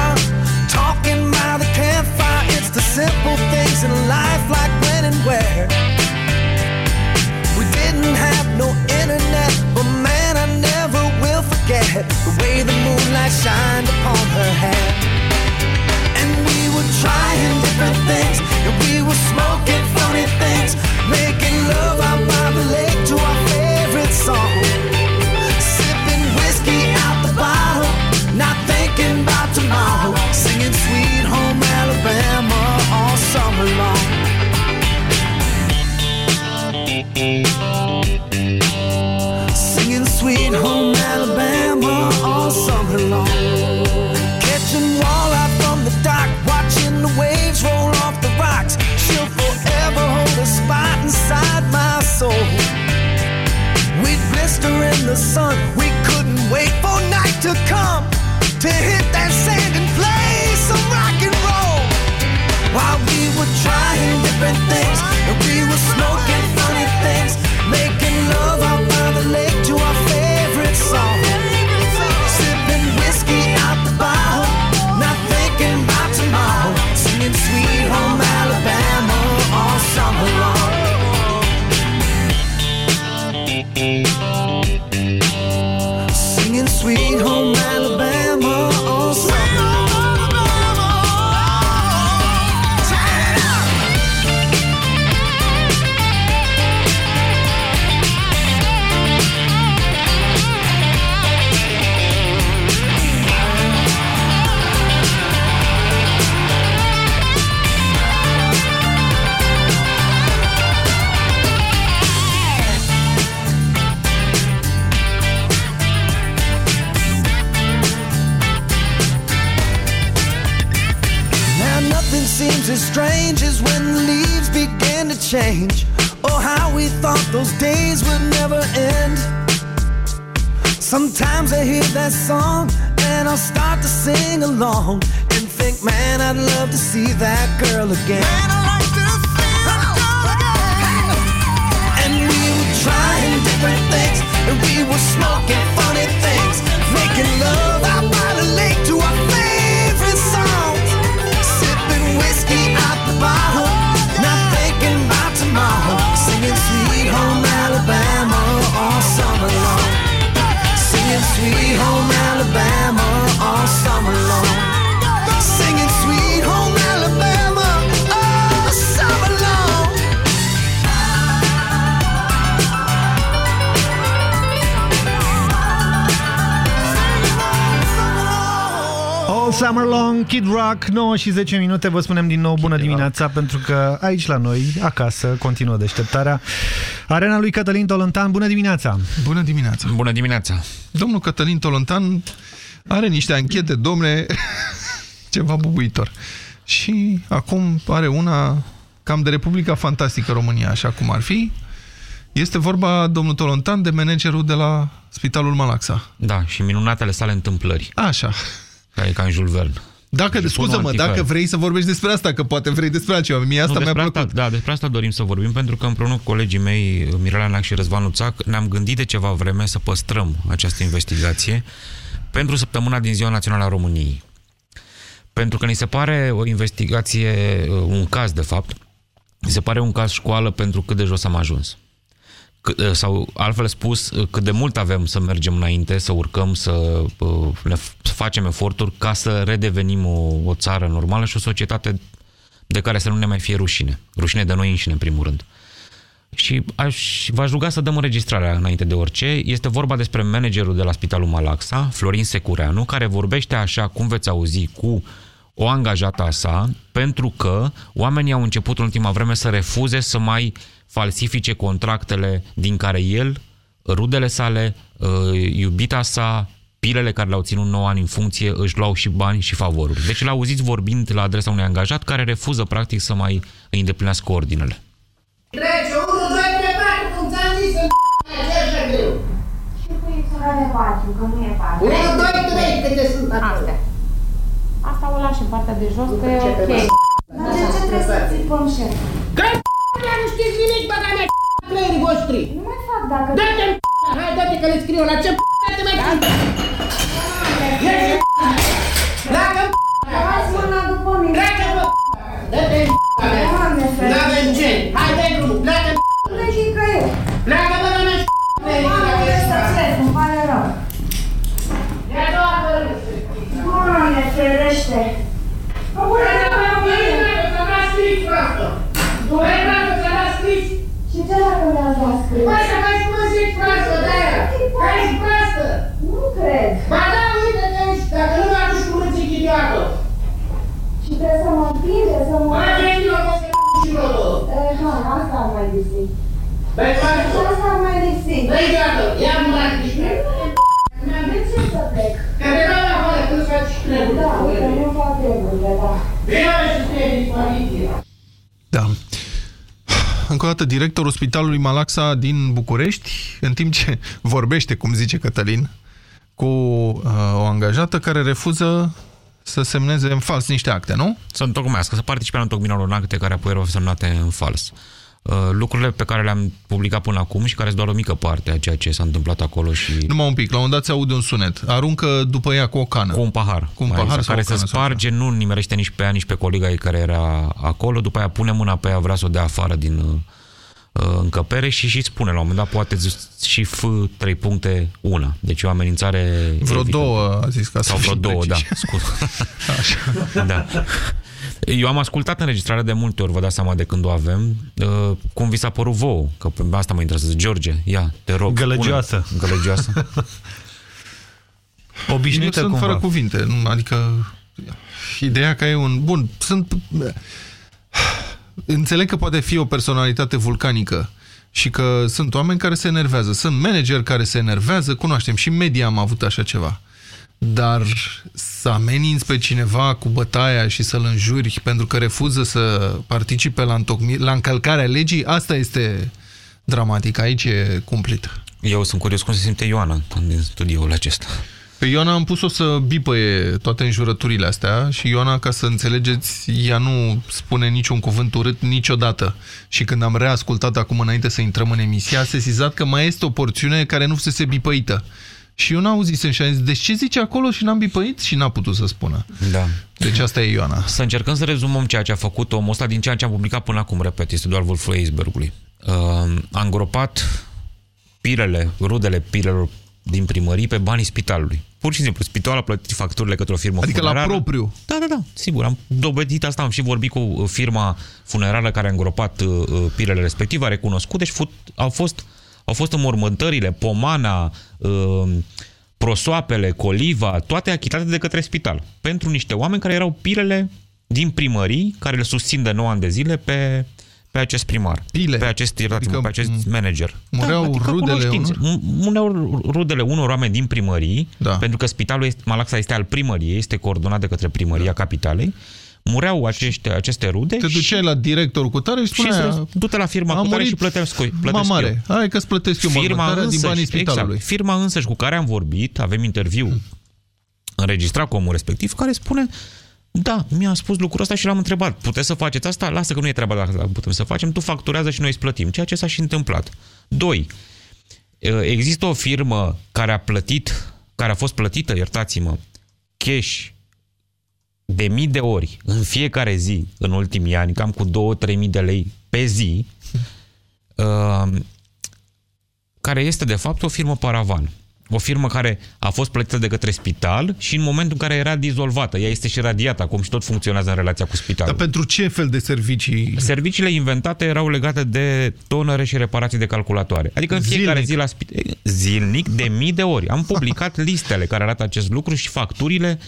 in life, like when and where. We didn't have no internet, but man, I never will forget the way the moonlight shined upon her hair. And we were trying different things, 9 și 10 minute. Vă spunem din nou bună dimineața, pentru că aici la noi, acasă, continuă deșteptarea. Arena lui Cătălin Tolontan, bună dimineața! Bună dimineața! Bună dimineața! Domnul Cătălin Tolontan are niște anchete, domne, ceva bubuitor. Și acum are una cam de Republica Fantastică România, așa cum ar fi. Este vorba, domnul Tolontan, de managerul de la Spitalul Malaxa. Da, și minunatele sale întâmplări. Așa. Care e ca în Jules Verne. Dacă, scuză-mă, dacă vrei să vorbești despre asta, că poate vrei despre altceva. Mie asta mi-a plăcut. Asta, da, despre asta dorim să vorbim, pentru că împreună cu colegii mei, Mirela Nac și Răzvan Luțac, ne-am gândit de ceva vreme să păstrăm această investigație pentru săptămâna din Ziua Națională a României. Pentru că ni se pare o investigație, un caz de fapt, mi se pare un caz școală pentru cât de jos am ajuns. C- sau altfel spus, cât de mult avem să mergem înainte, să urcăm, să, uh, ne, să facem eforturi ca să redevenim o, o țară normală și o societate de care să nu ne mai fie rușine. Rușine de noi înșine, în primul rând. Și aș, v-aș ruga să dăm înregistrarea înainte de orice. Este vorba despre managerul de la Spitalul Malaxa, Florin Secureanu, care vorbește așa, cum veți auzi, cu o angajată a sa, pentru că oamenii au început în ultima vreme să refuze să mai falsifice contractele din care el, rudele sale, uh, iubita sa, pilele care le-au ținut 9 ani în funcție, își luau și bani și favoruri. Deci l-auziți vorbind la adresa unui angajat care refuză practic să mai îi îndeplinească ordinele. Trece, 1, 2, 3, 4, cum ți-am zis, în ce așa greu? Și cu de 4, că nu e 4. 1, 2, 3, câte sunt Astea. Asta o lași în partea de jos, că e Ce ok. trebuie Dar de ce trebuie să țipăm, șef? Că nu știți nimic, băga mea, playerii voștri. Nu mai fac dacă... Dă-te Hai, dă-te că le scriu, la ce te mai țin? Ieși Pleacă Hai mâna după mine. Pleacă, bă! Dă-te Doamne, ferește. N-avem ce! Hai, dă-i drumul, pleacă Unde și că eu? Pleacă, bă, la mea, Doamne, să plec, îmi pare rău. Ia doua, bă, Doamne, ferește. Mă pune să mă mine. Și ce dacă mi-ați dat scris? Băi, să mai spun zic proastă de-aia! Care ești proastă? Nu cred. Ba da, uite-te aici, dacă nu mi-a dus cu mânții chidioată! Și trebuie să mă împinge, să mă... Bă, ce e eu, să și rodul! Eh, ha, asta am mai lipsit. Băi, faci Și asta am mai lipsit. Băi, iată, ia mâna și plec! De ce să plec? Că te dau afară când faci treburi! Da, uite, nu fac treburile, da. Vino și să din poliție! Da. Încă o dată, directorul Spitalului Malaxa din București, în timp ce vorbește, cum zice Cătălin, cu uh, o angajată care refuză să semneze în fals niște acte, nu? Să întocmească, să participe la întocmirea unor acte care apoi erau semnate în fals. Uh, lucrurile pe care le-am publicat până acum și care sunt doar o mică parte a ceea ce s-a întâmplat acolo și... Numai un pic, la un dat se aude un sunet. Aruncă după ea cu o cană. Cu un pahar. Cu un Mai pahar exact, sau care o cană se sau sparge, nu nimerește nici pe ea, nici pe colega ei care era acolo, după aia pune mâna pe ea, vrea să o dea afară din uh, încăpere și și spune la un moment dat poate z- și F 3 puncte una. Deci e o amenințare Vreo evidentă. două, a zis ca să Sau vreo fim două, da. preciși. Scuz. da. Eu am ascultat înregistrarea de multe ori, vă dați seama de când o avem. Uh, Cum vi s-a părut vouă? Că pe asta mă interesează. George, ia, te rog. Gălăgioasă. spune. Gălăgioasă. Obișnuită Eu sunt cumva. fără cuvinte. nu- Adică, ideea că e un... Bun, sunt... Înțeleg că poate fi o personalitate vulcanică și că sunt oameni care se enervează. Sunt manageri care se enervează, cunoaștem și în media am avut așa ceva. Dar să ameninți pe cineva cu bătaia și să-l înjuri pentru că refuză să participe la, întocmi, la încălcarea legii, asta este dramatic. Aici e cumplit. Eu sunt curios cum se simte Ioana în studioul acesta. Pe Ioana am pus-o să bipăie toate înjurăturile astea și Ioana, ca să înțelegeți, ea nu spune niciun cuvânt urât niciodată. Și când am reascultat acum înainte să intrăm în emisia, a sesizat că mai este o porțiune care nu fusese bipăită. Și eu n-auzisem și am zis, deci ce zice acolo și n-am bipăit? Și n-a putut să spună. Da. Deci asta e Ioana. Să încercăm să rezumăm ceea ce a făcut omul ăsta din ceea ce am publicat până acum, repet, este doar vârful icebergului. Uh, a îngropat pirele, rudele pirelor din primării pe banii spitalului. Pur și simplu, spitalul a plătit facturile către o firmă Adică funerară. la propriu. Da, da, da, sigur. Am dovedit asta, am și vorbit cu uh, firma funerară care a îngropat uh, uh, pirele respective, a recunoscut, deci fut, au fost au fost înmormântările, pomana, uh, prosoapele, coliva, toate achitate de către spital. Pentru niște oameni care erau pirele din primării, care le susțin de 9 ani de zile pe, pe acest primar. Pile. Pe acest, adică, pe acest manager. Mureau adică rudele cunoștințe. Mureau rudele unor oameni din primării, Da. pentru că spitalul este, Malaxa este al primăriei, este coordonat de către primăria da. capitalei. Mureau acești, aceste rude Te duceai la directorul cu tare și și spunea să du-te la firma "Am cu tare murit și plătesc, plătesc mamare, eu. hai că-ți plătesc eu firma mormântarea din însăși, banii spitalului. Exact, firma însăși cu care am vorbit, avem interviu înregistrat cu omul respectiv, care spune da, mi-a spus lucrul ăsta și l-am întrebat. Puteți să faceți asta? Lasă că nu e treaba dacă putem să facem. Tu facturează și noi îți plătim. Ceea ce s-a și întâmplat. Doi, există o firmă care a plătit, care a fost plătită, iertați-mă, cash de mii de ori în fiecare zi în ultimii ani, cam cu 2-3 mii de lei pe zi, uh, care este de fapt o firmă paravan. O firmă care a fost plătită de către spital și în momentul în care era dizolvată, ea este și radiată acum și tot funcționează în relația cu spitalul. Dar pentru ce fel de servicii? Serviciile inventate erau legate de tonere și reparații de calculatoare. Adică în fiecare Zilnic. zi la spital, zilnic de mii de ori. Am publicat listele care arată acest lucru și facturile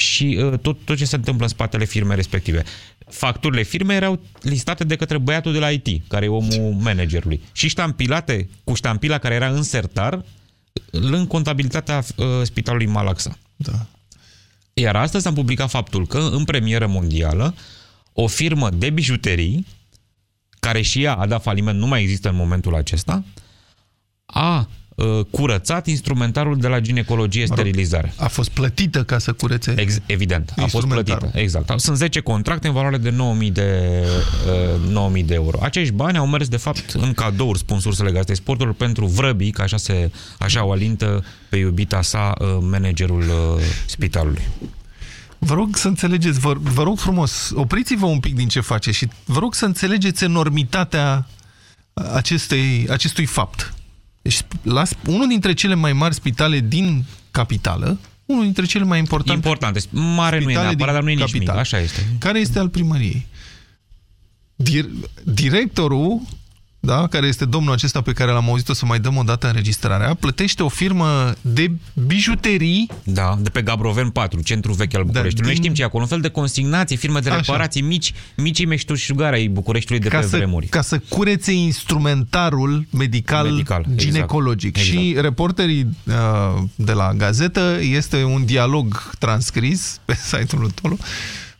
și uh, tot, tot ce se întâmplă în spatele firmei respective. Facturile firmei erau listate de către băiatul de la IT, care e omul managerului. Și ștampilate cu ștampila care era în sertar în contabilitatea uh, spitalului Malaxa. Da. Iar astăzi am publicat faptul că în premieră mondială o firmă de bijuterii, care și ea a dat faliment, nu mai există în momentul acesta, a uh, curățat instrumentarul de la ginecologie sterilizare. A fost plătită ca să curețe Ex- evident, a fost instrumentarul. plătită. Exact. Sunt 10 contracte în valoare de 9.000 de, uh, 9.000 de euro. Acești bani au mers, de fapt, în cadouri, spun sursele gazetei sportului, pentru vrăbii, că așa, se, așa o alintă pe iubita sa uh, managerul uh, spitalului. Vă rog să înțelegeți, vă, vă rog frumos, opriți-vă un pic din ce face și vă rog să înțelegeți enormitatea acestei, acestui fapt. Deci, la, unul dintre cele mai mari spitale din capitală, unul dintre cele mai importante Importante. Mare nu e spitale neapărat, din dar nu e nici mic. capitală. Așa este. care este al primăriei. Dir directorul, da, care este domnul acesta pe care l-am auzit o să mai dăm o dată înregistrarea, plătește o firmă de bijuterii Da, de pe Gabroven 4, centrul vechi al Bucureștiului. Noi din- știm ce e acolo, un fel de consignație, firme de Așa. reparații mici, micii meșteșugari ai Bucureștiului de ca pe să, vremuri. ca să curețe instrumentarul medical, Medical, exact. ginecologic. Și reporterii uh, de la gazetă, este un dialog transcris pe site-ul lui Tolu,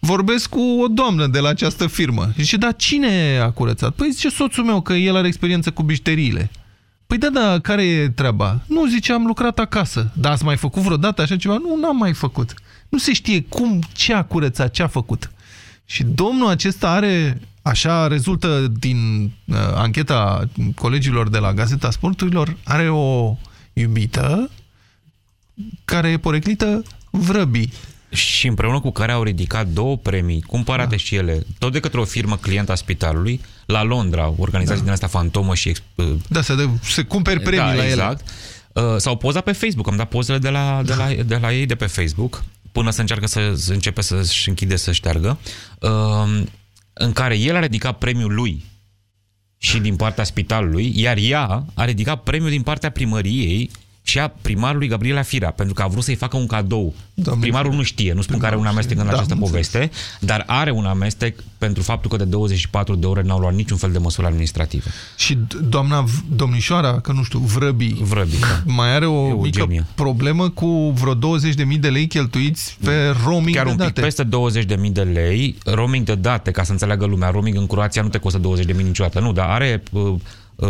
vorbesc cu o doamnă de la această firmă. Și zice, dar cine a curățat? Păi zice soțul meu că el are experiență cu bișteriile. Păi da, da, care e treaba? Nu, zice, am lucrat acasă. Dar ați mai făcut vreodată așa ceva? Nu, n-am mai făcut. Nu se știe cum, ce a curățat, ce a făcut. Și domnul acesta are, așa rezultă din uh, ancheta colegilor de la Gazeta Sporturilor, are o iubită care e poreclită vrăbii. Și împreună cu care au ridicat două premii, cumpărate da. și ele, tot de către o firmă client a spitalului, la Londra, organizații da. din asta fantomă și... ex- Da, se, dă, se cumperi premii da, la exact. ele. Uh, S-au pozat pe Facebook, am dat pozele de la, de, la, de la ei de pe Facebook, până să încearcă să, să începe să-și închide, să șteargă, uh, în care el a ridicat premiul lui și din partea spitalului, iar ea a ridicat premiul din partea primăriei și a primarului Gabriela Firea, pentru că a vrut să-i facă un cadou. Doamne Primarul nu știe, nu spun că are un amestec în Da, această am poveste, dar are un amestec pentru faptul că de 24 de ore n-au luat niciun fel de măsură administrativă. Și d- doamna V- domnișoara, că nu știu, Vrăbii, Vrăbii da. mai are o Eugenia. mică problemă cu vreo 20.000 de lei cheltuiți pe roaming Chiar de un pic date. peste 20.000 de lei, roaming de date, ca să înțeleagă lumea, roaming în Croația nu te costă 20.000 niciodată, nu, dar are uh, uh,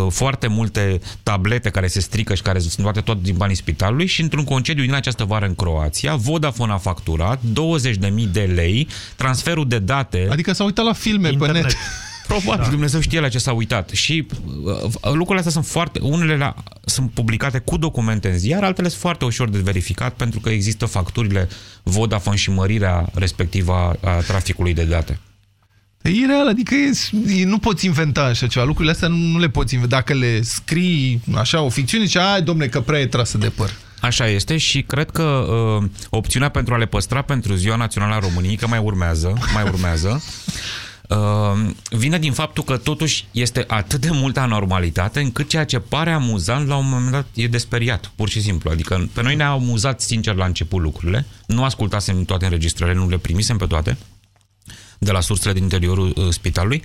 foarte multe tablete care se strică și care sunt luate tot din banii spitalului și într-un concediu din această vară în Croația, Vodafone a facturat 20.000 de lei transferul de date. Adică s-a uitat la filme pe net. Probabil, da. Dumnezeu știe la ce s-a uitat. Și uh, lucrurile astea sunt foarte... Unele la, sunt publicate cu documente în ziar, altele sunt foarte ușor de verificat pentru că există facturile Vodafone și mărirea respectivă a, a traficului de date. E ireal, adică e, e, nu poți inventa așa ceva. Lucrurile astea nu, nu le poți inventa. Dacă le scrii așa, o ficțiune, zice, ai, domne, că prea e trasă de păr. Așa este și cred că uh, opțiunea pentru a le păstra pentru Ziua Națională a României, că mai urmează, mai urmează, uh, vine din faptul că totuși este atât de multă anormalitate încât ceea ce pare amuzant la un moment dat e desperiat, pur și simplu. Adică pe noi ne-a amuzat sincer la început lucrurile, nu ascultasem toate înregistrările, nu le primisem pe toate de la sursele din interiorul uh, spitalului,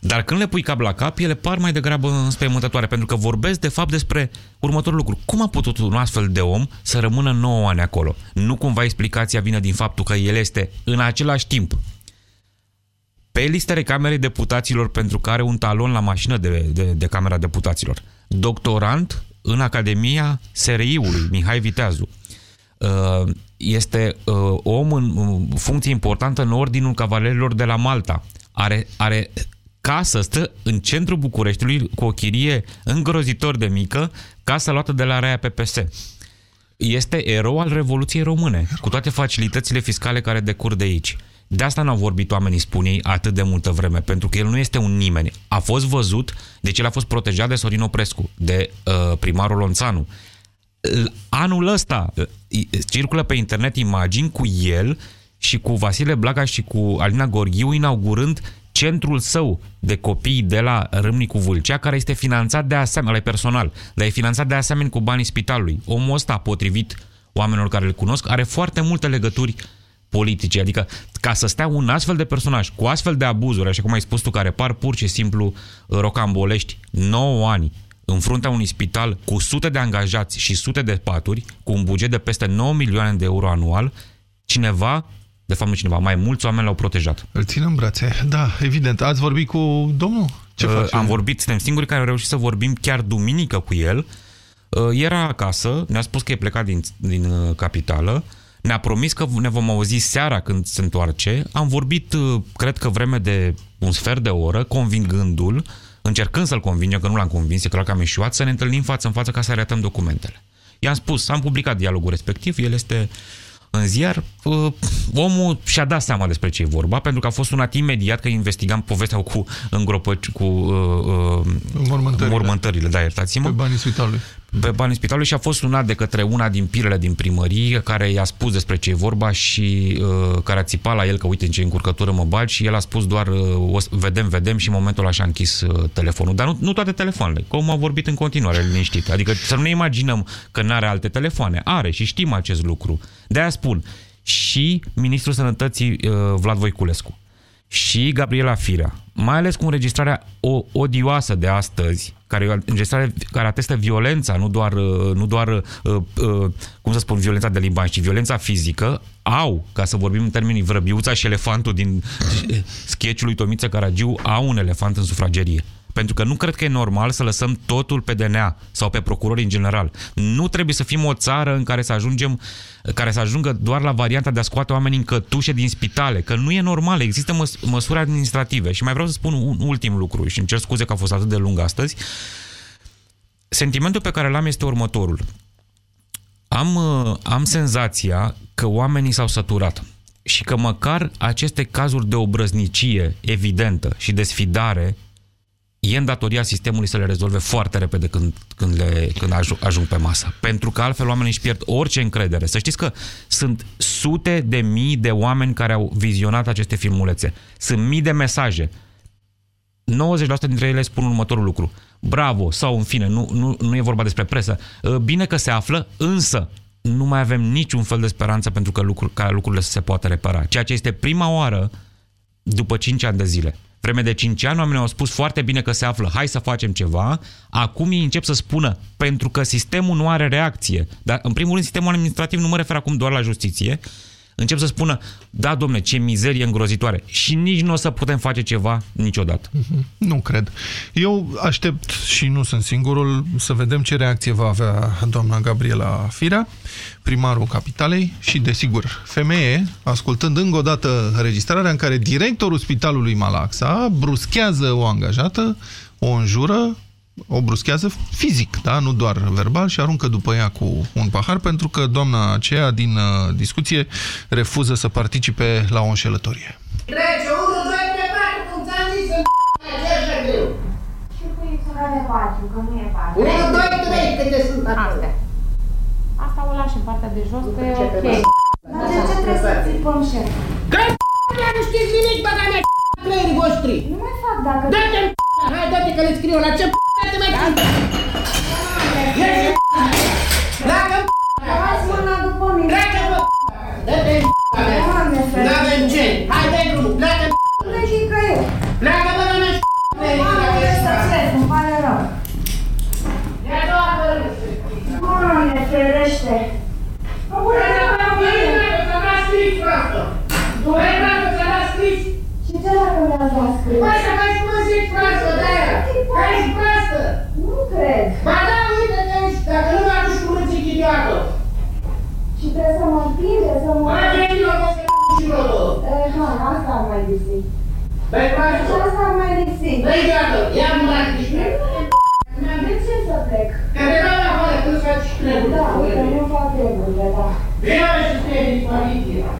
dar când le pui cap la cap, ele par mai degrabă înspăimântătoare, pentru că vorbesc de fapt despre următorul lucru. Cum a putut un astfel de om să rămână 9 ani acolo? Nu cumva explicația vine din faptul că el este în același timp pe listele Camerei Deputaților pentru că are un talon la mașină de, de, de Camera Deputaților. Doctorant în Academia SRI-ului, Mihai Viteazu. Uh, Este uh, om în uh, funcție importantă în Ordinul Cavalerilor de la Malta. Are, are casă, stă în centrul Bucureștiului cu o chirie îngrozitor de mică, casă luată de la Raia PPS. Este erou al Revoluției Române, cu toate facilitățile fiscale care decur de aici. De asta n-au vorbit oamenii, spun ei, atât de multă vreme, pentru că el nu este un nimeni. A fost văzut, deci el a fost protejat de Sorin Oprescu, de uh, primarul Lonțanu. L- Anul ăsta uh, i- circulă pe internet imagini cu el și cu Vasile Blaga și cu Alina Gorghiu inaugurând centrul său de copii de la Râmnicu Vâlcea, care este finanțat de asemenea, ăla e personal, dar e finanțat de asemenea cu banii spitalului. Omul ăsta, potrivit oamenilor care îl cunosc, are foarte multe legături politice. Adică, ca să stea un astfel de personaj cu astfel de abuzuri, așa cum ai spus tu, care par pur și simplu uh, rocambolești, 9 ani, în fruntea unui spital cu sute de angajați și sute de paturi, cu un buget de peste 9 milioane de euro anual, cineva, de fapt nu cineva, mai mulți oameni l-au protejat. Îl țin în brațe. Da, evident. Ați vorbit cu domnul? Ce Uh, face? Am vorbit, suntem singurii care au reușit să vorbim chiar duminică cu el. Uh, Era acasă, ne-a spus că e plecat din, din uh, capitală, ne-a promis că ne vom auzi seara când se întoarce. Am vorbit, uh, cred că vreme de un sfert de oră, convingându-l, încercând să-l convingem, că nu l-am convins, e clar că am eșuat, să ne întâlnim față în față ca să arătăm documentele. I-am spus, am publicat dialogul respectiv, el este în ziar, uh, omul și-a dat seama despre ce e vorba, pentru că a fost sunat imediat că investigam povestea cu îngropă, cu uh, uh, Mormântările. mormântările, da, iertați-mă. Pe banii spitalului. Pe banii spitalului și a fost sunat de către una din pirele din primărie care i-a spus despre ce e vorba și uh, care a țipat la el că uite în ce încurcătură mă bagi și el a spus doar uh, o, să- vedem, vedem și în momentul ăla și-a închis uh, telefonul. Dar nu, nu toate telefoanele, că omul a vorbit în continuare liniștit. Adică să nu ne imaginăm că nu are alte telefoane. Are și știm acest lucru. De-aia spun, și Ministrul Sănătății uh, Vlad Voiculescu și Gabriela Firea, mai ales cu înregistrarea o, odioasă de astăzi, care e o înregistrare care atestă violența, nu doar, uh, nu doar uh, uh, cum să spun, violența de limbaj, ci violența fizică, au, ca să vorbim în termenii vrăbiuța și elefantul din sketch-ul lui Tomiță Caragiu, au un elefant în sufragerie. Pentru că nu cred că e normal să lăsăm totul pe DNA sau pe procurori în general. Nu trebuie să fim o țară în care să ajungem, care să ajungă doar la varianta de a scoate oamenii în cătușe din spitale, că nu e normal, există măs- măsuri administrative. Și mai vreau să spun un ultim lucru și îmi cer scuze că a fost atât de lung astăzi. Sentimentul pe care l-am este următorul. Am, uh, am senzația că oamenii s-au săturat și că măcar aceste cazuri de obrăznicie evidentă și de sfidare e în datoria sistemului să le rezolve foarte repede când, când, le, când ajung, ajung pe masă. Pentru că altfel oamenii își pierd orice încredere. Să știți că sunt sute de mii de oameni care au vizionat aceste filmulețe. Sunt mii de mesaje. 90% dintre ele spun următorul lucru. bravo, sau în fine, nu, nu, nu e vorba despre presă, uh, bine că se află, însă nu mai avem niciun fel de speranță pentru că lucruri, ca lucrurile să se poată repara. Ceea ce este prima oară după 5 ani de zile. Vreme de 5 ani, oamenii au spus foarte bine că se află, hai să facem ceva. Acum ei încep să spună, pentru că sistemul nu are reacție. Dar, în primul rând, sistemul administrativ nu mă refer acum doar la justiție. Încep să spună, da, domne, ce mizerie îngrozitoare. Și nici nu o să putem face ceva niciodată. Nu cred. Eu aștept și nu sunt singurul să vedem ce reacție va avea doamna Gabriela Firea, primarul capitalei și, desigur, femeie, ascultând încă o dată înregistrarea în care directorul spitalului Malaxa bruschează o angajată, o înjură, o bruschează fizic, da? nu doar verbal, și aruncă după ea cu un pahar, pentru că doamna aceea din uh, discuție refuză să participe la o înșelătorie. Trece, 1, 2, 3, 4, cum ți-am zis, în ce așa greu? Și cu X-ura de 4, că nu e 4. 1, 2, 3, câte sunt acolo. Asta o lași în partea de jos, că e Ce ok. te Dar de ce trebuie să țipăm, șef? Că nu știți nimic, băga mea, creierii voștri. Nu mai fac dacă... Dă-te în Hai, dă-te că le scriu, la ce te mai cântă? Ieși Pleacă Dați mâna după mine. Pleacă, bă! Dă-te în Doamne, ferește. N-avem ce! Hai, dai drumul, pleacă Unde și că eu? Pleacă, bă, la mea Mamă, trebuie să plec, îmi pare rău. Ia doar, bă, Doamne, ferește. Mă pune de pe mine. Să l-a scris, frate! Hai, frate, să l-a scris! Și ce dacă mi-ați dat scris? Băi, să mai spun zic proastă de-aia! Că ești proastă! Nu cred. Ba da, uite că ești, dacă nu mă aduci cu mânții chidioată! Și trebuie să mă împinge, să mă... Bă, veni-o, bă, să și rodă! Eh, ha, asta ar mai lipsi. Băi, Și proastă! asta ar mai lipsi. Băi, iată, ia-mă la niște! De ce să plec? Că de la afară când faci treburi. Da, uite, nu fac treburile, da. Vino și să te dispoziție!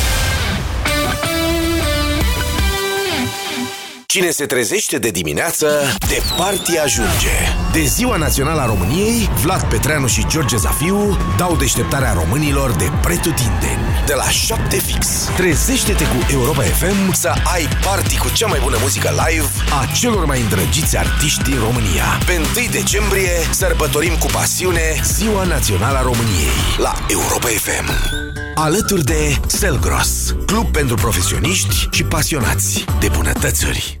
Cine se trezește de dimineață, departe ajunge. De Ziua Națională a României, Vlad Petreanu și George Zafiu dau deșteptarea românilor de pretutindeni. De la 7 fix. Trezește-te cu Europa FM să ai party cu cea mai bună muzică live a celor mai îndrăgiți artiști din România. Pe 1 decembrie sărbătorim cu pasiune Ziua Națională a României la Europa FM. Alături de Selgros, club pentru profesioniști și pasionați de bunătățuri.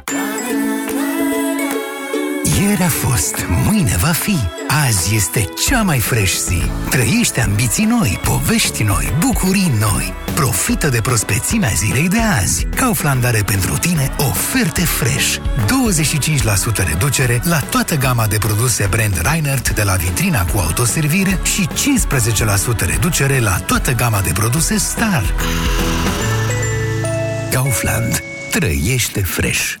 Ieri a fost, mâine va fi. Azi este cea mai fresh zi. Trăiește ambiții noi, povești noi, bucurii noi. Profită de prospețimea zilei de azi. Kaufland are pentru tine oferte fresh. 25% reducere la toată gama de produse brand Reinert de la vitrina cu autoservire și 15% reducere la toată gama de produse Star. Kaufland. Trăiește fresh.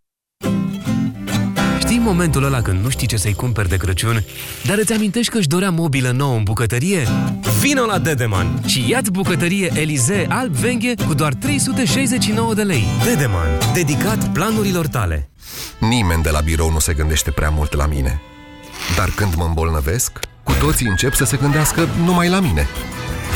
Știi momentul ăla când nu știi ce să-i cumperi de Crăciun, dar îți amintești că își dorea mobilă nouă în bucătărie? Vino la Dedeman și ia-ți bucătărie Elize alb venghe cu doar 369 de lei. Dedeman, dedicat planurilor tale. Nimeni de la birou nu se gândește prea mult la mine. Dar când mă îmbolnăvesc, cu toții încep să se gândească numai la mine.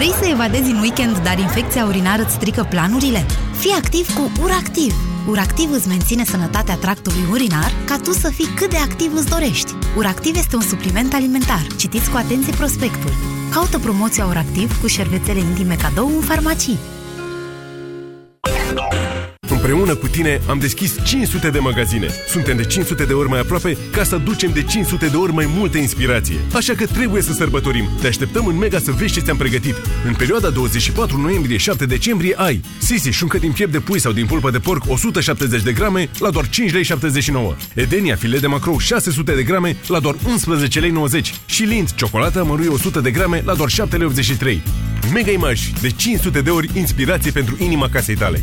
Vrei să evadezi în weekend, dar infecția urinară îți strică planurile? Fii activ cu URACTIV! URACTIV îți menține sănătatea tractului urinar ca tu să fii cât de activ îți dorești. URACTIV este un supliment alimentar. Citiți cu atenție prospectul. Caută promoția URACTIV cu șervețele intime cadou în farmacii. Împreună cu tine am deschis 500 de magazine. Suntem de 500 de ori mai aproape ca să ducem de 500 de ori mai multă inspirație. Așa că trebuie să sărbătorim. Te așteptăm în Mega să vezi ce ți-am pregătit. În perioada 24 noiembrie-7 decembrie ai Sisi șuncă din piept de pui sau din pulpă de porc 170 de grame la doar 5 lei 79. Edenia filet de macrou 600 de grame la doar 11 lei 90 și Lind ciocolată mărui 100 de grame la doar 7 lei 83. Mega Image de 500 de ori inspirație pentru inima casei tale.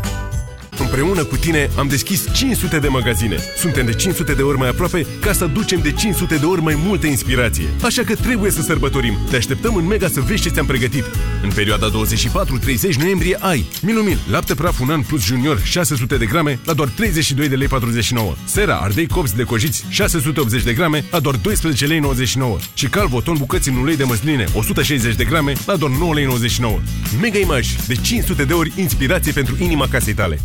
Împreună cu tine am deschis 500 de magazine. Suntem de 500 de ori mai aproape ca să ducem de 500 de ori mai multă inspirație. Așa că trebuie să sărbătorim. Te așteptăm în Mega să vezi ce ți-am pregătit. În perioada 24-30 noiembrie ai Minumil, lapte praf un an plus junior 600 de grame la doar 32 de lei 49. Sera, ardei copți de cojiți 680 de grame la doar 12 lei 99. Și calvo ton bucăți în ulei de măsline 160 de grame la doar 9 lei 99. Mega Image, de 500 de ori inspirație pentru inima casei tale.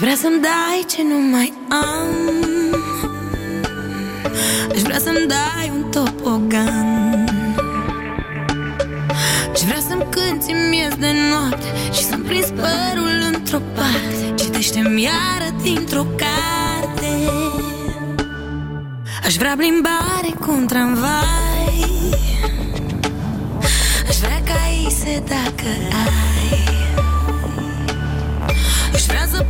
Vrea să-mi dai ce nu mai am. Aș vrea să-mi dai un topogan. Aș vrea să-mi cânti miez de noapte Și să-mi prins părul într-o parte. Citește-mi iară dintr-o carte. Aș vrea plimbare cu un tramvai. Aș vrea ca ise dacă ai. Aș vrea zăpadă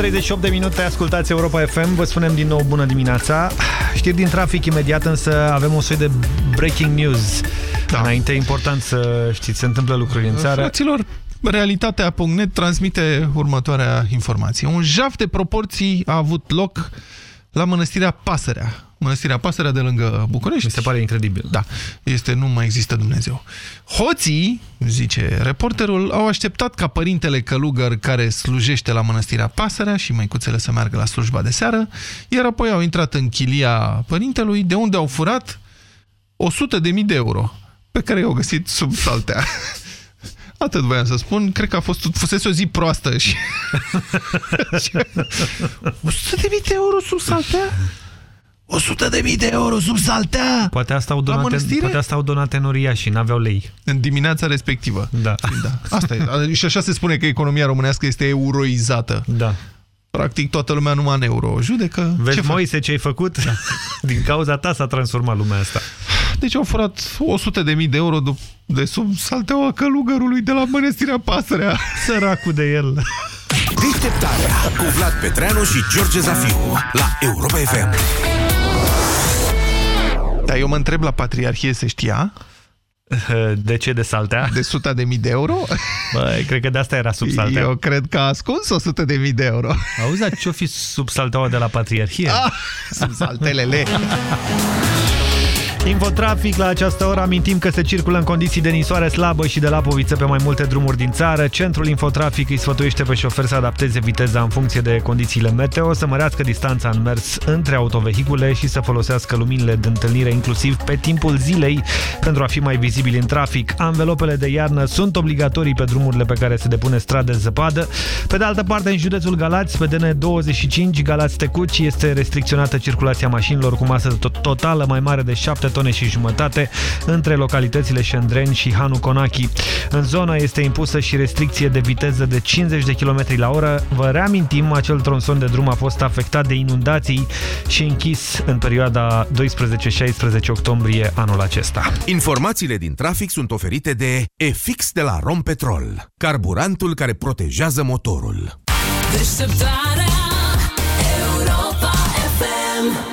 38 de minute, ascultați Europa FM, vă spunem din nou bună dimineața. Știri din trafic imediat, însă avem un soi de breaking news. Da. Înainte, e important să știți, se întâmplă lucruri în țară. Fraților, realitatea.net transmite următoarea informație. Un jaf de proporții a avut loc la mănăstirea Pasărea, Mănăstirea Pasărea de lângă București. Mi se pare incredibil. Da, este nu mai există Dumnezeu. Hoții, zice reporterul, au așteptat ca părintele călugăr care slujește la Mănăstirea Pasărea și măicuțele să meargă la slujba de seară, iar apoi au intrat în chilia părintelui, de unde au furat 100.000 de euro, pe care i-au găsit sub saltea. Atât voiam să spun, cred că a fost, fusese o zi proastă și... 100 de mii de euro sub saltea? 100 de mii de euro sub saltea? Poate asta au donat, în, poate asta au donat în Oria și n-aveau lei. În dimineața respectivă. Da. da. Asta e. Și așa se spune că economia românească este euroizată. Da. Practic toată lumea numai în euro. Judecă. Vezi, ce Moise, ce ai făcut? Da. Din cauza ta s-a transformat lumea asta. Deci au furat 100 de mii de euro de sub salteaua călugărului de la Mănăstirea Pasărea. Săracul de el. Deșteptarea cu Vlad Petreanu și George Zafiu la Europa FM. Dar eu mă întreb la Patriarhie se știa? De ce de saltea? De 100 de mii de euro? Băi, cred că de asta era sub saltea. Eu cred că a ascuns 100 de mii de euro. Auzi, ce-o fi sub salteaua de la Patriarhie? Ah, sub saltelele. Infotrafic la această oră amintim că se circulă în condiții de nisoare slabă și de lapoviță pe mai multe drumuri din țară. Centrul Infotrafic îi sfătuiește pe șofer să adapteze viteza în funcție de condițiile meteo, să mărească distanța în mers între autovehicule și să folosească luminile de întâlnire inclusiv pe timpul zilei pentru a fi mai vizibili în trafic. Anvelopele de iarnă sunt obligatorii pe drumurile pe care se depune stradă zăpadă. Pe de altă parte, în județul Galați, pe DN25 Galați-Tecuci este restricționată circulația mașinilor cu masă totală mai mare de 7 tone și jumătate între localitățile Șendreni și Hanu Conachi. În zonă este impusă și restricție de viteză de 50 de km la oră. Vă reamintim, acel tronson de drum a fost afectat de inundații și închis în perioada 12-16 octombrie anul acesta. Informațiile din trafic sunt oferite de EFIX de la Rompetrol, carburantul care protejează motorul. Deșteptarea Europa FM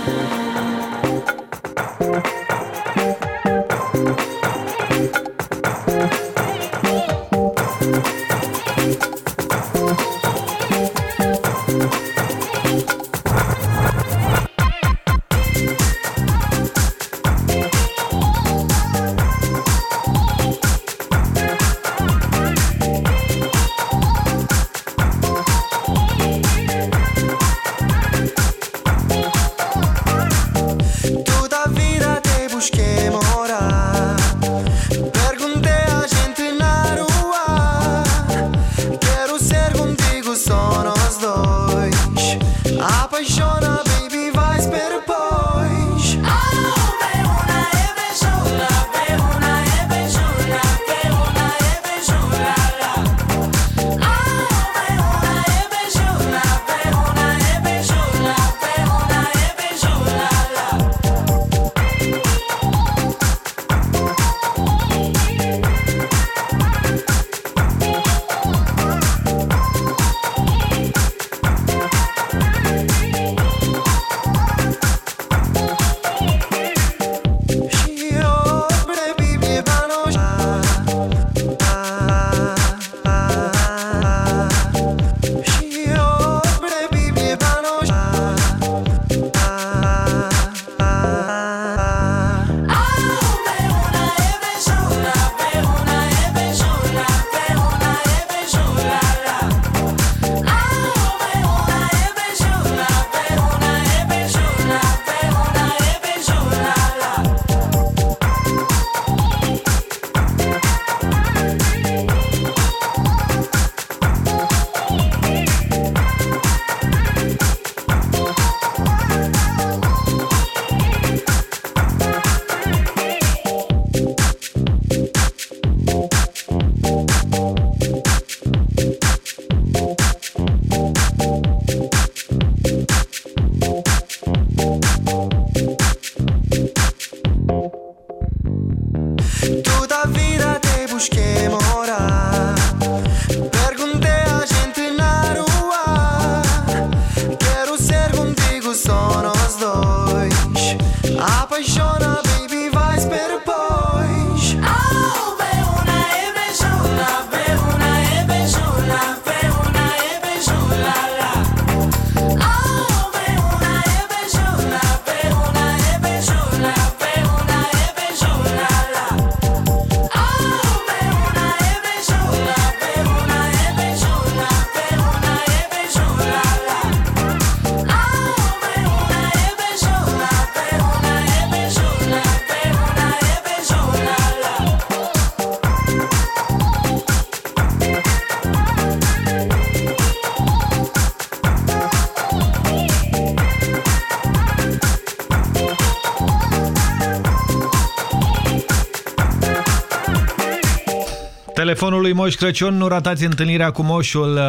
Telefonul lui Moș Crăciun, nu ratați întâlnirea cu Moșul, uh,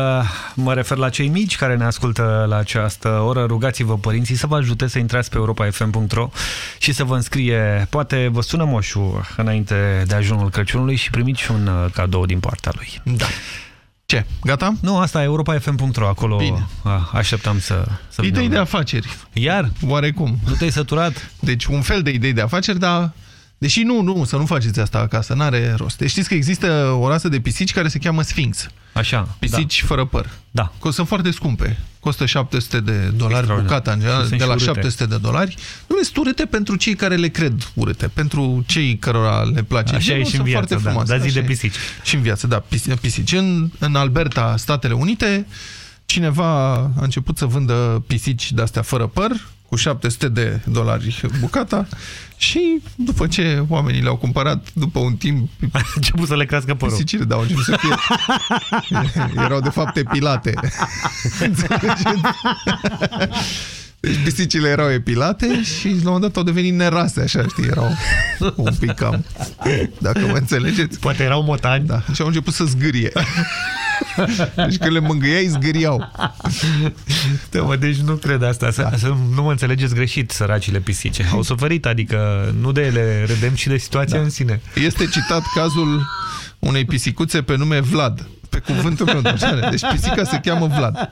mă refer la cei mici care ne ascultă la această oră. Rugați-vă părinții să vă ajute să intrați pe europa.fm.ro și să vă înscrie. Poate vă sună Moșul înainte de ajunul Crăciunului și primiți un uh, cadou din partea lui. Da. Ce? Gata? Nu, asta e europa.fm.ro, acolo Bine. A, așteptam să, să Idei vină. de afaceri. Iar? Oarecum. Nu te-ai săturat? Deci un fel de idei de afaceri, dar... Deși nu, nu, să nu faceți asta acasă, n-are rost. Deci știți că există o rasă de pisici care se cheamă Sphinx. Așa, Pisici da. fără păr. Da. Că sunt foarte scumpe. Costă 700 de dolari bucata, în general, Sunt de și la urâte. 700 de dolari. Nu sunt urâte pentru cei care le cred urâte. Pentru cei cărora le place. Așa genul, e și în sunt viață, foarte da. frumoase. Da, zi de Așa e. pisici. Și în viață, da, pis- pisici. În, în Alberta, Statele Unite, cineva a început să vândă pisici de-astea fără păr, cu 700 de dolari bucata și după ce oamenii le-au cumpărat, după un timp... A început să le crească părul. Pisicile, da, au început să fie... Erau de fapt epilate. Înțelegeți? Deci pisicile erau epilate și la un moment dat au devenit nerase, așa, știi, erau un pic cam, dacă mă înțelegeți. Poate erau motani. Da, și au început să zgârie. Deci când le mângâiai, zgâriau. Da, mă, deci nu cred asta. Să, să nu mă înțelegeți greșit, săracile pisice. Au suferit, adică nu de ele râdem, ci de situația Da. în sine. Este citat cazul unei pisicuțe pe nume Vlad. Pe cuvântul meu, de așa. Deci pisica se cheamă Vlad.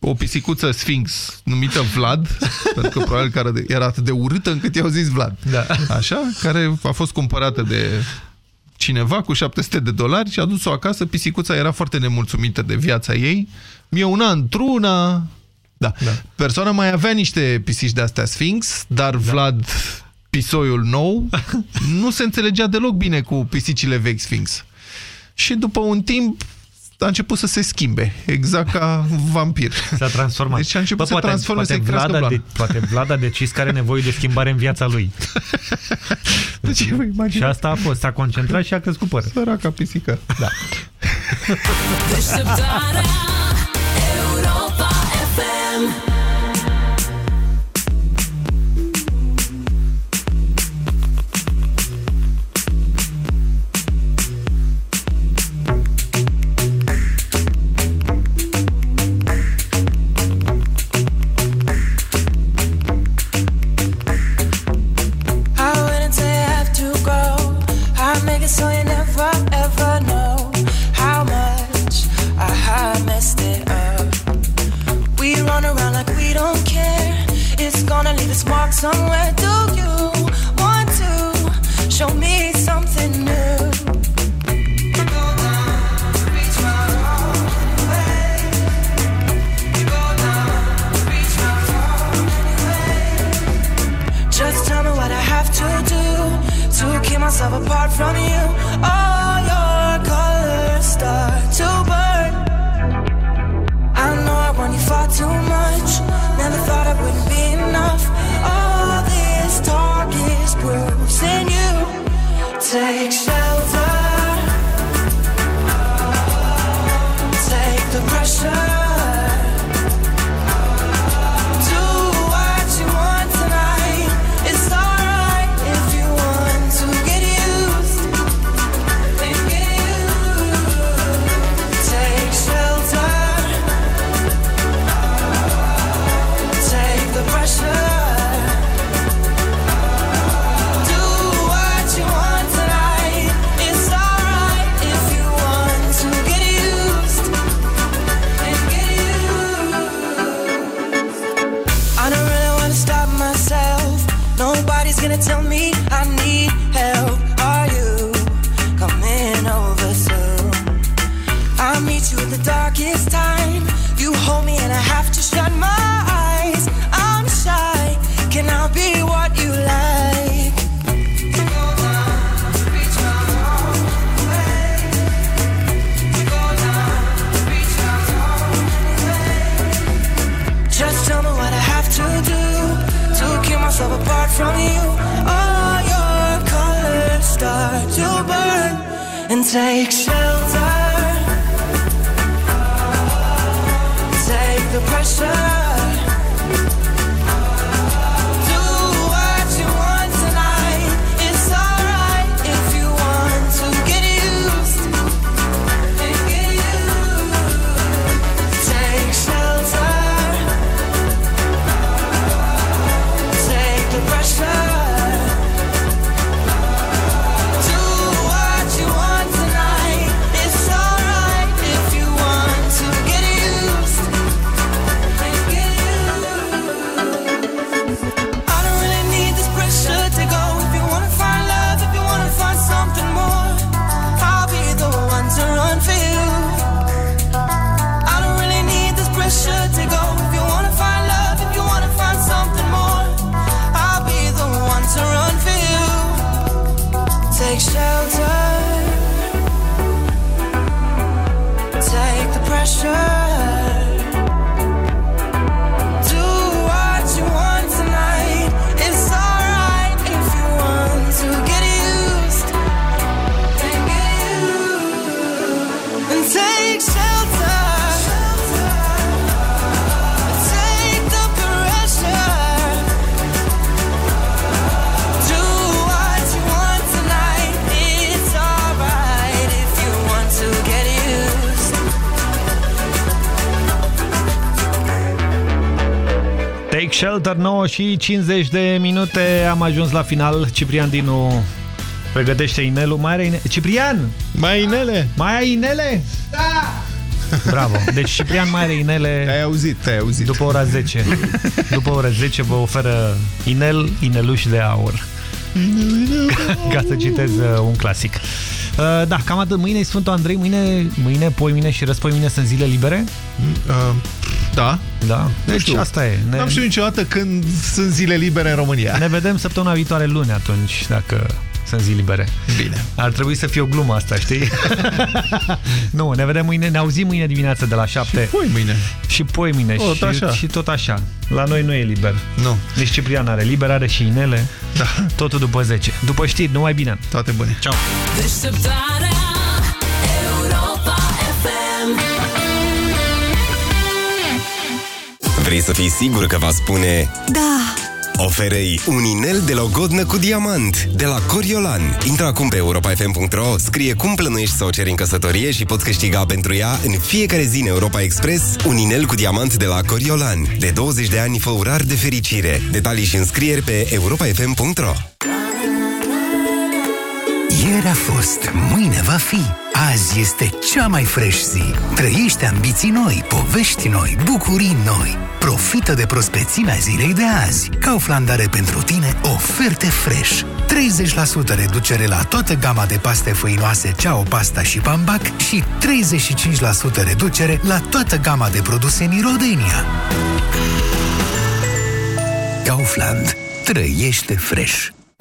O pisicuță Sphinx numită Vlad, pentru că probabil că era atât de urâtă încât i-au zis Vlad. Da. Așa, care a fost cumpărată de cineva cu 700 de dolari și a dus-o acasă. Pisicuța era foarte nemulțumită de viața ei. Mie una într-una... Da. da. Persoana mai avea niște pisici de-astea Sphinx, dar Vlad, pisoiul nou, nu se înțelegea deloc bine cu pisicile vechi Sphinx. Și după un timp a început să se schimbe, exact ca un vampir. S-a transformat. Deci a început Bă, să transforme, să poate, crească Vlad a blană. de, poate Vlad a decis că are nevoie de schimbare în viața lui. Deci, vă imaginați? Și asta a fost. S-a concentrat și a crescut păr. Săraca pisică. Da. Deșteptarea Europa FM somewhere. Do you want to show me something new? Just tell me what I have to do to keep myself apart from you. mistakes. And take Shelter 9 și 50 de minute Am ajuns la final Ciprian Dinu pregătește inelul Mai are ine... Ciprian! Mai ai inele? Mai ai inele? Da! Bravo. Deci Ciprian mai are inele... Ai auzit, ai auzit. După ora 10. După ora 10 vă oferă inel, ineluș de aur. Ca să citez uh, un clasic. Uh, da, cam atât. Mâine e Sfântul Andrei, mâine, mâine, poimine și răspoi mâine sunt zile libere? Uh, da. Da. Deci știu. asta e. Ne... N-am știut niciodată când sunt zile libere în România. Ne vedem săptămâna viitoare luni atunci, dacă sunt zi libere. Bine. Ar trebui să fie o glumă asta, știi? nu, ne vedem mâine, ne auzim mâine dimineață de la 7. Și poi mâine. Și poi mâine. Tot și, așa. și tot așa. La noi nu e liber. Nu. Nici Ciprian are liber, are și inele. Da. Totul după 10. După știri, numai bine. Toate bune. Ciao. Vrei să fii sigur că va spune Da! Oferei un inel de logodnă cu diamant de la Coriolan. Intră acum pe europafm.ro, scrie cum plănuiești să o ceri în căsătorie și poți câștiga pentru ea în fiecare zi în Europa Express un inel cu diamant de la Coriolan. De 20 de ani fă urar de fericire. Detalii și înscrieri pe europafm.ro Ieri a fost, mâine va fi. Azi este cea mai fresh zi. Trăiește ambiții noi, povești noi, bucurii noi. Profită de prospețimea zilei de azi. Kaufland are pentru tine oferte fresh. 30% reducere la toată gama de paste făinoase Ceau Pasta și Pambac și 35% reducere la toată gama de produse Mirodenia. Kaufland. Trăiește fresh.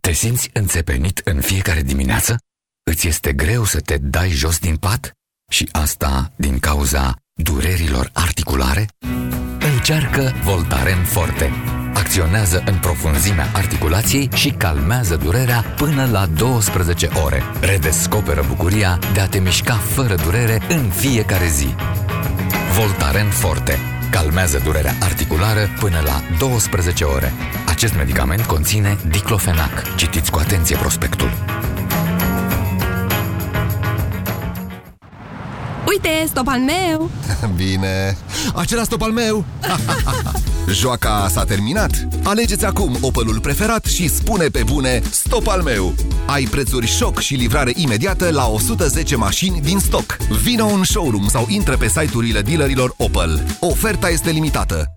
Te simți înțepenit în fiecare dimineață? Îți este greu să te dai jos din pat? Și asta din cauza durerilor articulare? Încearcă Voltaren Forte. Acționează în profunzimea articulației și calmează durerea până la 12 ore. Redescoperă bucuria de a te mișca fără durere în fiecare zi. Voltaren Forte. Calmează durerea articulară până la 12 ore. Acest medicament conține diclofenac. Citiți cu atenție prospectul. Uite, stop al meu! Bine, acela stop al meu! Joaca s-a terminat? Alegeți acum Opelul preferat și spune pe bune stop al meu! Ai prețuri șoc și livrare imediată la 110 mașini din stoc. Vino în showroom sau intră pe site-urile dealerilor Opel. Oferta este limitată.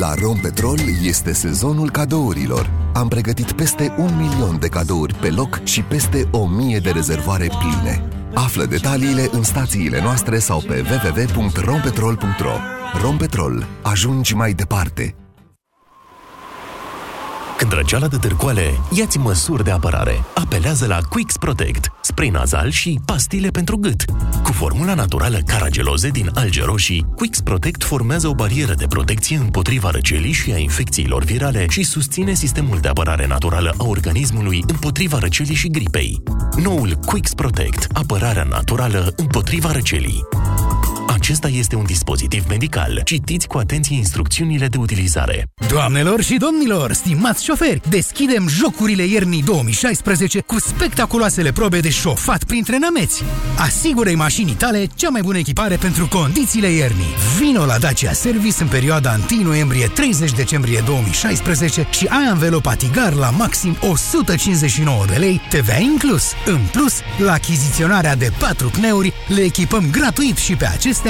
La Rompetrol este sezonul cadourilor. Am pregătit peste un milion de cadouri pe loc și peste o mie de rezervoare pline. Află detaliile în stațiile noastre sau pe www.rompetrol.ro Rompetrol. Ajungi mai departe. Când răceala de târcoale, ia-ți măsuri de apărare. Apelează la Quix Protect, spray nazal și pastile pentru gât. Cu formula naturală carageloze din alge roșii, Quix Protect formează o barieră de protecție împotriva răcelii și a infecțiilor virale și susține sistemul de apărare naturală a organismului împotriva răcelii și gripei. Noul Quix Protect, apărarea naturală împotriva răcelii. Acesta este un dispozitiv medical. Citiți cu atenție instrucțiunile de utilizare. Doamnelor și domnilor, stimați șoferi, deschidem jocurile iernii 2016 cu spectaculoasele probe de șofat printre nămeți. Asigură-i mașinii tale cea mai bună echipare pentru condițiile iernii. Vino la Dacia Service în perioada 1 noiembrie-30 decembrie 2016 și ai anvelop Atigar la maxim 159 de lei, TVA inclus. În plus, la achiziționarea de 4 pneuri, le echipăm gratuit și pe acestea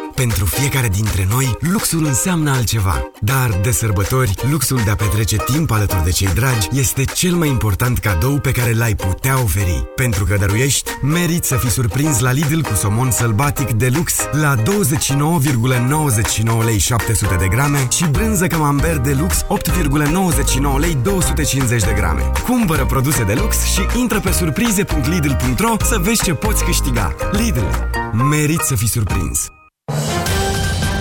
Pentru fiecare dintre noi, luxul înseamnă altceva. Dar, de sărbători, luxul de a petrece timp alături de cei dragi este cel mai important cadou pe care l-ai putea oferi. Pentru că dăruiești, meriți să fii surprins la Lidl cu somon sălbatic de lux la 29,99 lei 700 de grame și brânză camembert de lux 8,99 lei 250 de grame. Cumpără produse de lux și intră pe surprize.lidl.ro să vezi ce poți câștiga. Lidl. Meriți să fii surprins.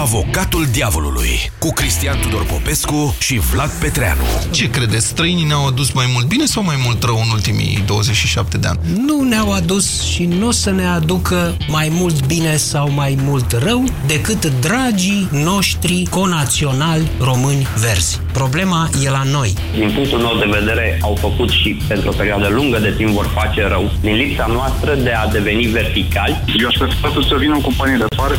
Avocatul diavolului cu Cristian Tudor Popescu și Vlad Petreanu. Ce credeți? Străinii ne-au adus mai mult bine sau mai mult rău în ultimii 27 de ani? Nu ne-au adus și nu o să ne aducă mai mult bine sau mai mult rău decât dragii noștri conaționali români verzi. Problema e la noi. Din punctul meu de vedere, au făcut și pentru o perioadă lungă de timp vor face rău din lipsa noastră de a deveni verticali. Eu aș prefera să vină o companie de afară